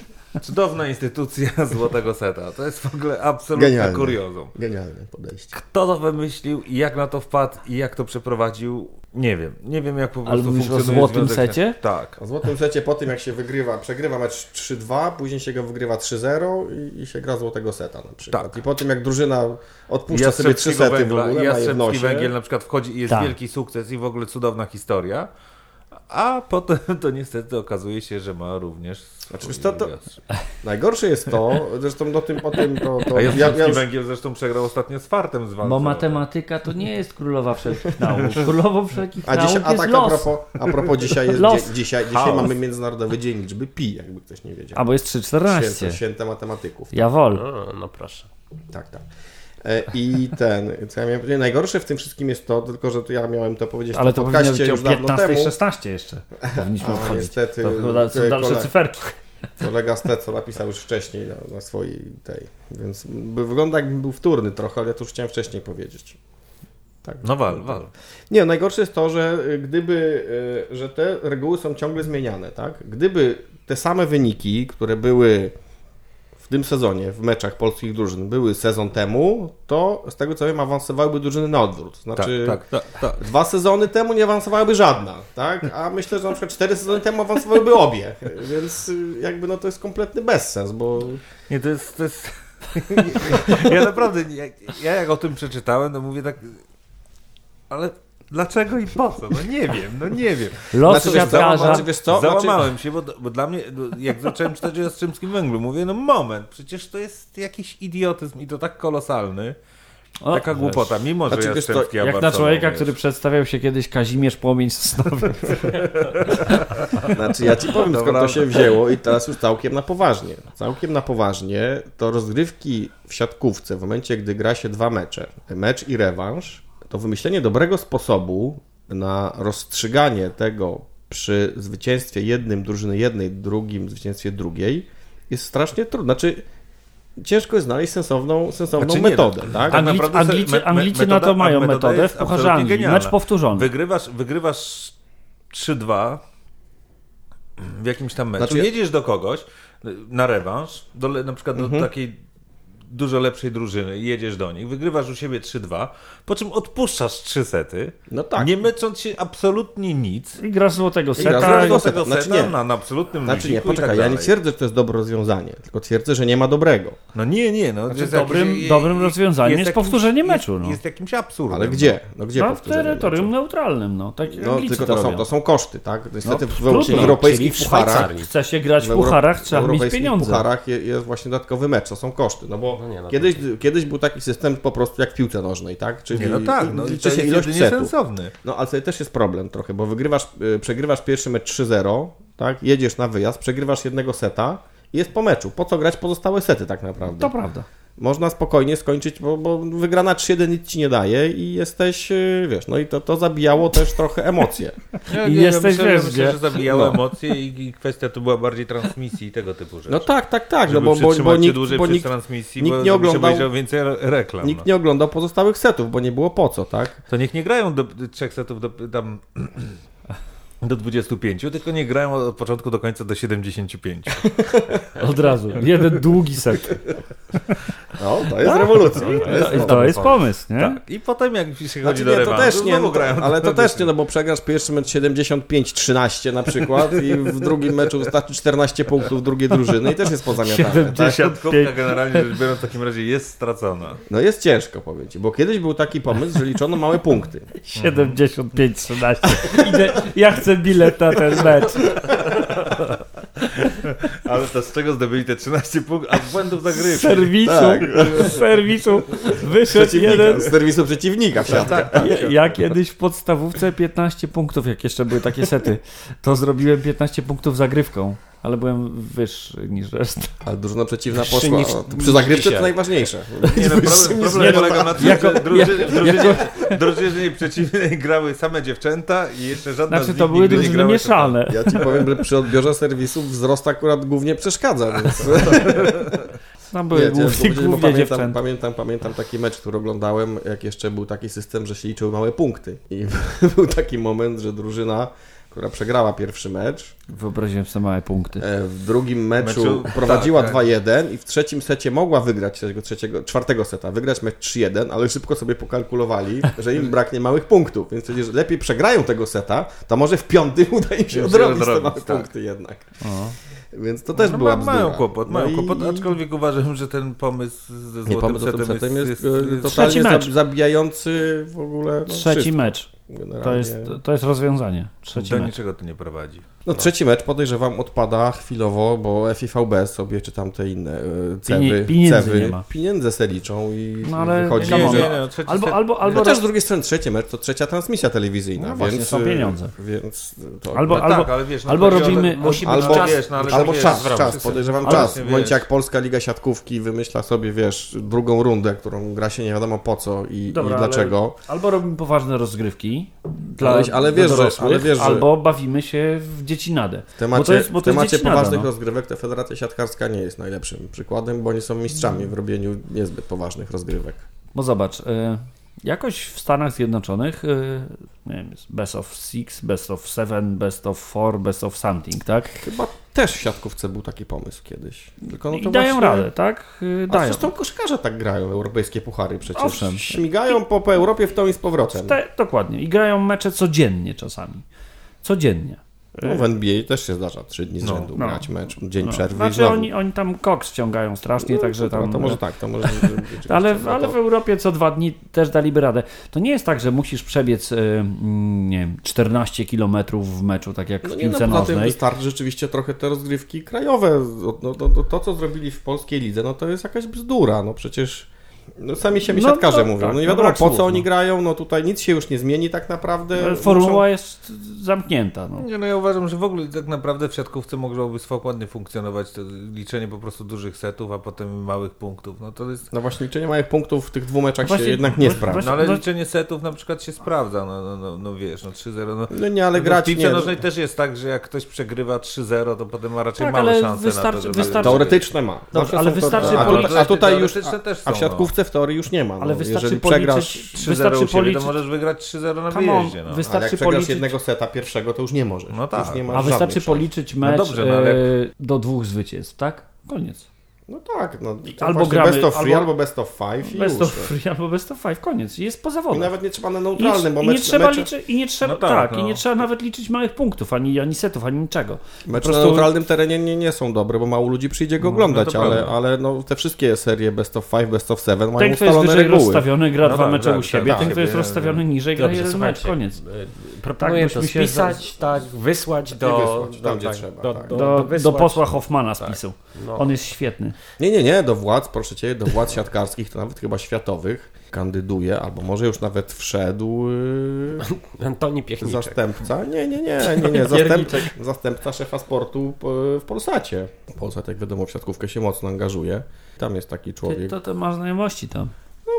Cudowna instytucja <laughs> Złotego Seta. To jest w ogóle absolutne Genialne. kuriozum. Genialne podejście. Kto to wymyślił i jak na to wpadł i jak to przeprowadził, nie wiem. Nie wiem jak po Ale prostu mówisz o Złotym Związek Secie? Tak. O złotym secie po tym jak się wygrywa, przegrywa mecz 3-2, później się go wygrywa 3-0 i, i się gra złotego seta na przykład. Tak. I po tym jak drużyna odpuszcza sobie 3 Jastrzębskiego sety w węgla, ogóle, w Jastrzębski nosie. węgiel na przykład wchodzi i jest Tak. wielki sukces i w ogóle cudowna historia. A potem <laughs> to niestety okazuje się, że ma również. Znaczy, to- wiatr. Najgorsze jest to, zresztą do tym, o tym to, to A ja, ja już, węgiel zresztą przegrał ostatnio z fartem z walce. Bo matematyka to nie jest królowa wszelkich nauk. <laughs> Królową wszelkich a, nauk dzisiaj, a jest tak a los. propos, a propos dzisiaj jest Los. dzisiaj, dzisiaj mamy Międzynarodowy Dzień Liczby Pi, jakby ktoś nie wiedział. A bo jest Święto, 3,14. święte matematyków. Jawol. O, no proszę. Tak, tak. E, I ten, co ja miałem najgorsze w tym wszystkim jest to, tylko że to ja miałem to powiedzieć Ale w to podcaście już dawno 15 temu. 16 jeszcze. Powinniśmy A, obchodzić. niestety, To chyba są e, dalsze kole- cyferki. Kolega Steco napisał już wcześniej na, na swojej tej, więc by- wygląda jakbym był wtórny trochę, ale ja to już chciałem wcześniej powiedzieć. Tak. No wal, wal. Nie, najgorsze jest to, że y, gdyby, y, że te reguły są ciągle zmieniane, tak? Gdyby te same wyniki, które były w tym sezonie w meczach polskich drużyn były sezon temu, to z tego co wiem awansowałyby drużyny na odwrót. Tak, Znaczy tak, tak, tak. dwa sezony temu nie awansowałyby żadna, tak? A myślę, że na przykład cztery sezony temu awansowałyby obie, więc y, jakby no to jest kompletny bezsens, bo Nie, to jest. To jest... <laughs> ja naprawdę, nie- ja jak o tym przeczytałem, to mówię tak. Ale dlaczego i po co? No nie wiem, no nie wiem. Los Znaczy, wiesz, siatkarza. znaczy, wiesz co? Załamałem się, bo, bo dla mnie, jak zacząłem czytać o Jastrzębskim Węglu, mówię, no moment, przecież to jest jakiś idiotyzm i to tak kolosalny, O, taka głupota, mimo że Znaczy, wiesz Jastrzębski Jak na człowieka, wiesz. który przedstawiał się kiedyś Kazimierz Płomień Sosnowy. <laughs> Znaczy ja ci powiem skąd to się wzięło i teraz już całkiem na poważnie. Całkiem na poważnie to rozgrywki w siatkówce w momencie, gdy gra się dwa mecze, mecz i rewanż, to wymyślenie dobrego sposobu na rozstrzyganie tego przy zwycięstwie jednym drużyny jednej, drugim zwycięstwie drugiej jest strasznie trudne. Znaczy ciężko jest znaleźć sensowną, sensowną Znaczy nie, metodę, no, tak? tak Anglicy, Anglicy, me- me- Anglicy na metoda- to mają metodę w Pucharze Anglii. genialna. Mecz powtórzony. Wygrywasz, wygrywasz 3-2 w jakimś tam meczu, Znaczy jedziesz do kogoś na rewanż, do, na przykład do Mhm. takiej dużo lepszej drużyny i jedziesz do nich, wygrywasz u siebie 3-2, po czym odpuszczasz trzy sety, No tak. nie mecząc się absolutnie nic, I grasz złotego grasz seta. złotego do seta. tego Znaczy seta nie. na, na absolutnym Znaczy nie, i poczekaj, tak ja nie twierdzę, że to jest dobre rozwiązanie, tylko twierdzę, że nie ma dobrego. No nie, nie, no. Znaczy, jest dobrym- jakiś- dobrym rozwiązaniem jest jakimś- powtórzenie meczu, Jest, no. jest jakimś absurdem. Ale gdzie? No gdzie Na powtórzenie terytorium meczu? neutralnym, no. Tak No tylko to są, robią. to są koszty, tak? Niestety No, w, w europejskich w pucharach. Chce się grać w pucharach, trzeba mieć europejskich pieniądze. pucharach je- jest właśnie dodatkowy mecz, to są koszty, no bo No nie, no kiedyś, kiedyś był taki system po prostu jak w piłce nożnej, tak? Czyli Nie, no tak, no liczy to się jest ilość sensowny. No ale to też jest problem trochę, bo wygrywasz, y, przegrywasz pierwszy mecz 3-0, tak? Jedziesz na wyjazd, przegrywasz jednego seta i jest po meczu. Po co grać pozostałe sety tak naprawdę? To prawda. Można spokojnie skończyć, bo, bo wygrana 3-1 nic ci nie daje i jesteś, y, wiesz, no i to, to zabijało też trochę emocje. <laughs> Ja, I ja jesteś, myślę, wiesz, myślę, że zabijało No. emocje i, i kwestia to była bardziej transmisji i tego typu rzeczy. No tak, tak, tak, Żeby no bo, bo, bo się nikt, dłużej bo nikt, transmisji, nikt bo nie oglądał- obejrzał więcej re- reklam. nikt no. nie oglądał pozostałych setów, bo nie było po co, tak? To niech nie grają do trzech setów do, tam, <clears throat> do 25, tylko nie grają od początku do końca do 75. <laughs> Od razu. Jeden długi set. No, to jest rewolucja. To, to jest pomysł, nie? Tak. I potem jak się chodzi Znaczy do nie, to rewanżu, też nie, no, to, grają ale to też nie, no bo przegrasz pierwszy mecz 75-13 na przykład i w drugim meczu wystarczy 14 punktów drugiej drużyny i też jest pozamiatane. Tak? 70. Siatkówka generalnie rzecz biorąc w takim razie jest stracona. No jest ciężko, powiem ci, bo kiedyś był taki pomysł, że liczono małe punkty. 75-13. Idę, ja chcę bilet na ten mecz. Ale to z czego zdobyli te 13 punktów? A z błędów Z zagrywki. serwisu, Tak. z serwisu wyszedł Przeciwnika, jeden. z serwisu przeciwnika w siatkę. Ja, ja kiedyś w podstawówce 15 punktów, jak jeszcze były takie sety, to zrobiłem 15 punktów zagrywką, ale byłem wyższy niż reszta. Ale drużyna przeciwna poszła. niż- Przy zagrywce to najważniejsze. Nie, no, problem problem polegał na tym, Jako- że drużynie, drużynie, drużynie przeciwnej grały same dziewczęta i jeszcze żadna z Znaczy nich to były nigdy nie drużyny grała Ja mieszane. ci powiem, że przy odbiorze serwisu wzrost akurat głównie przeszkadza. Więc... Tam były Nie, głównie, głównie pamiętam, dziewczęta. pamiętam, pamiętam taki mecz, który oglądałem, jak jeszcze był taki system, że się liczyły małe punkty. I <laughs> był taki moment, że drużyna, która przegrała pierwszy mecz, Wyobraziłem sobie małe punkty. e, w drugim meczu, Meczu, prowadziła tak, 2-1 i w trzecim secie mogła wygrać tego trzeciego, czwartego seta, wygrać mecz 3-1, ale szybko sobie pokalkulowali, <laughs> że im braknie małych punktów. Więc przecież lepiej przegrają tego seta, to może w piątym <laughs> uda im się odrobić te małe tak. punkty jednak. O. Więc to też No, była ma, mają kłopot, mają No i- kłopot, aczkolwiek uważam, że ten pomysł ze Nie, złotym pomysł z tym setem setem jest, jest, jest, jest, totalnie mecz. zab- zabijający w ogóle no, Trzeci wszystko, mecz. Generalnie. To jest, to jest rozwiązanie. Trzeci do mecz. niczego to nie prowadzi. No trzeci mecz podejrzewam odpada chwilowo, bo FIVB sobie, czy tam te inne e, cewy, pieniędzy cewy, nie ma. pieniądze se liczą i No ale wychodzi, Nie, nie, że... nie, no, trzeci Albo, albo, albo, Chociaż z drugiej strony trzeci mecz to trzecia transmisja telewizyjna, No właśnie, więc... są e, pieniądze. Więc to... Albo- no albo- tak, ale wiesz, no albo robimy- musi być albo- czas, wiesz, no, ale Albo wiesz, czas, czas, podejrzewam Ale czas. W momencie jak Polska Liga Siatkówki wymyśla sobie, wiesz, drugą rundę, którą gra się nie wiadomo po co i, Dobra, i ale- dlaczego. albo robimy poważne rozgrywki dla, Ale- ale wiesz, że- dorosłych, ale wiesz, że- albo bawimy się w dziecinadę. W temacie, Bo jest- bo w temacie poważnych no. rozgrywek to Federacja Siatkarska nie jest najlepszym przykładem, bo oni są mistrzami w robieniu niezbyt poważnych rozgrywek. Bo zobacz, y, jakoś w Stanach Zjednoczonych y, nie wiem, jest best of six, best of seven, best of four, best of something, tak? Chyba też w siatkówce był taki pomysł kiedyś. Tylko no I to dają właśnie... radę, tak? Y, A dają. zresztą koszykarze tak grają, europejskie puchary przecież. Owszem. Śmigają po, po Europie w tą i z powrotem. Te, dokładnie. I grają mecze codziennie czasami. Codziennie. No, w NBA też się zdarza trzy dni z No, rzędu no. grać mecz, dzień No. przerwy i Znaczy znowu. oni, oni tam koks ściągają strasznie, także tam... No to może tak, to może <laughs> Ale, no ale to- w Europie co dwa dni też daliby radę. To nie jest tak, że musisz przebiec y, mm, nie wiem, 14 km w meczu, tak jak No w nie, no piłce poza tym nożnej. wystarczy rzeczywiście trochę te rozgrywki krajowe. No, to, to, to, co zrobili w polskiej lidze, no to jest jakaś bzdura. No przecież no, sami się No, siatkarze no, mówią. tak, no nie no wiadomo brak po słów, co oni no. grają, no tutaj nic się już nie zmieni tak naprawdę. Ale Formuła Muszą- jest zamknięta. No. Nie, no ja uważam, że w ogóle tak naprawdę w siatkówce mogłoby swobodnie funkcjonować to liczenie po prostu dużych setów, a potem małych punktów. No to jest... No właśnie liczenie małych punktów w tych dwóch meczach Właśnie- się jednak nie właśnie- sprawdza. No ale no- liczenie setów na przykład się sprawdza, no, no, no, no wiesz, no 3-0, no... No nie, ale no, grać w piłce nożnej też jest tak, że jak ktoś przegrywa 3-0, to potem ma raczej Tak, małe szanse na wystarczy- to, żeby... wystarczy- Teoretyczne ma. Dobrze, Zawsze ale są to- wystarczy a, a tutaj już, a w są, w teorii już nie ma. Ale no. wystarczy Jeżeli policzyć- przegrasz, 3-0 Wystarczy u siebie, policzyć- to możesz wygrać 3-0 na Come on, wyjeździe, no. ale wystarczy jak przegrasz policzyć, jednego seta pierwszego, to już nie możesz. No tak. Już nie masz a wystarczy żadnych szans. policzyć mecz dobrze, no ale e, do dwóch zwycięstw, tak? Koniec. No tak, no, Albo gramy- best of three, albo- albo, best of five i Best już. of three albo best of five, koniec. Jest po I zawodach. nawet nie trzeba na I neutralnym, bo i nie mecz, trzeba mecze, liczyć, i nie trzeba, No tak, tak, i no. nie trzeba nawet liczyć małych punktów, ani, ani setów, ani niczego. mecze po na prostu- neutralnym terenie nie, nie są dobre, bo mało ludzi przyjdzie go No, oglądać, to ale, ale no, te wszystkie serie best of five, best of seven mają Ten, kto jest ustalone wyżej reguły. rozstawiony, gra No dwa tak, mecze tak, u siebie. tak, Ten, kto jest siebie, rozstawiony niżej, gra jeden mecz, koniec. Proponuję Tak, to spisać, tak, wysłać do... wysłać do, tak, trzeba, do, tak. do, Do, do posła Hoffmana spisu. No. On jest świetny. Nie, nie, nie, do władz, proszę Cię, do władz siatkarskich, to nawet chyba światowych, kandyduje, albo może już nawet wszedł <laughs> Antoni Piechniczek. zastępca. Nie, nie, nie, nie, nie, zastęp, zastępca szefa sportu po- w Polsacie. Polsat, jak wiadomo, w siatkówkę się mocno angażuje. Tam jest taki Ty, człowiek. to, to masz znajomości tam.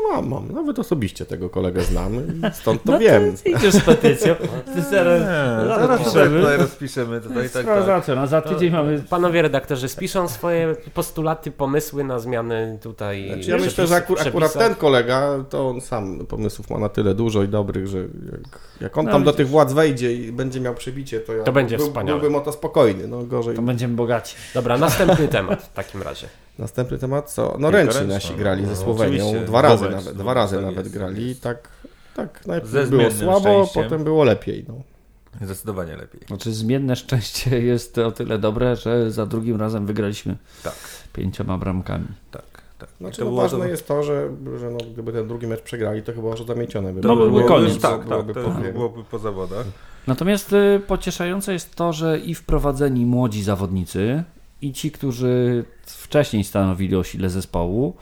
No mam, mam, nawet osobiście tego kolegę znam i stąd to No wiem. to idziesz z petycją. <laughs> Ty zaraz, Nie, zaraz piszemy. tutaj rozpiszemy. Tutaj, tak, tak. Sprawdzacie, no za tydzień mamy... Panowie redaktorzy spiszą swoje postulaty, pomysły na zmiany tutaj. Znaczy, ja myślę, że akur, akurat ten kolega, to on sam pomysłów ma na tyle dużo i dobrych, że jak, jak on No, tam do widzisz. tych władz wejdzie i będzie miał przebicie, to ja To będzie był, wspaniałe. byłbym o to spokojny. No gorzej. To będziemy bogaci. Dobra, następny temat w takim razie. Następny temat co? No ręczna, nasi no. grali ze No, Słowenią. oczywiście. Dwa razy Wobec, nawet, no, dwa razy tak nawet jest, grali. jest. Tak, tak najpierw Ze było słabo, szczęściem. potem było lepiej. No. Zdecydowanie lepiej. Znaczy zmienne szczęście <laughs> jest o tyle dobre, że za drugim razem wygraliśmy Tak, pięcioma bramkami. tak, tak. Znaczy, To no, ważne to- jest to, że, że no, gdyby ten drugi mecz przegrali, to chyba że zamiecione by No, było. byłby Byłoby- koniec. Tak, tak, byłoby to po już dwie. byłoby po zawodach. Natomiast y, pocieszające jest to, że i wprowadzeni młodzi zawodnicy, i ci, którzy wcześniej stanowili o sile zespołu,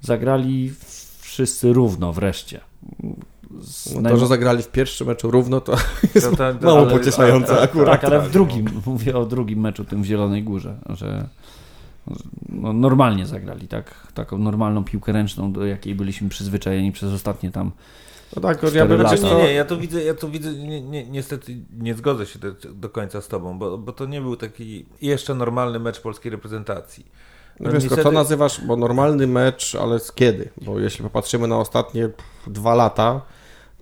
zagrali wszyscy równo wreszcie. No, to, że zagrali w pierwszym meczu równo, to jest To- to- to- mało ale- pocieszające tak, tak, akurat. Tak, ale w drugim, <laughs> mówię o drugim meczu, tym w Zielonej Górze, że no, normalnie zagrali, tak, taką normalną piłkę ręczną, do jakiej byliśmy przyzwyczajeni przez ostatnie tam. No tak, ja bym lata. Znaczy, to- nie, nie, ja to widzę, ja to widzę, nie, nie, niestety nie zgodzę się do, do końca z tobą, bo, bo to nie był taki jeszcze normalny mecz polskiej reprezentacji. No wiesz, tylko co nazywasz, bo normalny mecz, ale z kiedy? Bo jeśli popatrzymy na ostatnie dwa lata,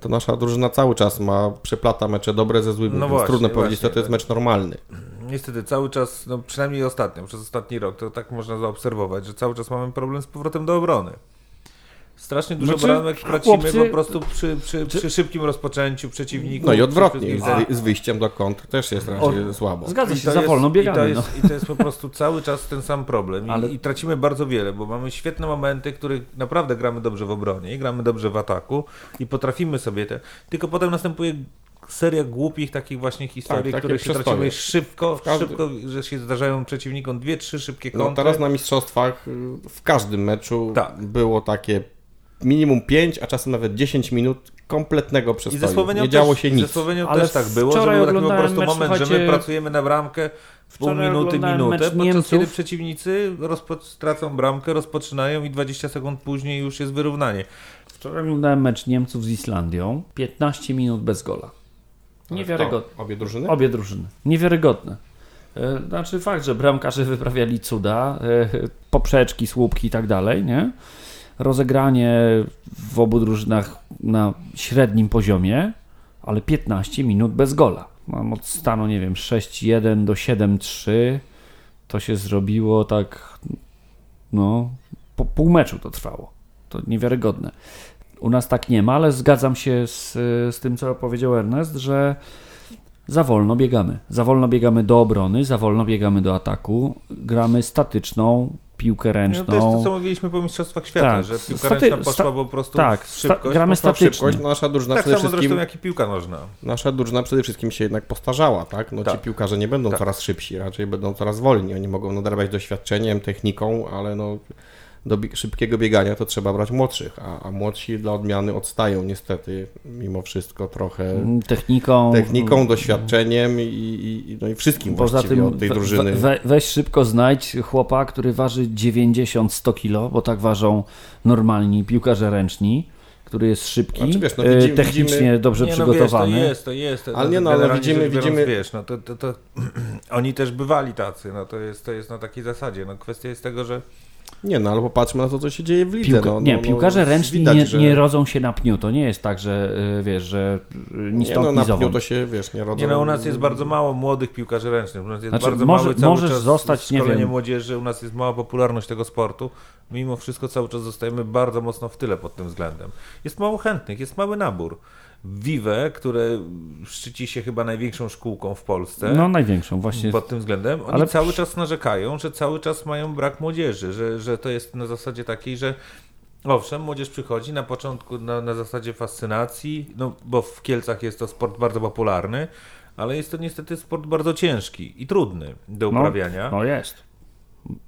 to nasza drużyna cały czas ma, przeplata mecze dobre ze złymi, No więc właśnie, trudno powiedzieć, że to jest mecz normalny. Niestety cały czas, no przynajmniej ostatnio, przez ostatni rok, to tak można zaobserwować, że cały czas mamy problem z powrotem do obrony. Strasznie dużo Znaczy, bramek tracimy chłopcy- po prostu przy, przy, przy szybkim rozpoczęciu przeciwników. No i odwrotnie, z, z wyjściem do kontr też jest raczej słabo. Zgadza się, za jest- wolno I to, biegamy. jest, No. I to jest po prostu cały czas ten sam problem. I, Ale- I tracimy bardzo wiele, bo mamy świetne momenty, których naprawdę gramy dobrze w obronie i gramy dobrze w ataku i potrafimy sobie te. Tylko potem następuje seria głupich takich właśnie historii, Tak, takie których się tracimy szybko, każdy- szybko, że się zdarzają przeciwnikom dwie, trzy szybkie No kąty. teraz na mistrzostwach y, w każdym meczu Tak. było takie minimum 5, a czasem nawet 10 minut kompletnego I przestoju. Nie działo też, się i Ze nic. Słowenią Ale też tak było, że był taki po prostu mecz, moment, że my pracujemy na bramkę pół wczoraj minuty, minutę, podczas Niemców. kiedy przeciwnicy rozpo... tracą bramkę, rozpoczynają i 20 sekund później już jest wyrównanie. Wczoraj oglądałem mecz Niemców z Islandią, 15 minut bez gola. Niewiarygodne. Obie drużyny? Obie drużyny. Niewiarygodne. E, Znaczy fakt, że bramkarze wyprawiali cuda, e, poprzeczki, słupki i tak dalej, nie? Rozegranie w obu drużynach na średnim poziomie, ale 15 minut bez gola. Mam od stanu, nie wiem, 6-1 do 7-3. To się zrobiło tak, no, po pół meczu to trwało. To niewiarygodne. U nas tak nie ma, ale zgadzam się z, z tym, co powiedział Ernest, że za wolno biegamy. Za wolno biegamy do obrony, za wolno biegamy do ataku. Gramy statyczną piłkę No, to jest ręczną. to, co mówiliśmy po Mistrzostwach Świata, Tak, że piłka staty- ręczna poszła po prostu tak, w szybkość. gramy statycznie. Szybkość, nasza drużyna Tak przede samo wszystkim... zresztą jak i piłka nożna. Nasza drużyna przede wszystkim się jednak postarzała, tak? No ci Tak. piłkarze nie będą Tak. coraz szybsi, raczej będą coraz wolni. Oni mogą nadrabiać doświadczeniem, techniką, ale no do szybkiego biegania to trzeba brać młodszych, a, a młodsi dla odmiany odstają niestety mimo wszystko trochę Mm, Techniką. techniką, doświadczeniem i, i, no i wszystkim Poza właściwie tym od tej drużyny. We, weź szybko znajdź chłopa, który waży 90-100 kilo, bo tak ważą normalni piłkarze ręczni, który jest szybki, Znaczy, wiesz, no e, widzimy- technicznie widzimy- dobrze nie, przygotowany. No wiesz, to jest, to jest. Ale nie, no, ale widzimy- widzimy- Wiesz, no to, to, to, <clears throat> oni też bywali tacy, no to jest, to jest na takiej zasadzie. No kwestia jest tego, że Nie no, ale popatrzmy na to, co się dzieje w lidze. Piłka, no, nie, no, piłkarze no, ręczni widać, nie, że... nie rodzą się na pniu. To nie jest tak, że y, wiesz, że y, ni Nie, no, stąd, na pniu to się, wiesz, nie rodzą... Nie no, u nas jest bardzo mało młodych piłkarzy ręcznych. U nas jest Znaczy, bardzo może- mały cały możesz czas zostać, nie szkolenie wiem. młodzieży, u nas jest mała popularność tego sportu. Mimo wszystko cały czas zostajemy bardzo mocno w tyle pod tym względem. Jest mało chętnych, jest mały nabór. Vive, które szczyci się chyba największą szkółką w Polsce. No największą właśnie. pod tym względem. Oni Ale- cały czas narzekają, że cały czas mają brak młodzieży, że, że to jest na zasadzie takiej, że owszem, młodzież przychodzi na początku na, na zasadzie fascynacji, no bo w Kielcach jest to sport bardzo popularny, ale jest to niestety sport bardzo ciężki i trudny do No, uprawiania. No jest.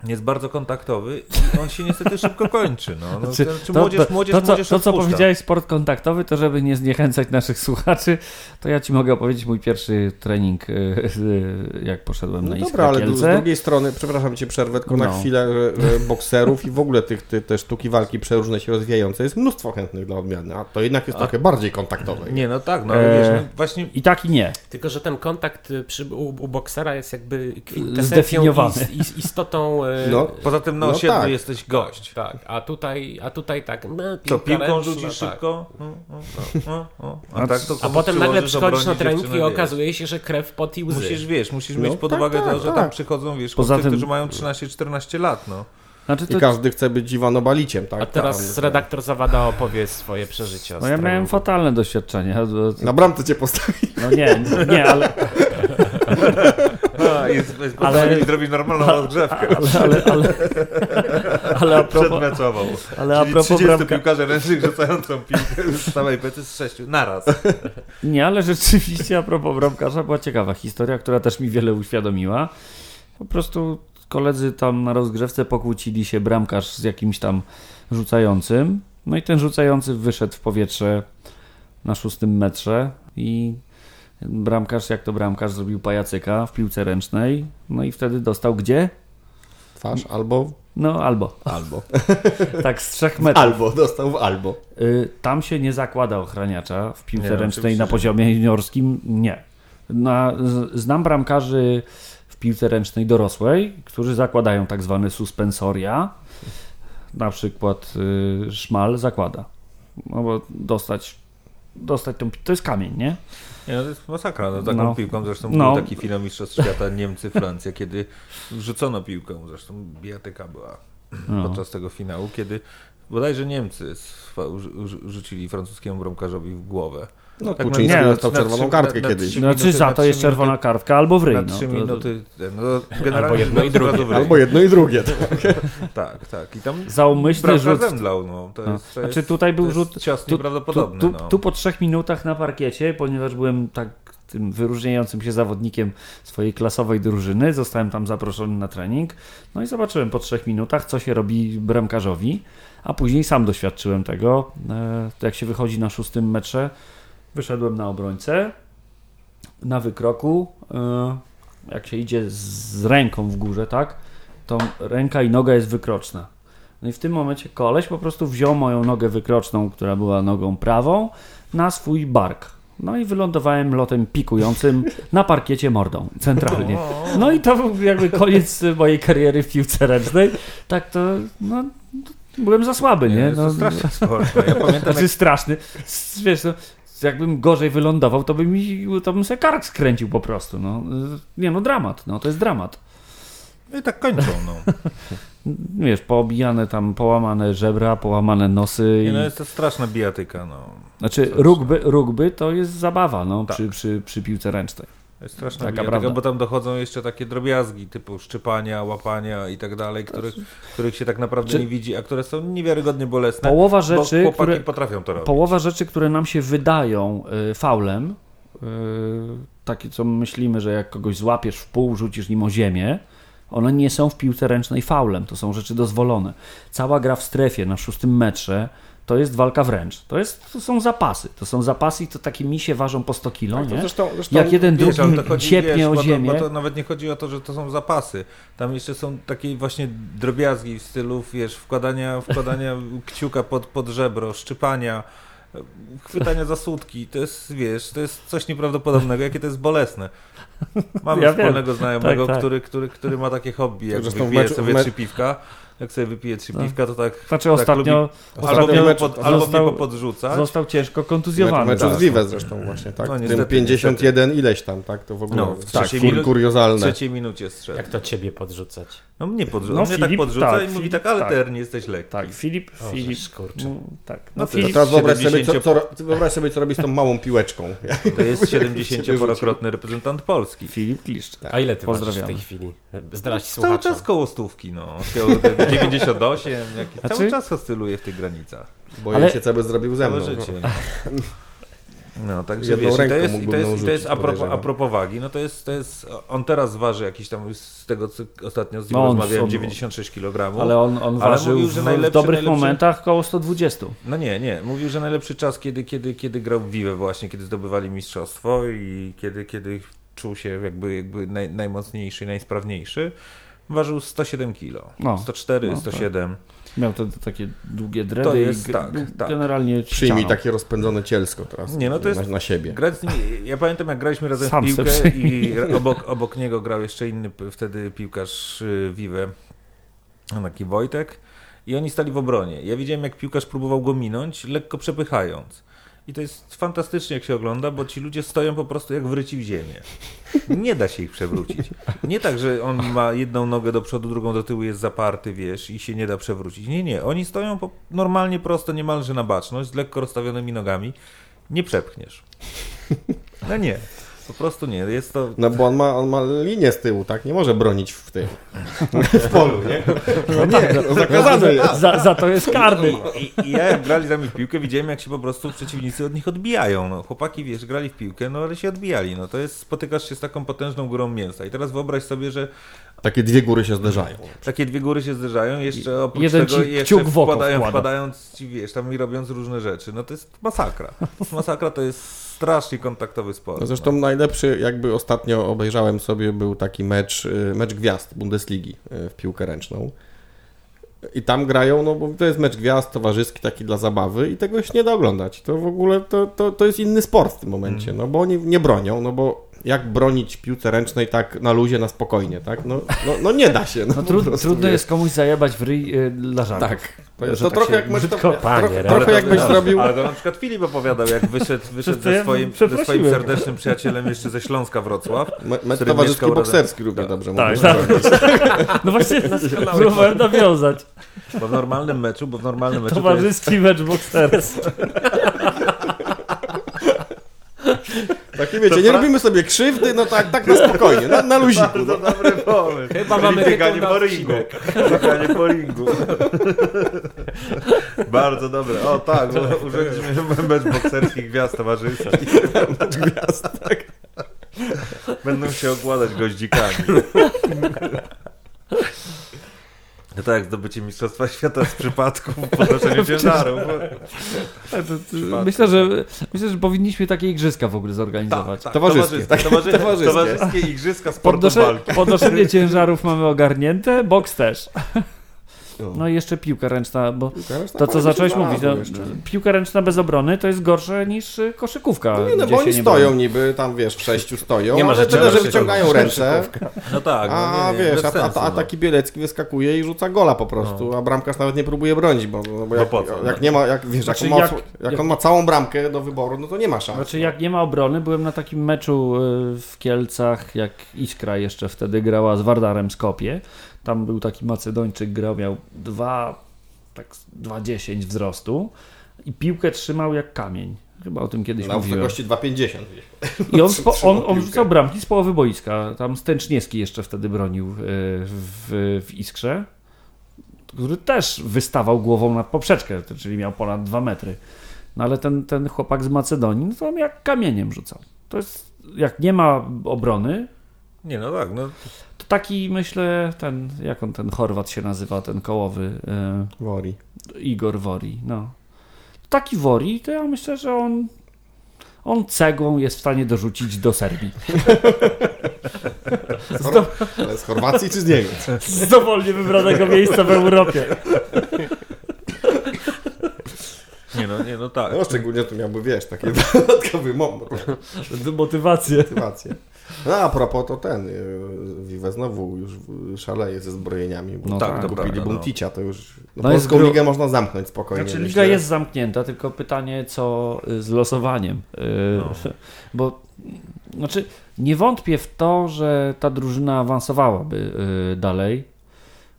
Jest bardzo kontaktowy i on się niestety <laughs> szybko kończy. No. No, Czy, znaczy, to, młodzież, to, młodzież, to, co, młodzież to, co powiedziałeś, sport kontaktowy, to żeby nie zniechęcać naszych słuchaczy, to ja ci mogę opowiedzieć mój pierwszy trening, y, y, jak poszedłem No na Iskra dobra, ale z drugiej strony, przepraszam cię, przerwę tylko na No. chwilę, że, że bokserów i w ogóle tych, tych te sztuki walki przeróżne się rozwijające jest mnóstwo chętnych dla odmiany, a to jednak jest trochę bardziej kontaktowe. Nie, no tak, no ale wiesz, E, no, właśnie I tak i nie. Tylko, że ten kontakt y, przy, u, u boksera jest jakby kwintesencją Zdefiniowany. i, i, istotą... y, No, poza tym na No osiedlu tak. jesteś gość. Tak, a tutaj, a tutaj tak... No, Co, piłką ręczna, rzucisz tak. szybko? No, no, no, no. A, A tak to A potem nagle przychodzisz na trening i okazuje się, że krew, pot i łzy. Musisz, wiesz, musisz No, mieć pod tak, uwagę tak, to, że tak. tam przychodzą, wiesz, Poza chłopcy, tym- którzy mają 13-14 lat, no. Znaczy I to, każdy chce być dziwanobaliciem, tak? A teraz Tam- redaktor Zawada opowie swoje przeżycia. no ja miałem fatalne doświadczenie. Na bramce cię postawi. No nie, nie, ale, <laughs> A, jest, jest Ale- zrobić normalną rozgrzewkę. ale, ale, ale, ale a propos, Przedmeczową. ale a propos 30 bramka, piłkarzy ręcznych rzucającą piłkę z samej pety z sześciu. Naraz. Nie, ale rzeczywiście a propos bramkarza była ciekawa historia, która też mi wiele uświadomiła. Po prostu koledzy tam na rozgrzewce pokłócili się bramkarz z jakimś tam rzucającym. No i ten rzucający wyszedł w powietrze na szóstym metrze i bramkarz, jak to bramkarz, zrobił pajacyka w piłce ręcznej. No i wtedy dostał gdzie? Twarz albo... No albo. Albo. <laughs> Tak z trzech metrów. Albo, dostał w albo. Y, Tam się nie zakłada ochraniacza w piłce Nie, ręcznej oczywiście, na poziomie juniorskim. Nie. Na, z- znam bramkarzy w piłce ręcznej dorosłej, którzy zakładają tak zwane suspensoria. Na przykład y, Szmal zakłada. No bo dostać, dostać tą, to jest kamień, nie? Nie, no to jest masakra. No, taką No. piłką zresztą No. był taki finał Mistrzostw Świata Niemcy-Francja, kiedy rzucono piłką. Zresztą bijatyka była No. podczas tego finału, kiedy bodajże Niemcy rzucili francuskiemu bramkarzowi w głowę. No, Tak, Kuczyński nie, dostał czerwoną trzy- kartkę na- na kiedyś. Znaczy minuty- za to jest czerwona minuty- kartka albo w ryj. Na no, trzy to- minuty. No, Albo jedno i drugie. Albo jedno i drugie. Tak. <laughs> Tak, tak. I tam Za umyślny rzut. zemdlał. No. To No. jest, to Znaczy tutaj był rzut- cios Tu, nieprawdopodobny. tu, no. tu po trzech minutach na parkiecie, ponieważ byłem tak tym wyróżniającym się zawodnikiem swojej klasowej drużyny, zostałem tam zaproszony na trening. No i zobaczyłem po trzech minutach, co się robi bramkarzowi, a później sam doświadczyłem tego. E, jak się wychodzi na szóstym metrze, wyszedłem na obrońcę, na wykroku, e, jak się idzie z ręką w górze, tak, to ręka i noga jest wykroczna. No i w tym momencie koleś po prostu wziął moją nogę wykroczną, która była nogą prawą, na swój bark. No i wylądowałem lotem pikującym na parkiecie mordą, centralnie. No i to był jakby koniec mojej kariery w piłce ręcznej. Tak to, no, byłem za słaby, nie? No, to straszny sport. Ja <laughs> pamiętam, znaczy jak straszny. Wiesz, no, jakbym gorzej wylądował, to bym, to bym sobie kark skręcił po prostu. No. Nie no, dramat. No, to jest dramat. no i tak kończą. No. <laughs> Wiesz, poobijane tam, połamane żebra, połamane nosy. Nie, I... no jest to straszna bijatyka. No. Znaczy, rugby, rugby to jest zabawa no, Tak. przy, przy, przy piłce ręcznej. Straszna Taka bijatyka, prawda. bo tam dochodzą jeszcze takie drobiazgi typu szczypania, łapania i tak dalej, których, których się tak naprawdę Czy- nie widzi, a które są niewiarygodnie bolesne. Połowa bo rzeczy, chłopaki które, potrafią to robić. połowa rzeczy, które nam się wydają y, faulem, y, takie co myślimy, że jak kogoś złapiesz w pół, rzucisz nim o ziemię, one nie są w piłce ręcznej faulem, to są rzeczy dozwolone. Cała gra w strefie na szóstym metrze to jest walka wręcz. To, jest, to są zapasy. To są zapasy i to takie misie ważą po 100 kilo, Tak, nie? zresztą, zresztą Jak jeden Wiesz, drugi chodzi, ciepnie wiesz, o bo to, ziemię. bo to nawet nie chodzi o to, że to są zapasy. Tam jeszcze są takie właśnie drobiazgi w stylu, wiesz, wkładania, wkładania <laughs> kciuka pod, pod żebro, szczypania, chwytania za słupki. To jest, wiesz, to jest coś nieprawdopodobnego, jakie to jest bolesne. Mamy Ja wiem. wspólnego znajomego, Tak, tak. Który, który, który ma takie hobby, jak wypije sobie trzy piwka. Jak sobie wypije trzy No. piwka, to tak Znaczy tak ostatnio, lubi- albo ostatnio mnie, pod, albo mnie został, popodrzucać. został ciężko Mecz, kontuzjowany. meczu z tak. Zresztą właśnie, tak? No, No, niestety, Tym 51 ileś tam, tak? To w ogóle No, w tak, trzeciej kur, minu- W kuriozalne. trzeciej minucie strzelił. Jak to ciebie podrzucać? No mnie podrzuca, No, on mnie tak Filip, podrzuca tak, i mówi Filip, tak, ale tak. ternie jesteś lekki. Tak, Filip, O, Filip, skurczy. no, tak. No No, Filip, teraz wyobraź sobie, co, 70 co, wyobraź sobie, co robi z tą małą piłeczką. <laughs> To jest 70-parokrotny reprezentant Polski. Filip Kliszcz. A ile ty ważysz w tej chwili? Zdrać Cały słuchaczom. czas koło stówki, no. <laughs> Koło 98, jakiś, Znaczy- cały czas oscyluje w tych granicach. Boję Ale- się, co by zrobił ze mną. Życie. No, także Jedną wiesz, i to jest, i to jest, i to jest a, propos, a propos wagi, no to jest, to jest, on teraz waży jakiś tam, z tego co ostatnio z nim No, rozmawiałem, on- 96 kg. Ale on, on Ale ważył mówił, że w, najlepszy- w dobrych najlepszy- momentach koło 120. No nie, nie. Mówił, że najlepszy czas, kiedy, kiedy, kiedy grał w Vive właśnie, kiedy zdobywali mistrzostwo i kiedy, kiedy czuł się jakby, jakby naj, najmocniejszy i najsprawniejszy, ważył 107 kg. No. 104, No, tak. 107. Miał te, te takie długie dredy To jest i tak, tak. generalnie Przyjmij ścianą. takie rozpędzone cielsko teraz Nie, no to jest- na, na siebie. Grać z nim, ja pamiętam jak graliśmy razem Sam w piłkę przyjmij. i obok, obok niego grał jeszcze inny wtedy piłkarz y, Vive, taki Wojtek i oni stali w obronie. Ja widziałem jak piłkarz próbował go minąć, lekko przepychając. I to jest fantastycznie jak się ogląda, bo ci ludzie stoją po prostu jak wryci w ziemię. Nie da się ich przewrócić. Nie tak, że on ma jedną nogę do przodu, drugą do tyłu, jest zaparty, wiesz, i się nie da przewrócić. Nie, nie. Oni stoją po, normalnie prosto, niemalże na baczność, z lekko rozstawionymi nogami. Nie przepchniesz. No nie. Po prostu nie. Jest to... No bo on ma, on ma linię z tyłu, tak? Nie może bronić w tym. <laughs> w polu, nie? No nie, no zakazane jest. Za, za to jest karny. I, I ja jak grali z nami w piłkę, widziałem jak się po prostu przeciwnicy od nich odbijają. No, chłopaki, wiesz, grali w piłkę, no ale się odbijali. No to jest, spotykasz się z taką potężną górą mięsa. I teraz wyobraź sobie, że Takie dwie góry się zderzają. takie dwie góry się zderzają, jeszcze oprócz Jeden tego jeszcze wpadają, wkłada. wpadając ci, wiesz, tam i robiąc różne rzeczy. No to jest masakra. Masakra to jest strasznie kontaktowy sport. No zresztą najlepszy, jakby ostatnio obejrzałem sobie, był taki mecz, y, mecz gwiazd Bundesligi y, w piłkę ręczną. I tam grają, no bo to jest mecz gwiazd, towarzyski, taki dla zabawy i tego się nie da oglądać. To w ogóle to, to, to jest inny sport w tym momencie, no bo oni nie bronią, no bo jak bronić piłce ręcznej tak na luzie, na spokojnie, tak? No, no, no nie da się. No, No, trud, trudno jest komuś zajebać w ryj y, dla żartów. Tak. To, to tak trochę jak mecz, to, brzydko- Panie, trochę, ale trochę to- jakbyś ale- zrobił... Ale to na przykład Filip opowiadał, jak wyszedł, wyszedł ze swoim, ze swoim serdecznym przyjacielem jeszcze ze Śląska Wrocław. Me- Mecz który towarzyski bokserski równie Tak. dobrze Tak, tak. <laughs> No właśnie, próbowałem nawiązać. Bo w normalnym meczu, bo w normalnym meczu to jest, Towarzyski mecz boxers. <laughs> Takie wiecie, nie robimy sobie krzywdy, no tak, tak na spokojnie, na, na luziku. No. dobry pomysł. Chyba mamy bieganie po ringu. Bieganie po ringu. Bardzo dobre. O tak, bo urządziliśmy mecz bokserskich gwiazd towarzyskich. Gwiazd, tak. Będą się okładać goździkami. <laughs> No tak, jak zdobycie Mistrzostwa Świata z przypadku w podnoszeniu ciężaru. Myślę, że myślę, że powinniśmy takie igrzyska w ogóle zorganizować. Tak, Towarzyskie, tak. Towarzyskie, Towarzyskie. towarzyskie igrzyska sportu Podnosze, podnoszenie ciężarów mamy ogarnięte, boks też. No. No i jeszcze piłka ręczna, bo Teraz to tak co zacząłeś mówić, no, piłka ręczna bez obrony to jest gorsze niż y, koszykówka. No nie, no bo oni nie stoją niby, tam wiesz, w sześciu stoją, Nie ma ale rzeczy tyle, że wyciągają ręce, No tak, no a nie, nie, wiesz, bez a, a, sensu, a no. taki Bielecki wyskakuje i rzuca gola po prostu, a bramkarz nawet nie próbuje bronić, bo, no, bo jak, po co? jak nie ma, jak wiesz, Znaczy, jak, on ma, jak- on ma całą bramkę do wyboru, no to nie ma szans. Znaczy jak nie ma obrony, byłem na takim meczu y, w Kielcach, jak Iskra jeszcze wtedy grała z Wardarem Skopie. Tam był taki Macedończyk, grał, miał 2, tak 2,10 wzrostu i piłkę trzymał jak kamień. Chyba o tym kiedyś Na mówiłem. wysokości 2,50. I on, spo, <laughs> on, on rzucał bramki z połowy boiska. Tam Stęczniewski jeszcze wtedy bronił y, w, w Iskrze, który też wystawał głową nad poprzeczkę, czyli miał ponad 2 metry. No ale ten, ten chłopak z Macedonii, no to on jak kamieniem rzucał. To jest, jak nie ma obrony, Nie, no tak, no taki myślę, ten, jak on ten Chorwat się nazywa, ten kołowy, Wori. y, Igor Wori, no. Taki Wori, to ja myślę, że on, on cegłą jest w stanie dorzucić do Serbii. <laughs> Ale z Chorwacji czy z Niemiec? z dowolnie wybranego miejsca w Europie. nie no, nie no tak. No szczególnie tu miałby, wiesz, taki <laughs> dodatkowy moment, Motywację. motywację. No a propos to ten, y, Vive znowu już szaleje ze zbrojeniami, bo No tak, tak, kupili prawda, no. Bunticia, to już no, No polską ligę można zamknąć spokojnie. Znaczy liga jest zamknięta, tylko pytanie co y, z losowaniem. Y, <laughs> Bo znaczy nie wątpię w to, że ta drużyna awansowałaby dalej.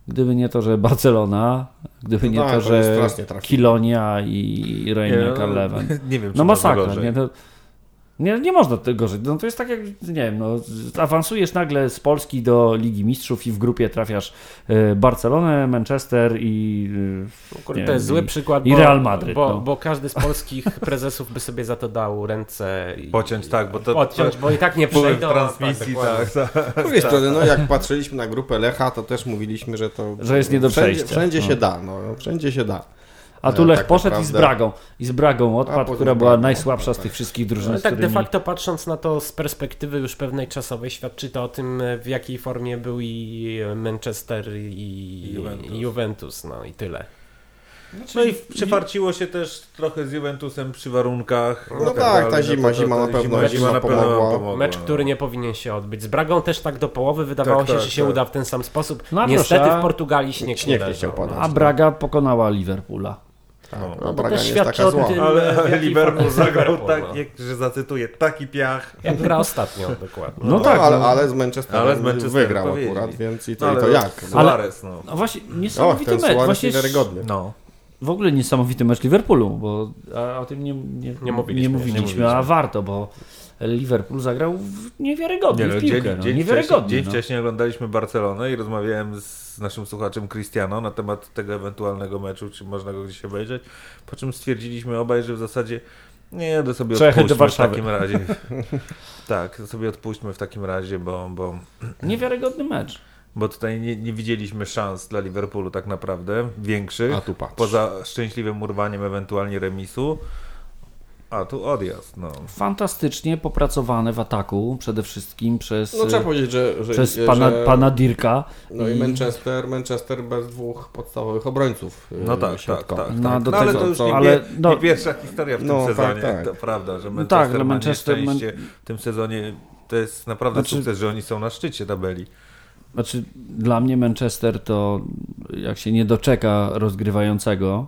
Gdyby nie to, że Barcelona, gdyby nie tak, to, że. Kilonia i Reina no, Karlewen. <laughs> Nie wiem, czy No masakra, nie? To, nie, nie można tego żyć. No to jest tak jak, nie wiem, no, awansujesz nagle z Polski do Ligi Mistrzów i w grupie trafiasz y, Barcelonę, Manchester i... y, Kurde, nie to jest zły i- przykład, i bo, Real Madryt, bo, no. bo każdy z polskich <laughs> prezesów by sobie za to dał ręce i Pociąć, tak, bo to... odciąć, bo i tak nie <laughs> przejdą. transmisji, tak, tak. Z drugiej strony, no jak patrzyliśmy na grupę Lecha, to też mówiliśmy, że to... Że jest nie do wszędzie, przejścia. Wszędzie No. się da, no, wszędzie się da. A tu E, Lech tak poszedł i z naprawdę- Bragą. I z Bragą odpadł, która była Bragą, najsłabsza z tak. tych wszystkich drużyn, No z tak de którymi... facto patrząc na to z perspektywy już pewnej czasowej, świadczy to o tym, w jakiej formie był i Manchester i Juventus. i Juventus no i tyle. No i przefarciło się też trochę z Juventusem przy warunkach. No tak, ta zima- zima na pewno- zima na pewno pomogła. Mecz, który nie powinien się odbyć. Z Bragą też tak do połowy wydawało Tak, się, tak, że się tak. uda w ten sam sposób. No Niestety proszę, w Portugalii śnieg, Śnieg nie chciał padać. A Braga pokonała Liverpoola. Tak, No, no, No to Braga też nie jest taka o zła. tym, Ale, jakiej Liverpool zagrał tak, no. jak, że zacytuję, taki piach. Jak gra ostatnio, dokładnie. No No, tak, ale, no. ale z Manchesterem, Ale z Manchesterem wygrał akurat, więc i to, No, i to jak? No. Suarez, no. No właśnie, Och, niesamowity ten mecz. Właśnie niewiarygodny. No. w ogóle niesamowity mecz Liverpoolu, bo a o tym nie, nie, Nie mówiliśmy, nie nie mówiliśmy, mówiliśmy. a warto, bo Liverpool zagrał w niewiarygodnie Nie, no, w piłkę. dzień, no, dzień, niewiarygodnie. dzień no. wcześniej oglądaliśmy Barcelonę i rozmawiałem z naszym słuchaczem Cristiano na temat tego ewentualnego meczu, czy można go gdzieś obejrzeć, po czym stwierdziliśmy obaj, że w zasadzie nie, to sobie Trzeba jechać do odpuśćmy w takim razie. <laughs> tak, to sobie odpuśćmy w takim razie, bo, bo, Niewiarygodny mecz. bo tutaj nie, nie widzieliśmy szans dla Liverpoolu tak naprawdę, większych, A tu patrz. poza szczęśliwym urwaniem ewentualnie remisu, a tu odjazd, no. Fantastycznie popracowane w ataku, przede wszystkim przez, No trzeba powiedzieć, że... że przez że, pana, pana Dirka. No i Manchester, Manchester bez dwóch podstawowych obrońców No yy, tak, tak, środkowych. tak. No, tak. do no, ale tego, to już nie, ale, nie, no- nie pierwsza historia w tym No, tak, sezonie, tak. to prawda, że No Manchester, tak, ale ma Manchester- nieszczęście w tym sezonie to jest naprawdę Znaczy- sukces, że oni są na szczycie tabeli. Znaczy, dla mnie Manchester to jak się nie doczeka rozgrywającego,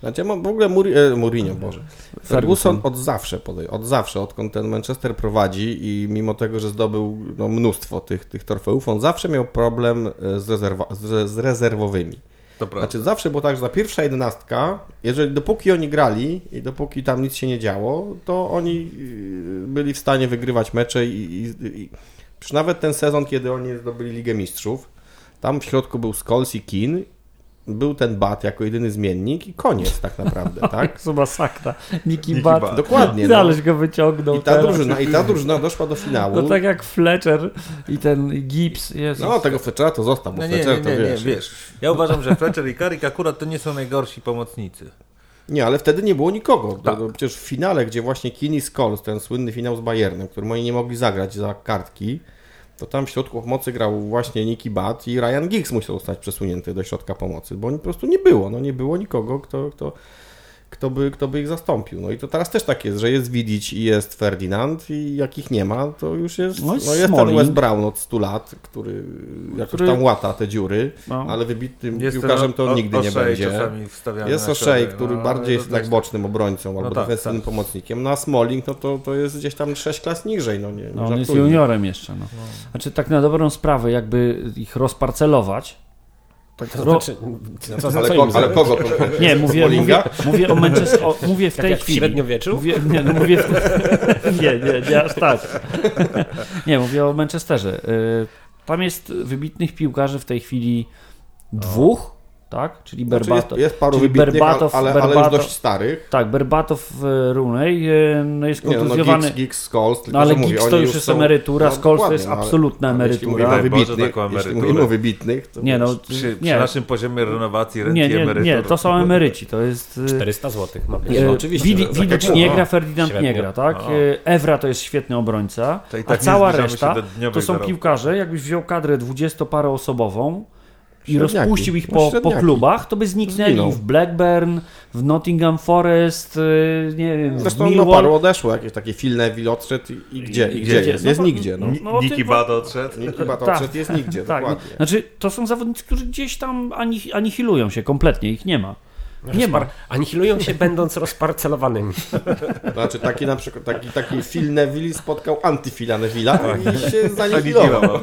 Znaczy, ja mam w ogóle Muri, e, Mourinho, Boże. Ferguson od zawsze, podej- od zawsze, odkąd ten Manchester prowadzi i mimo tego, że zdobył no, mnóstwo tych, tych trofeów, on zawsze miał problem e, z, rezerwa- z, z rezerwowymi. Prawda. Znaczy zawsze było tak, że ta pierwsza jedenastka, jeżeli dopóki oni grali i dopóki tam nic się nie działo, to oni yy, byli w stanie wygrywać mecze i, i, i przecież nawet ten sezon, kiedy oni zdobyli Ligę Mistrzów, tam w środku był Scholes i Keane, był ten Bat jako jedyny zmiennik i koniec tak naprawdę, <laughs> tak? to masakra. Niki Bat. Dokładnie, no. Ależ go wyciągnął. I ta teraz. drużyna, i ta drużyna doszła do finału. No tak jak Fletcher i ten Gibbs. Jezus. No tego Fletchera to został, bo No nie, Fletcher nie, to nie, nie, wiesz. wiesz. Ja uważam, że Fletcher i Carrick akurat to nie są najgorsi pomocnicy. Nie, ale wtedy nie było nikogo. Tak. Przecież w finale, gdzie właśnie Kini Scholes, ten słynny finał z Bayernem, którym oni nie mogli zagrać za kartki, to tam w środku pomocy grał właśnie Nicky Bat i Ryan Giggs musiał zostać przesunięty do środka pomocy, bo po prostu nie było. No nie było nikogo, kto, kto, kto, by, kto by ich zastąpił. No i to teraz też tak jest, że jest Vidic i jest Ferdinand i jak ich nie ma, to już jest, No no jest jest, ten. West Brown od 100 lat, który jakoś Który- tam łata te dziury, No. ale wybitnym Jest piłkarzem to o- nigdy nie O'Shea będzie. Jest środek, który no, bardziej jest też- bocznym obrońcą albo tak, defensywnym tak. pomocnikiem. No a Smalling no to, to jest gdzieś tam 6 klas niżej, no nie, nie No, on jest juniorem jeszcze. No. Znaczy tak na dobrą sprawę, jakby ich rozparcelować. Tak To ro... znaczy, co, co Ale, im ko, ale kogo? Nie, mówię, mówię, mówię o Manchester, o, mówię w Tak tej jak w chwili. średniowieczu? Mówię, nie, no mówię w... <laughs> nie, nie, nie aż tak. Nie, mówię o Manchesterze. Y, Tam jest wybitnych piłkarzy w tej chwili dwóch, tak? Czyli Znaczy jest, Berbatow. jest paru czyli ale, ale dość starych. Tak, Berbatow w Runej y, no jest Nie, no, no kontuzjowany. Giggs, Giggs, Scholes, tylko No ale Giggs to już jest są- emerytura, no, Scholes to jest no, absolutna ale jeśli emerytura. mówimy wybitnych, taką jeśli mówimy o wybitnych, to Nie no, Przy, przy nie, naszym poziomie renowacji rent nie, nie, emerytur. nie, to są emeryci, to jest... y, 400 zł ma być. E, No, oczywiście, tak jak nie gra, Ferdinand Świetnie. nie gra, tak? O. E, Evra to jest świetny obrońca, a tak cała reszta to są piłkarze, jakbyś wziął kadrę dwudziestoparoosobową, i rozpuścił ich No, po, po klubach, to by zniknęli Zginął. w Blackburn, w Nottingham Forest, y, nie wiem, w Zresztą no, Millwall. paru odeszło, jakieś takie Phil Neville odszedł i, i gdzie? I, gdzie, jest? No, Jest no, nigdzie, no. no, Niki Bado odszedł. Chyba to Tak. odszedł jest nigdzie, Tak, no, dokładnie. znaczy to są zawodnicy, którzy gdzieś tam ani- anihilują się kompletnie, ich nie ma. Nie ma. Anihilują się będąc rozparcelowanymi. <laughs> Znaczy taki na przykład, taki, taki Phil Neville spotkał anty-Phila Neville'a Tak. i się zanihilował.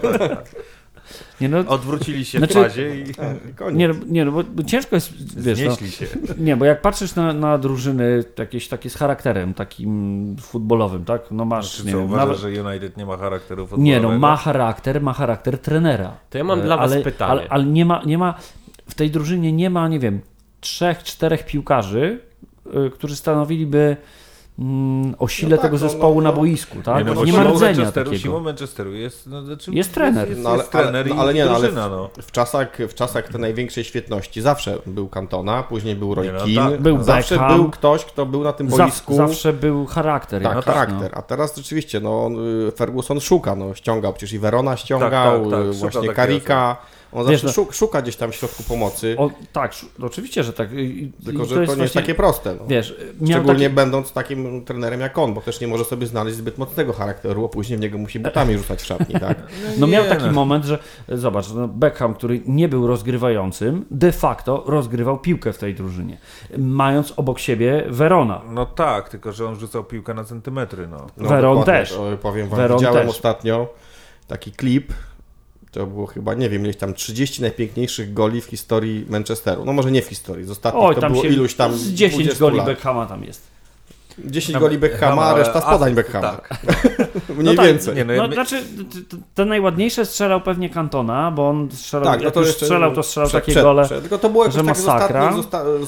Nie, no, Odwrócili się Znaczy- w fazie i <laughs> Koniec. nie, no, nie, no bo, bo ciężko jest, wiesz, no, znieśli się. <laughs> nie, bo jak patrzysz na, na drużyny jakieś takie z charakterem takim futbolowym, tak, no masz, Czy nie co, wiem, uważasz, nawet, że United nie ma charakteru nie futbolowego? no, ma charakter, ma charakter trenera. To ja mam dla was ale, pytanie. Ale, ale nie ma, nie ma, w tej drużynie nie ma, nie wiem, trzech, czterech piłkarzy, y, którzy stanowiliby o sile No tak, tego no, zespołu no, na no. boisku, tak? Nie, no, Nie, ma rdzenia Manchesteru, takiego. Siłą Manchesteru jest, no, znaczy Jest trener. Jest, No, ale, jest trener ale, i ale nie, ale w, w, czasach, w czasach tej największej świetności zawsze był Cantona, później był Roy Nie, no Keane, tak. Był zawsze Beckham. był ktoś, kto był na tym Zaw, boisku. zawsze był charakter. Tak, jakiś, charakter. A teraz rzeczywiście, no, y, Ferguson szuka, no, ściągał, przecież i Verona ściągał, Tak, tak, tak, y, właśnie Karika. On Wiesz, zawsze no- szuk- szuka gdzieś tam w środku pomocy, No. O, tak, sz- oczywiście, że tak. I- tylko i że to, nie jest takie proste. No. Wiesz, miał Szczególnie taki, będąc takim trenerem jak on, bo też nie może sobie znaleźć zbyt mocnego charakteru, a później w niego musi butami rzucać w szatni, tak? <laughs> no miał Nie, taki no. moment, że zobacz, no Beckham, który nie był rozgrywającym, de facto rozgrywał piłkę w tej drużynie, mając obok siebie Verona. No tak, tylko że on rzucał piłkę na centymetry, no. No, Veron też. To, powiem wam, Veron widziałem też. ostatnio taki klip, to było chyba, nie wiem, ileś tam 30 najpiękniejszych goli w historii Manchesteru. No może nie w historii, z ostatnich Oj, to było się iluś tam z 10 20 goli lat. Beckhama tam jest. 10 goli Beckhama, a reszta asyst, Beckhama. Tak. <laughs> Mniej tak, więcej. Nie, no, No, znaczy, te najładniejsze strzelał pewnie Cantona, bo on strzelał, Tak, no to już strzelał, to strzelał przed- takie przed- gole. przed. Tylko to było że tak z masakra,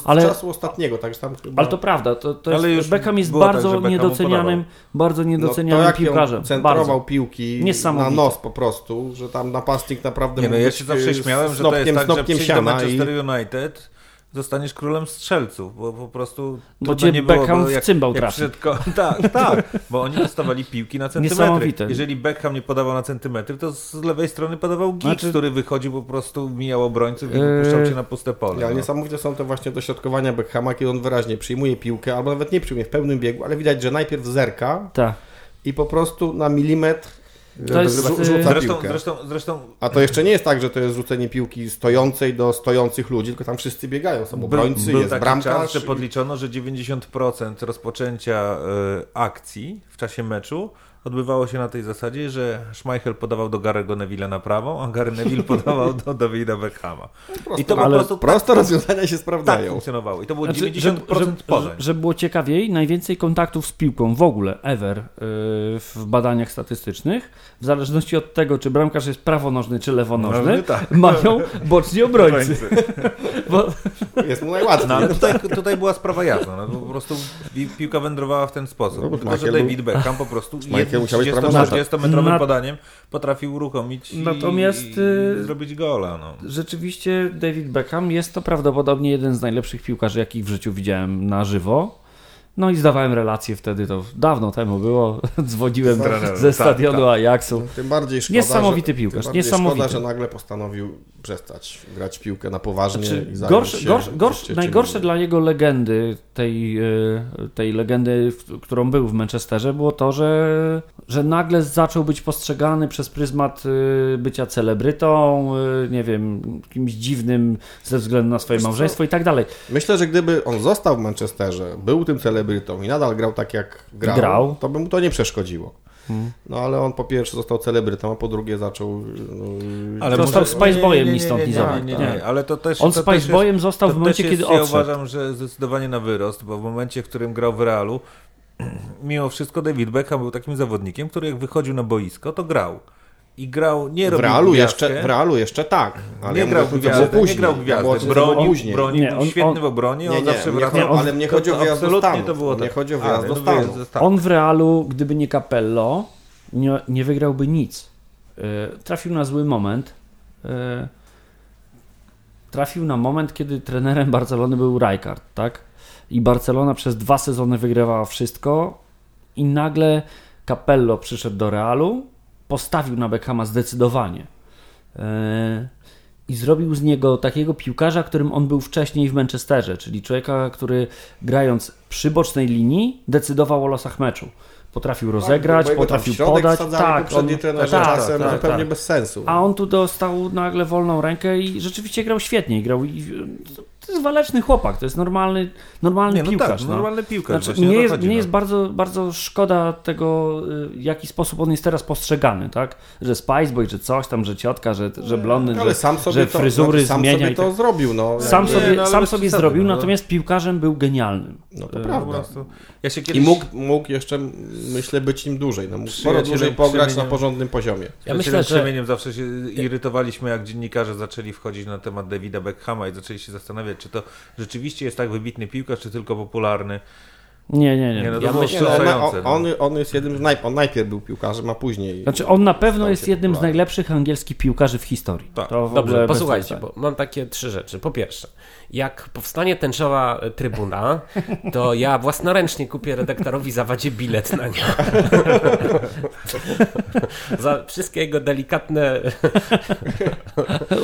ale- czasu ostatniego, także tam chyba... Ale to prawda, to, to jest, Ale już Beckham jest tak, bardzo Beckham niedocenianym, bardzo no, niedocenianym to jak piłkarzem. centrował Bardzo. piłki na nos po prostu, że tam napastnik naprawdę Nie, no ja się zawsze y, śmiałem, że to jest tak, że przyjść do. Manchester United zostaniesz królem strzelców, bo po prostu Bo cię nie było, Beckham bo w cymbał trafi. przyszedł ko- <laughs> Tak, tak, bo oni dostawali piłki na centymetry. Jeżeli Beckham nie podawał na centymetry, to z lewej strony podawał Giggs, Znaczy- który wychodził po prostu, mijał obrońców i Eee, wypuszczał cię na puste pole. Ale no. niesamowite są te właśnie dośrodkowania Beckhama, kiedy on wyraźnie przyjmuje piłkę, albo nawet nie przyjmuje w pełnym biegu, ale widać, że najpierw zerka Tak. i po prostu na milimetr To jest, y, rzuca Zresztą, piłkę. zresztą, zresztą A to jeszcze nie jest tak, że to jest rzucenie piłki stojącej do stojących ludzi, tylko tam wszyscy biegają, są obrońcy, był jest taki bramkarz. czas, że podliczono, że 90% rozpoczęcia y, akcji w czasie meczu odbywało się na tej zasadzie, że Schmeichel podawał do Garego Neville'a na prawą, a Gary Neville <laughs> podawał do Davida Beckhama. I to po prostu Prosto tak, rozwiązania się tak sprawdzają. funkcjonowało. I to było Znaczy, 90% żeby, podań. żeby, żeby było ciekawiej, najwięcej kontaktów z piłką w ogóle, ever, yy, w badaniach statystycznych, w zależności od tego, czy bramkarz jest prawonożny, czy lewonożny, No, tak. mają boczni obrońcy. <laughs> Bo, Jest mu najłatwiej. No ale tutaj, tutaj była sprawa jasna. No, po prostu pi- piłka wędrowała w ten sposób. No, bo Tylko, że David Beckham po prostu Schmeichel musiał być 30-metrowym Na- podaniem potrafił uruchomić i, Natomiast, i y, zrobić gola. No. rzeczywiście David Beckham jest to prawdopodobnie jeden z najlepszych piłkarzy, jakich w życiu widziałem na żywo. No i zdawałem relacje wtedy, to dawno temu było, <laughs> dzwoniłem ze tak, stadionu tak. Ajaxu. Tym bardziej szkoda, Niesamowity że, piłkarz, tym niesamowity. szkoda, że nagle postanowił przestać grać w piłkę na poważnie Znaczy, i gorsze, się gorsze, gorsze, życiem najgorsze dla jego legendy, tej, y, tej legendy, w- którą był w Manchesterze, było to, że, że nagle zaczął być postrzegany przez pryzmat y, bycia celebrytą, y, nie wiem, kimś dziwnym ze względu na swoje Wiesz co? małżeństwo i tak dalej. Myślę, że gdyby on został w Manchesterze, był tym celebrytą i nadal grał tak jak grał, Grał. Hmm. to by mu to nie przeszkodziło. No ale on po pierwsze został celebrytą, a po drugie zaczął... no, Został może- Spice nie, Boyem nie, ni nie, stąd, nie, ni nie, zowąd. Nie, nie, Nie. nie, ale to też On to Spice też jest- został w momencie, też kiedy jest, Ja odszedł. uważam, że zdecydowanie na wyrost, bo w momencie, w którym grał w Realu, <clears throat> mimo wszystko David Beckham był takim zawodnikiem, który jak wychodził na boisko, to grał. I grał, nie w, robił realu gwiazdkę, jeszcze, w realu jeszcze tak, ale nie ja grał mówię, co gwiazdy, było nie grał później. Ja co było bronił, później. bronił Nie, był on- świetny on- w obronie, Nie, on nie, zawsze nie, wracał. nie, ale nie chodzi o wyjazd do to było Nie tak. chodzi o no do to. On w Realu, gdyby nie Capello, nie, nie wygrałby nic. Y, Trafił na zły moment. Y, Trafił na moment, kiedy trenerem Barcelony był Rijkaard, tak? I Barcelona przez dwa sezony wygrywała wszystko i nagle Capello przyszedł do Realu, postawił na Beckhama zdecydowanie. Y, i zrobił z niego takiego piłkarza, którym on był wcześniej w Manchesterze, czyli człowieka, który grając przy bocznej linii decydował o losach meczu. Potrafił rozegrać, Bo jego tam potrafił podać. Tak, on, tak, czasem tak, zupełnie tak. bez sensu. A on tu dostał nagle wolną rękę i rzeczywiście grał świetnie. Grał i, to jest waleczny chłopak, to jest normalny, normalny Nie, no piłkarz. tak, no. normalny piłkarz. Znaczy, to jest, chodzi, mnie no. jest bardzo, bardzo szkoda tego, y, w jaki sposób on jest teraz postrzegany, tak? Że Spiceboy, że coś tam, że ciotka, że, że blondyn, Ale że, sam sobie że to, fryzury znaczy, sam zmienia. sobie i to tak. zrobił, no. Sam jakby- sobie, no, sam sobie zrobił, no. natomiast piłkarzem był genialnym. No to prawda. Ja się I kiedyś... mógł, mógł jeszcze, myślę, być nim dłużej. No, mógł sporo dłużej pograć na porządnym poziomie. Ja Ja myślę, że krzemieniem zawsze się irytowaliśmy, jak dziennikarze zaczęli wchodzić na temat Davida Beckhama i zaczęli się zastanawiać, czy to rzeczywiście jest tak wybitny piłkarz, czy tylko popularny. Nie, nie, nie. Nie, no to Ja myślę, Nie, no, on, no. on, on jest jednym z naj... On najpierw był piłkarzem, a później... Znaczy on na pewno jest jednym z popularny. najlepszych angielskich piłkarzy w historii. Tak. To w Dobrze, posłuchajcie, bo mam takie trzy rzeczy. Po pierwsze, jak powstanie tęczowa trybuna, to ja własnoręcznie kupię redaktorowi zawadzie bilet na nią. <laughs> Za wszystkie jego delikatne.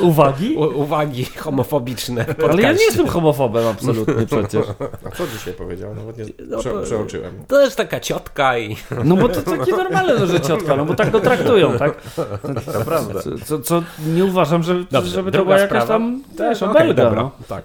Uwagi? u- uwagi homofobiczne. Ale ja nie jestem homofobem absolutnie przecież. A co dzisiaj powiedział? Nawet nie No prze, przeoczyłem. To też taka ciotka i No bo to takie normalne, no, że ciotka, no bo tak go traktują, tak? To prawda. Co, co, co nie uważam, że, Dobrze, żeby to była jakaś tam też Okej, obelga, dobra, no. tak.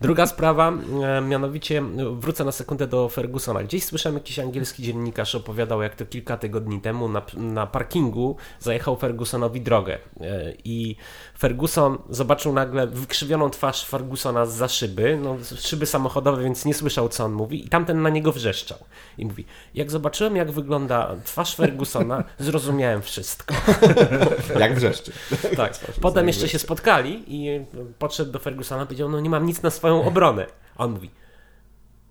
Druga sprawa, e, mianowicie wrócę na sekundę do Fergusona. Gdzieś słyszałem jakiś angielski dziennikarz opowiadał, jak to kilka tygodni temu na, na parkingu zajechał Fergusonowi drogę E, i Ferguson zobaczył nagle wykrzywioną twarz Fergusona z za szyby, no szyby samochodowe, więc nie słyszał co on mówi i tamten na niego wrzeszczał. I mówi, jak zobaczyłem jak wygląda twarz Fergusona, <laughs> zrozumiałem wszystko. <laughs> Jak wrzeszczy. Tak. Potem jeszcze się spotkali i podszedł do Fergusona i powiedział, no nie mam nic na swoją obronę. A on mówi,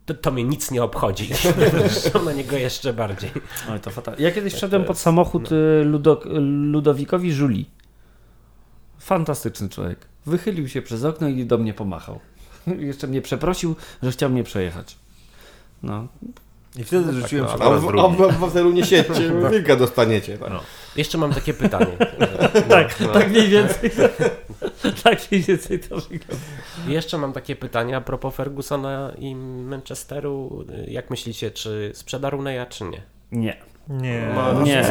to, to mnie nic nie obchodzi. <laughs> Wrzeszczał na niego jeszcze bardziej. Oj, to fatalnie. Ja kiedyś wszedłem pod samochód y, Ludo, Ludowikowi Żuli. Fantastyczny człowiek. Wychylił się przez okno i do mnie pomachał. <laughs> Jeszcze mnie przeprosił, że chciał mnie przejechać. No, I wtedy rzuciłem A się po raz w, a w obywatelu nie siedźcie, <laughs> wilka dostaniecie. Tak? Jeszcze mam takie pytanie. tak, tak mniej więcej. <laughs> tak mniej więcej to wygląda. Jeszcze mam takie pytanie a propos Fergusona i Manchesteru. Jak myślicie, czy sprzeda Runeya, czy nie? Nie. Nie. Bo Nie.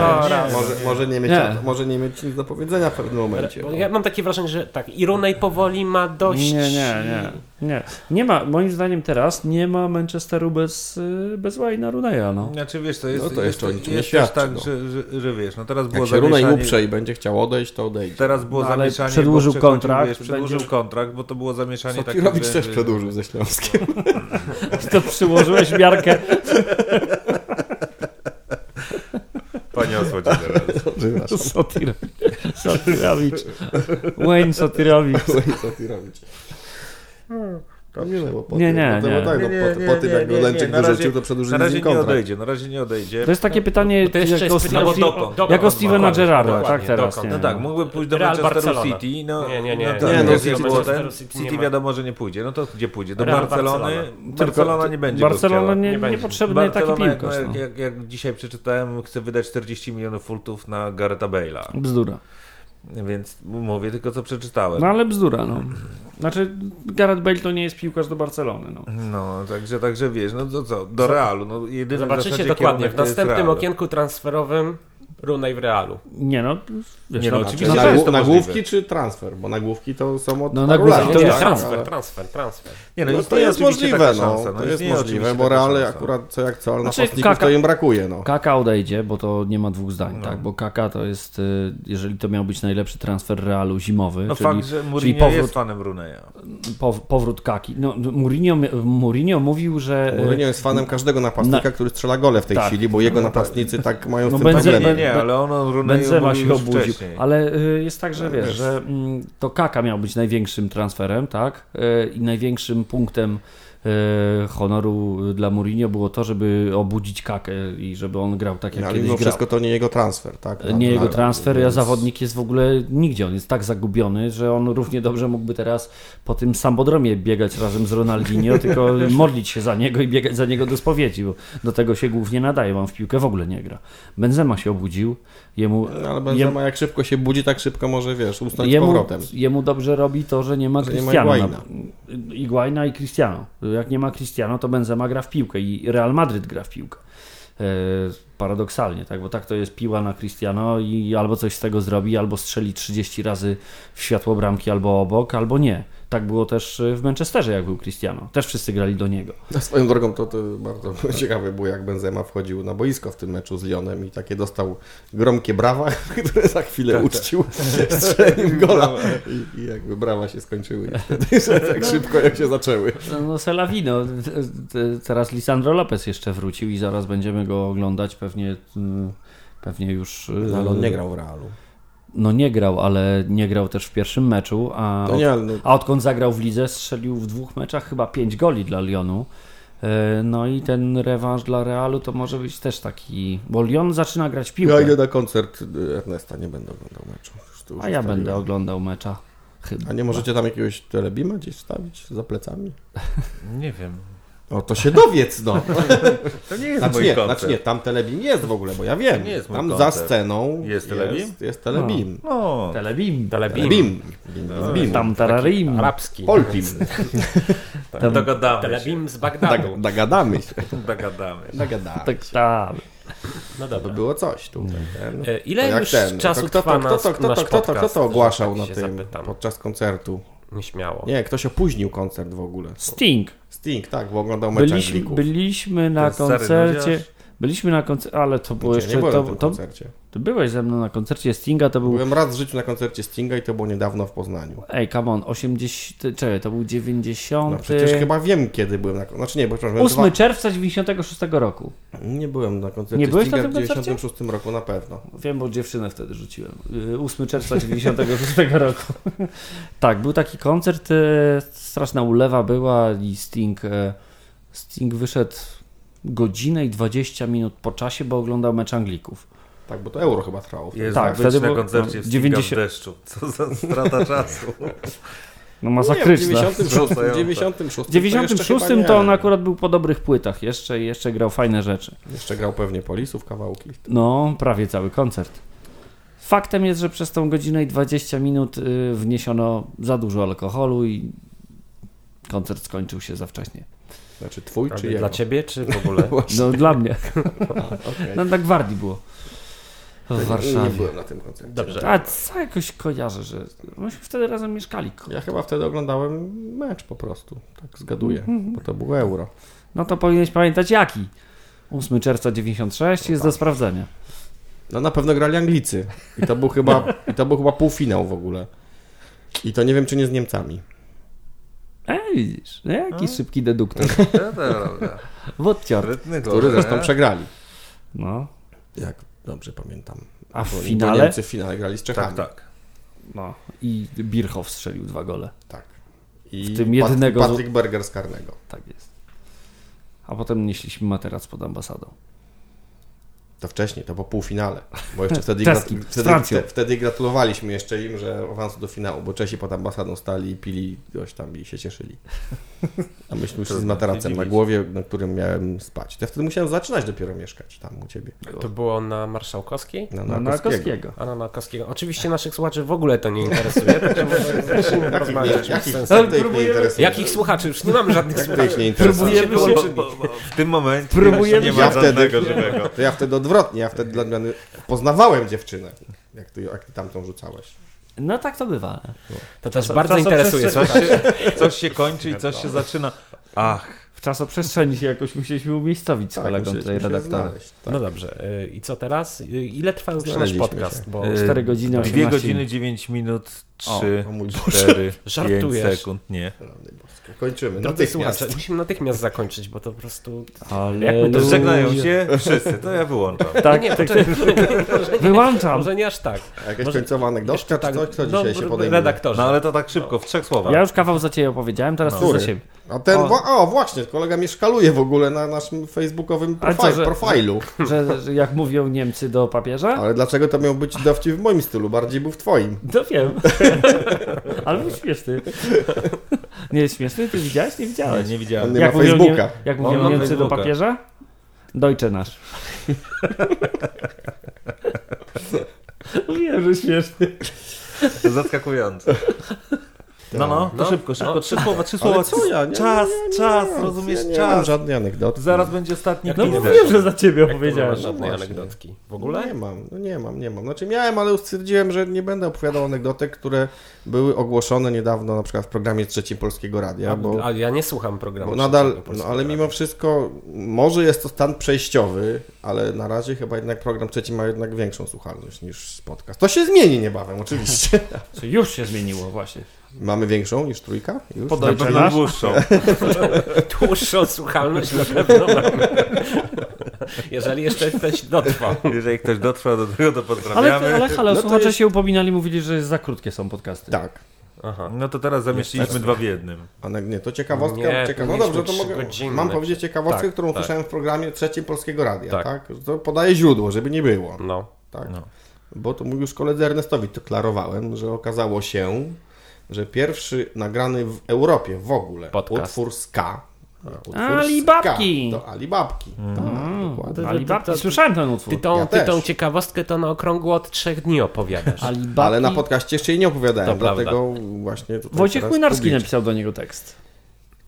Może, może, nie mieć, Nie. może nie mieć nic do powiedzenia w pewnym momencie. Bo ja mam takie wrażenie, że tak, i Runej powoli ma dość... Nie, nie, nie, nie. Nie ma, moim zdaniem teraz nie ma Manchesteru bez, y, bez Wayne'a Runeya, no. Znaczy wiesz, to jest, No to jest, jeszcze o jest, niczym nie też świadczy, tak, no. że, że, że wiesz, no teraz było Jak się Runej uprze i będzie chciał odejść, to odejdzie. Teraz było No, zamieszanie, przedłużył kontrakt, Wiesz, przedłużył będzie- kontrakt, bo to było zamieszanie takie, Sotirowicz że- też przedłużył ze Śląskiem. <laughs> To przyłożyłeś miarkę. <laughs> Panie Osłodzie teraz. Sotir, Sotirowicz. Wayne Sotirowicz. Nie, Nie, tym, nie, po tym, nie. tak, no, po, po tym jak go razie, wyrzucił, to przedłużyli na razie nie odejdzie, na razie nie odejdzie. To jest takie pytanie To jeszcze jako, jest pytanie Steve- dokąd, dokąd, jako Stevena Gerrarda, tak teraz. No tak, mógłby pójść do Manchesteru. City. No, Nie, nie, nie. No tak, Nie, nie, no, City nie City wiadomo, że nie pójdzie. No to gdzie pójdzie? Do Barcelony? Barcelona. Nie będzie Barcelona niepotrzebny taki jak, piłkarz. jak, No. jak, jak dzisiaj przeczytałem, chce wydać 40 milionów funtów na Garetha Bale'a. Bzdura. Więc mówię tylko, co przeczytałem. No ale bzdura, no. Znaczy, Gareth Bale to nie jest piłkarz do Barcelony, no. No, także, także wiesz, no to co, do Realu, no jedyny Zobaczycie dokładnie, w następnym okienku transferowym Runej w Realu. Nie no, wiesz, Nie no, no, oczywiście, no, że to jest- to nagłówki możliwe. czy transfer? Bo nagłówki to są od No, nagłówki lat, to nie, jest transfer, transfer, transfer. Nie, no, No to jest możliwe, no. To jest możliwe, bo taka Real szansa. akurat co jak co, ale Znaczy, napastników Kaka- to im brakuje, no. Kaka odejdzie, bo to nie ma dwóch zdań, tak? Bo Kaka to jest, y, jeżeli to miał być najlepszy transfer Realu zimowy, No czyli, fakt, że czyli Mourinho powrót, jest fanem Bruneja. pow, powrót Kaki. No, Mourinho, Mourinho mówił, że... Mourinho jest fanem każdego napastnika, Na- który strzela gole w tej Tak. chwili, bo jego napastnicy tak mają z No tym Benzema- Nie, ale on o Bruneju Benzema się obudził. wcześniej. Ale y, jest tak, że wiesz, że mm, to Kaka miał być największym transferem, tak? Y, I największym punktem honoru dla Mourinho było to, żeby obudzić Kakę i żeby on grał tak, jak No, kiedyś mimo grał. wszystko to nie jego transfer, tak? No, nie no, jego transfer, a więc- zawodnik jest w ogóle nigdzie. On jest tak zagubiony, że on równie dobrze mógłby teraz po tym sambodromie biegać razem z Ronaldinho, <laughs> tylko modlić się za niego i biegać za niego do spowiedzi, bo do tego się głównie nadaje. On w piłkę w ogóle nie gra. Benzema się obudził budził. Jemu, No, ale Benzema jak szybko się budzi, tak szybko może, wiesz, usnąć jemu, powrotem. jemu dobrze robi to, że nie ma Że nie ma Cristiano. Higuaina. Na- Higuaina i Cristiano. Jak nie ma Cristiano, to Benzema gra w piłkę i Real Madryt gra w piłkę. E, paradoksalnie, tak? Bo tak to jest piła na Cristiano i albo coś z tego zrobi, albo strzeli 30 razy w światło bramki, albo obok, albo nie. Tak było też w Manchesterze, jak był Cristiano. Też wszyscy grali do niego. A Swoją drogą to, to bardzo <laughs> ciekawe było, jak Benzema wchodził na boisko w tym meczu z Lyonem i takie dostał gromkie brawa, <laughs> które za chwilę uczcił, <laughs> strzelił gola i, i jakby brawa się skończyły że tak szybko jak się zaczęły. No, no Selavino, teraz Lisandro Lopez jeszcze wrócił i zaraz będziemy go oglądać pewnie, mm, pewnie już... No, ale on nie grał w Realu. No nie grał, ale nie grał też w pierwszym meczu, a, nie, ale no, a odkąd zagrał w lidze strzelił w dwóch meczach chyba pięć goli dla Lyonu. E, No i ten rewanż dla Realu to może być też taki, bo Lyon zaczyna grać piłkę, ja idę na koncert y, Ernesta, nie będę oglądał meczu. A ja będę oglądał mecza. Chyba. A nie możecie tam jakiegoś telebima gdzieś stawić za plecami? Nie wiem. O, to się dowiedz, no. <laughs> To nie jest Znaczy mój nie, znaczy nie, tam telebim jest w ogóle, bo ja wiem. nie jest mój tam za sceną Jest telebim? Jest, jest telebim. No, Telebim. Telebim. Telebim. Bim, No, bim. Tam tararim. Arabski. Polpim. <laughs> Tam- dogadamy Telebim z Tak, Bagdadu. dogadamy się. <laughs> się. Dogadamy. Dogadamy Tak, się. tak. No To dobra. było coś tutaj. Ten. E, Ile To już ten, czasu to kto, trwa to, kto, to, kto, nasz to, kto, to, kto podcast, to ogłaszał na tak się tym zapytam. podczas koncertu? Nieśmiało. Nie, ktoś opóźnił koncert w ogóle. Sting. Sting, tak, bo oglądał mecz Byliśmy, byliśmy na koncercie. Byliśmy na koncercie, ale to było Gdzie? jeszcze. nie byłem na To, tym to, koncercie. ty byłeś ze mną na koncercie Stinga, to był. Byłem raz w życiu na koncercie Stinga i to było niedawno w Poznaniu. Ej, come on, 80. Czekaj, to był 90. No przecież chyba wiem, kiedy byłem na Znaczy nie, bo przepraszam, 8 czerwca 96 roku. dwa... Nie byłem na koncercie Nie byłeś na Stinga tym w koncercie? 96 roku na pewno. Wiem, bo dziewczynę wtedy rzuciłem. Y, 8 czerwca 96 roku. <laughs> tak, był taki koncert, e, straszna ulewa była i Sting, e, Sting wyszedł godzinę i 20 minut po czasie, bo oglądał mecz Anglików. Tak, bo to euro chyba trwało. wtedy. Jest Tak, tak, wtedy na koncercie no, w 90 90... deszczu. Co za strata <laughs> czasu. No Nie, w masakryczna. 96, w Wracające. 96, W 96 jeszcze chyba to nie. on akurat był po dobrych płynach, jeszcze, jeszcze grał fajne rzeczy. Jeszcze grał pewnie polisów kawałki. No, prawie cały koncert. Faktem jest, że przez tą godzinę i 20 minut y, wniesiono za dużo alkoholu i koncert skończył się za wcześnie. Znaczy twój czy Ale jego? Dla ciebie, czy w ogóle? <laughs> No dla mnie. <laughs> Okej. No na gwardii było. W Nie Warszawie. byłem na tym koncercie. Dobrze. A co jakoś kojarzę, że myśmy wtedy razem mieszkali. Ja chyba wtedy oglądałem mecz po prostu. Tak zgaduję, Mhm. bo to było euro. No to powinieneś pamiętać jaki. 8 czerwca 96 jest do sprawdzenia. No na pewno grali Anglicy. I to był chyba, i to był chyba półfinał w ogóle. I to nie wiem, czy nie z Niemcami. E, widzisz, jaki szybki deduktor. <laughs> Wodcior. Sprytny Który zresztą przegrali. No. Jak dobrze pamiętam. A w Bo- finale? Niemcy w finale grali z Czechami. Tak, tak. no. I Birchow strzelił dwa gole. tak. I W tym jedynego z- Patryk Berger z karnego. Tak jest. A potem nieśliśmy materac pod ambasadą. To wcześniej, to po półfinale. Bo jeszcze <laughs> wtedy, gra- wtedy, wtedy, wtedy gratulowaliśmy jeszcze im, że awansu do finału, bo Czesi pod ambasadą stali i pili coś tam i się cieszyli. A myśmy szli z materacem na głowie, na którym miałem spać. To ja wtedy musiałem zaczynać dopiero mieszkać tam u ciebie. To było na Marszałkowskiej? Na, Na na Narkowskiego. A na Nakowskiego. Oczywiście naszych słuchaczy w ogóle to nie interesuje, zacznijmy <laughs> rozmawiać. Jakich? Jakich słuchaczy? Już nie mamy żadnych słuchaczy. Próbujemy się... w tym momencie Próbujemy nie ma Ja żadnego żywego. To ja wtedy odwrotnie, ja wtedy dla odmiany poznawałem dziewczynę, jak ty, jak ty tamtą rzucałeś. No tak to bywa. To też Czas- bardzo czasoprzestrzeń- interesuje. Coś się, coś się kończy i coś się zaczyna. Ach, W czasoprzestrzeni się jakoś musieliśmy umiejscowić z kolegą musieliśmy tutaj redaktorem. tak. No dobrze. y, I co teraz? Y, Ile trwa już nasz podcast? się. Bo E, 4 godziny, 18 dwie godziny, 9 minut, 3, O mój 4, 5 <laughs> Żartujesz. sekund, nie. Kończymy. Drodzy Natychmiast. słuchacze, musimy natychmiast zakończyć, bo to po prostu... Ale Jak my to Żegnają się wszyscy, to ja wyłączam. <laughs> Tak, nie, tak, <laughs> wyłączam. Może nie aż tak. A Jakaś Może końcowa anegdotka, tak, coś? Kto no, dzisiaj się podejmuje? redaktorze. No ale to tak szybko, w trzech słowach. Ja już kawał za ciebie opowiedziałem, teraz ty Który? za siebie. A ten, O. o, właśnie, kolega mnie szkaluje w ogóle na naszym facebookowym Ale co, profil, że- profilu. Że, że jak mówią Niemcy do papieża? Ale dlaczego to miał być dowcip w moim stylu? Bardziej był w twoim. To wiem. Ale był śmieszny. Nie jest śmieszny? Ty widziałeś? Nie Nie, widziałeś. nie widziałem. On nie jak ma mówią, Facebooka. Nie, jak mówią Niemcy do Facebooka. papieża? Deutsche nasz. <laughs> Wiem, że śmieszny. Zaskakujące. No, no, to No, szybko, szybko. no. Trzy słowa, trzy Ale słowa. co ja? Nie, czas, nie, nie, czas, rozumiesz, ja nie mam czas. żadnej anegdoty. Zaraz będzie ostatni No teaser. mówiłem, że za ciebie Jak to nie żadnej anegdotki. W No ogóle? nie mam, no nie mam, nie mam. Znaczy miałem, ale stwierdziłem, że nie będę opowiadał anegdotek, które były ogłoszone niedawno na przykład w programie trzecim Polskiego Radia, bo, A ja nie słucham programu. bo nadal, no, Polskiego ale mimo Radia. wszystko, może jest to stan przejściowy, ale na razie chyba jednak program trzeci ma jednak większą słuchalność niż podcast. To się zmieni niebawem, oczywiście. <laughs> Co już się zmieniło właśnie. Mamy większą niż trójka? Już? Podaj pewną dłuższą. <laughs> Dłuższą słuchalność na pewno mamy. Jeżeli jeszcze ktoś dotrwał. Jeżeli ktoś dotrwał do tego, to Ale, pozdrawiamy. ale halo, No to słuchacze jest- się upominali, mówili, że za krótkie są podcasty. Tak. Aha. No to teraz zamieściliśmy dwa w jednym. Ale nie, to ciekawostka. Nie. No dobrze, to mogę. Mam powiedzieć ciekawostkę, Tak, którą tak. słyszałem w programie trzecim Polskiego Radia, tak? Tak. To podaję źródło, żeby nie było. No. Tak. No. Bo to już koledze Ernestowi deklarowałem, że okazało się, że pierwszy nagrany w Europie w ogóle Podcast. utwór ska. Alibabki. Alibabki. Tak, dokładnie. Ali to- Babki, to- słyszałem ten utwór. Ty tą, Ja ty tą ciekawostkę to na okrągło od trzech dni opowiadasz. Ali Babki. Ale na podcaście jeszcze jej nie opowiadałem, To prawda. dlatego właśnie tutaj Wojciech Młynarski publicznie. napisał do niego tekst.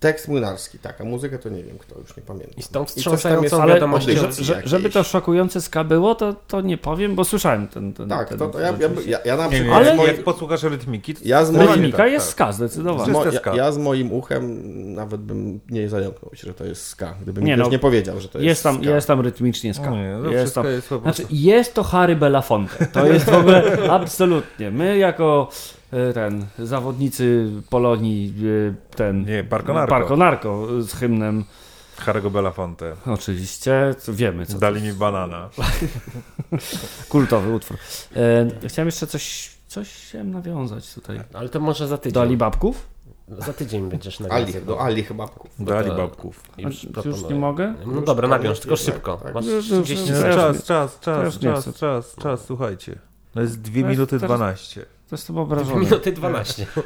Tekst Młynarski, tak, a muzykę to nie wiem kto, już nie pamiętam. I z tą wstrząsającą jest- Ale wiadomością. że, żeby to szokujące ska było, to, to nie powiem, bo słyszałem ten, ten, Tak, ten to, to ja, ja, ja, ja na Nie, nie, przykład... Ale- jak posłuchasz rytmiki, to Ja z moim, Rytmika tak, jest tak. ska, zdecydowanie. mo, ja, ska. ja z moim uchem nawet bym nie zająknął się, że to jest ska, gdyby mi Nie, ktoś no, nie powiedział, że to jest, Jest tam, ska. jest tam rytmicznie ska. Nie, no jest wszystko tam. jest Znaczy, jest to Harry Belafonte. To jest w ogóle <laughs> absolutnie. My jako ten zawodnicy Polonii, e, ten Nie. Parco Narco z hymnem, Harry'ego Belafonte. oczywiście, co wiemy, co Dali mi banana. <laughs> kultowy utwór. E, chciałem jeszcze coś, coś chciałem nawiązać tutaj. Ale to może za tydzień. Do Alibabków? Za tydzień będziesz Ali, nawiązał. do Ali chyba. Do Alibabków. Już, Już proponuję. nie mogę? No dobra, nawiąż, Już tylko szybko. tak. Masz Już, już, 30 już. Nie, sekund. czas, czas, czas, czas, chcę. czas, czas, słuchajcie. To jest 2 Teraz- minuty teraz- 12. To jestem obrażony. Minuty 12. <laughs>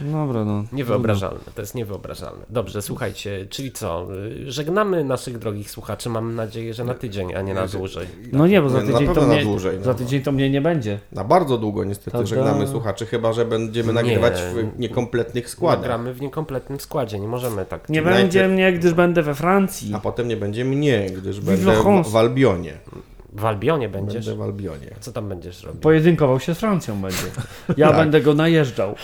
Dobra, no. Niewyobrażalne, to jest niewyobrażalne. Dobrze, słuchajcie, czyli co? Żegnamy naszych drogich słuchaczy, mam nadzieję, że na tydzień, a nie na dłużej. No nie, bo za Nie, na tydzień to pewno na mnie, dłużej, no. za tydzień to mnie nie będzie. Na bardzo długo niestety Tada. żegnamy słuchaczy, chyba że będziemy Nie. nagrywać w niekompletnych składach. Gramy w niekompletnym składzie, nie możemy tak. Nie będzie najpierw- mnie, gdyż będę we Francji. A potem nie będzie mnie, gdyż będę w, w Albionie. W Albionie będziesz? Będę w Albionie. Co tam będziesz robił? Pojedynkował się z Francją będzie. Ja Tak. będę go najeżdżał.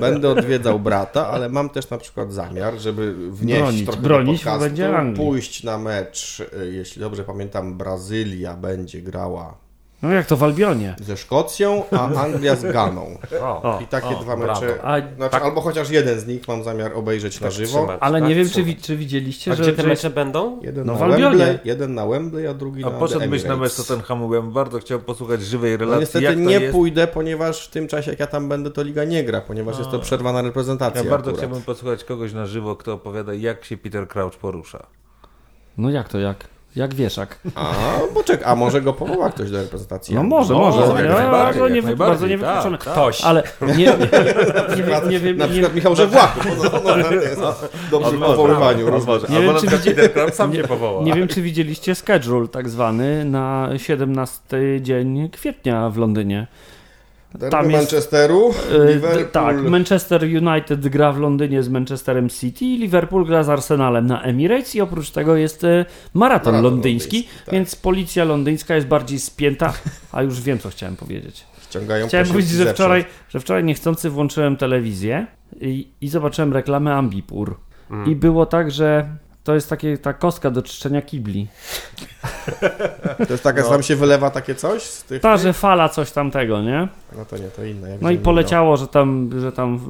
Będę odwiedzał brata, ale mam też na przykład zamiar, żeby wnieść Bronić, trochę bronić do podcastu, będzie Anglii. pójść na mecz, y, jeśli dobrze pamiętam, Brazylia będzie grała No jak to w Albionie. ze Szkocją, a <laughs> Anglia z Ganą. O, I takie o, dwa mecze, A, znaczy, albo chociaż jeden z nich mam zamiar obejrzeć na Tak żywo. trzymać, ale tak? nie wiem, czy, czy widzieliście, A że, gdzie te mecze będą? Jeden, No na w Albionie. Wembley, jeden na Wembley, a drugi A na poszedłbyś The na mecz. Tottenhamu, bo ja bym bardzo chciał posłuchać żywej No relacji, niestety jak to nie jest. pójdę, ponieważ w tym czasie, jak ja tam będę, to liga nie gra, ponieważ jest to przerwana reprezentacja. Ja bardzo akurat. chciałbym posłuchać kogoś na żywo, kto opowiada, jak się Peter Crouch porusza. No jak to jak? Jak wieszak. A, poczekaj, a może go powoła ktoś do reprezentacji? No może, No, może. jak Ja najbardziej, bardzo, jak nie, najbardziej, bardzo tak, niewykluczone. Ktoś. Ale nie, nie, nie, nie wiem, Na nie, przykład Michał Żewłaków. <laughs> No, no, no, dobrze w powoływaniu. Nie Albo wiem, na czy powoła. nie wiem, czy widzieliście schedule tak zwany na 17 dzień kwietnia w Londynie. Derby Tam Manchesteru, Liverpool. Tak, Manchester United gra w Londynie z Manchesterem City, Liverpool gra z Arsenalem na Emirates i oprócz tego jest e, maraton, Maraton londyński, londyński, tak. więc policja londyńska jest bardziej spięta, a już wiem co chciałem powiedzieć. Ściągają Chciałem powiedzieć, że zewsząd. wczoraj, że wczoraj niechcący włączyłem telewizję i, i zobaczyłem reklamę Ambipur i było tak, że to jest takie, ta kostka do czyszczenia kibli. To jest taka, tam się wylewa takie coś z tych... Ta, że fala coś tamtego, nie? No to nie, to inne. No i poleciało, że tam, że tam,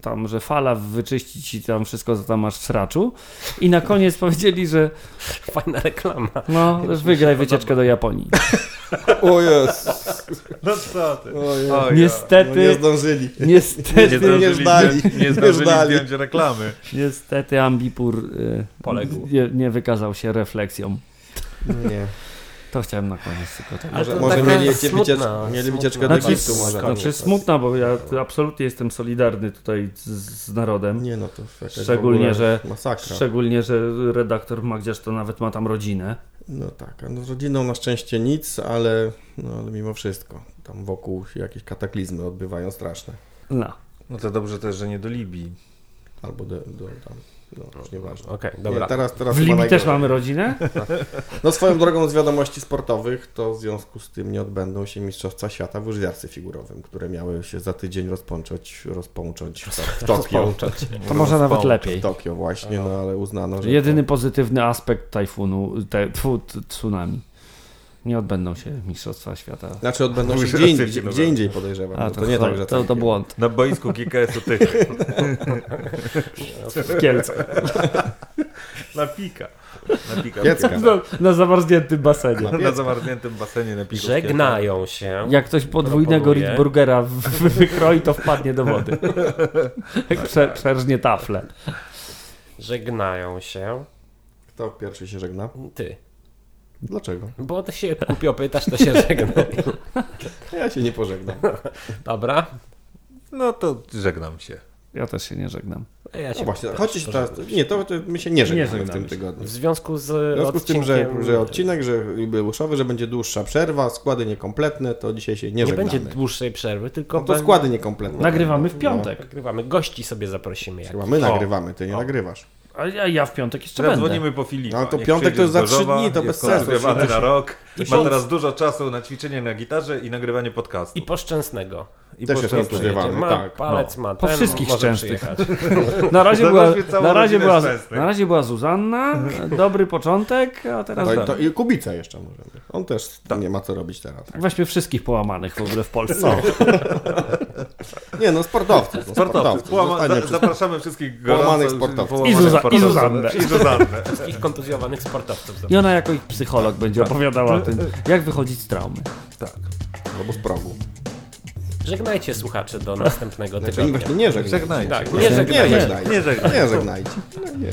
tam, że fala wyczyści ci tam wszystko, co tam masz w sraczu. I na koniec <laughs> powiedzieli, że Fajna reklama. no, wygraj wycieczkę do Japonii. <laughs> O jest. No co ty? O. Oj, No nie Niestety, zdążyli. niestety, Nie zdążyli, zdali. nie, Nie zdążyli zdali. zdjąć reklamy. niestety Ambipur y, Poległ. Nie, nie wykazał się refleksją. Nie. To chciałem na koniec tylko tak. Może, może mieli, smutna, wycieczkę, mieli smutna. wycieczkę do Znaczy, Egiptu może. znaczy smutna, bo ja absolutnie jestem solidarny tutaj z, z narodem. Nie no, to jakaś Szczególnie, że- Masakra. Szczególnie, że redaktor Magdziarz to nawet ma tam rodzinę. No tak, a no z rodziną na szczęście nic, ale, no, ale mimo wszystko. Tam wokół się jakieś kataklizmy odbywają straszne. No. No to dobrze też, że nie do Libii. Albo do, do tam, no już nieważne. Okej, Nie, dobra. teraz, teraz W Libii też mamy rodzinę? <laughs> No swoją drogą z wiadomości sportowych, to w związku z tym nie odbędą się Mistrzostwa Świata w łyżwiarce figurowym, które miały się za tydzień rozpocząć, rozpocząć w, Tokio. <laughs> To może nawet lepiej. W Tokio właśnie, no ale uznano, że... Jedyny pozytywny aspekt tajfunu, te, tsunami. Nie odbędą się Mistrzostwa Świata. To, znaczy odbędą się gdzie, indziej- figurowym. gdzie indziej podejrzewam. A, no to, to, nie to, tak, że to, to Tokio. błąd. Na boisku KKS-u tych. <laughs> W Kielcach. Na pika. Na pika. Na, na zamarzniętym basenie. Na zamarzniętym basenie na piku. Żegnają się. Jak ktoś podwójnego. Ritburgera wykroi, to wpadnie do wody. Jak prze, przerżnie taflę. Żegnają się. Kto pierwszy się żegna? Ty. Dlaczego? Bo ty się głupio pytasz, to się <laughs> żegnaj. <laughs> Ja się nie pożegnam. Dobra? No to żegnam się. Ja też się nie żegnam. Ja się No właśnie, teraz... Nie, to, to my się nie żegnamy w żegnamy tym się. tygodniu. W związku z W związku z tym, że, że odcinek, że jubileuszowy, że będzie dłuższa przerwa, składy niekompletne, to dzisiaj się nie, Nie żegnamy. będzie dłuższej przerwy, tylko No to składy niekompletne. Nagrywamy w piątek. Nagrywamy. Gości sobie zaprosimy. Jak... Chyba my O. nagrywamy, ty nie O. nagrywasz. A ja, ja w piątek jeszcze będę. Zadzwonimy po Filipa. No to Niech piątek to jest za trzy dni, to bez sensu. na rok. I Ma po- teraz dużo czasu na ćwiczenie na gitarze i nagrywanie podcastu. I poszczęsnego. I Też po jest prostu rozgrzewany. Ma tak. palec, ma Po ten, wszystkich może szczęstych. <laughs> Na razie, była, na, razie była, na razie była Zuzanna, dobry początek, a teraz To, dalej. to i Kubica jeszcze może. być. On też nie ma co robić teraz. Weźmy wszystkich połamanych w ogóle w Polsce. No. <laughs> Nie no, sportowców. No. Połama- Zostanie za- Zapraszamy wszystkich Połamanych sportowców. I Zuza- i sportowców. Zuzannę. I Zuzannę. Wszystkich kontuzjowanych sportowców. I ona jako ich psycholog będzie opowiadała o tym, jak wychodzić z traumy. Tak. Albo z progu. Żegnajcie słuchacze do następnego Znaczy, tygodnia. właśnie nie żegnajcie. Żegnajcie. Tak, nie Nie żegnajcie. żegnajcie. Nie żegnajcie. Nie żegnajcie. No, nie.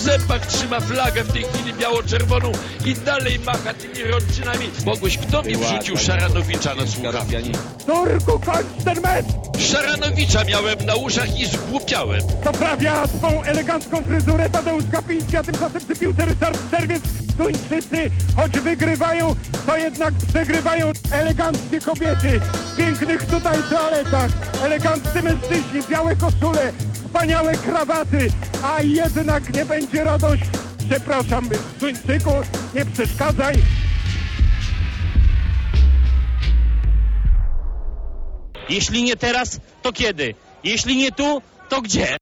Zębach trzyma flagę w tej chwili biało-czerwoną i dalej macha tymi rączynami. Mogłeś, kto mi wrzucił Szaranowicza na słuchawki? Turku, kończ ten mecz! Szaranowicza miałem na uszach i zgłupiałem. Poprawia swą elegancką fryzurę Tadeusz Kapiński, a tymczasem przy piłce Ryszard Serwiec. Duńczycy, choć wygrywają, to jednak przegrywają eleganckie kobiety. W pięknych tutaj toaletach, eleganccy mężczyźni, białe koszule, wspaniałe krawaty, a jednak nie będzie radość. Przepraszam, Duńczyku, nie przeszkadzaj. Jeśli nie teraz, to kiedy? Jeśli nie tu, to gdzie?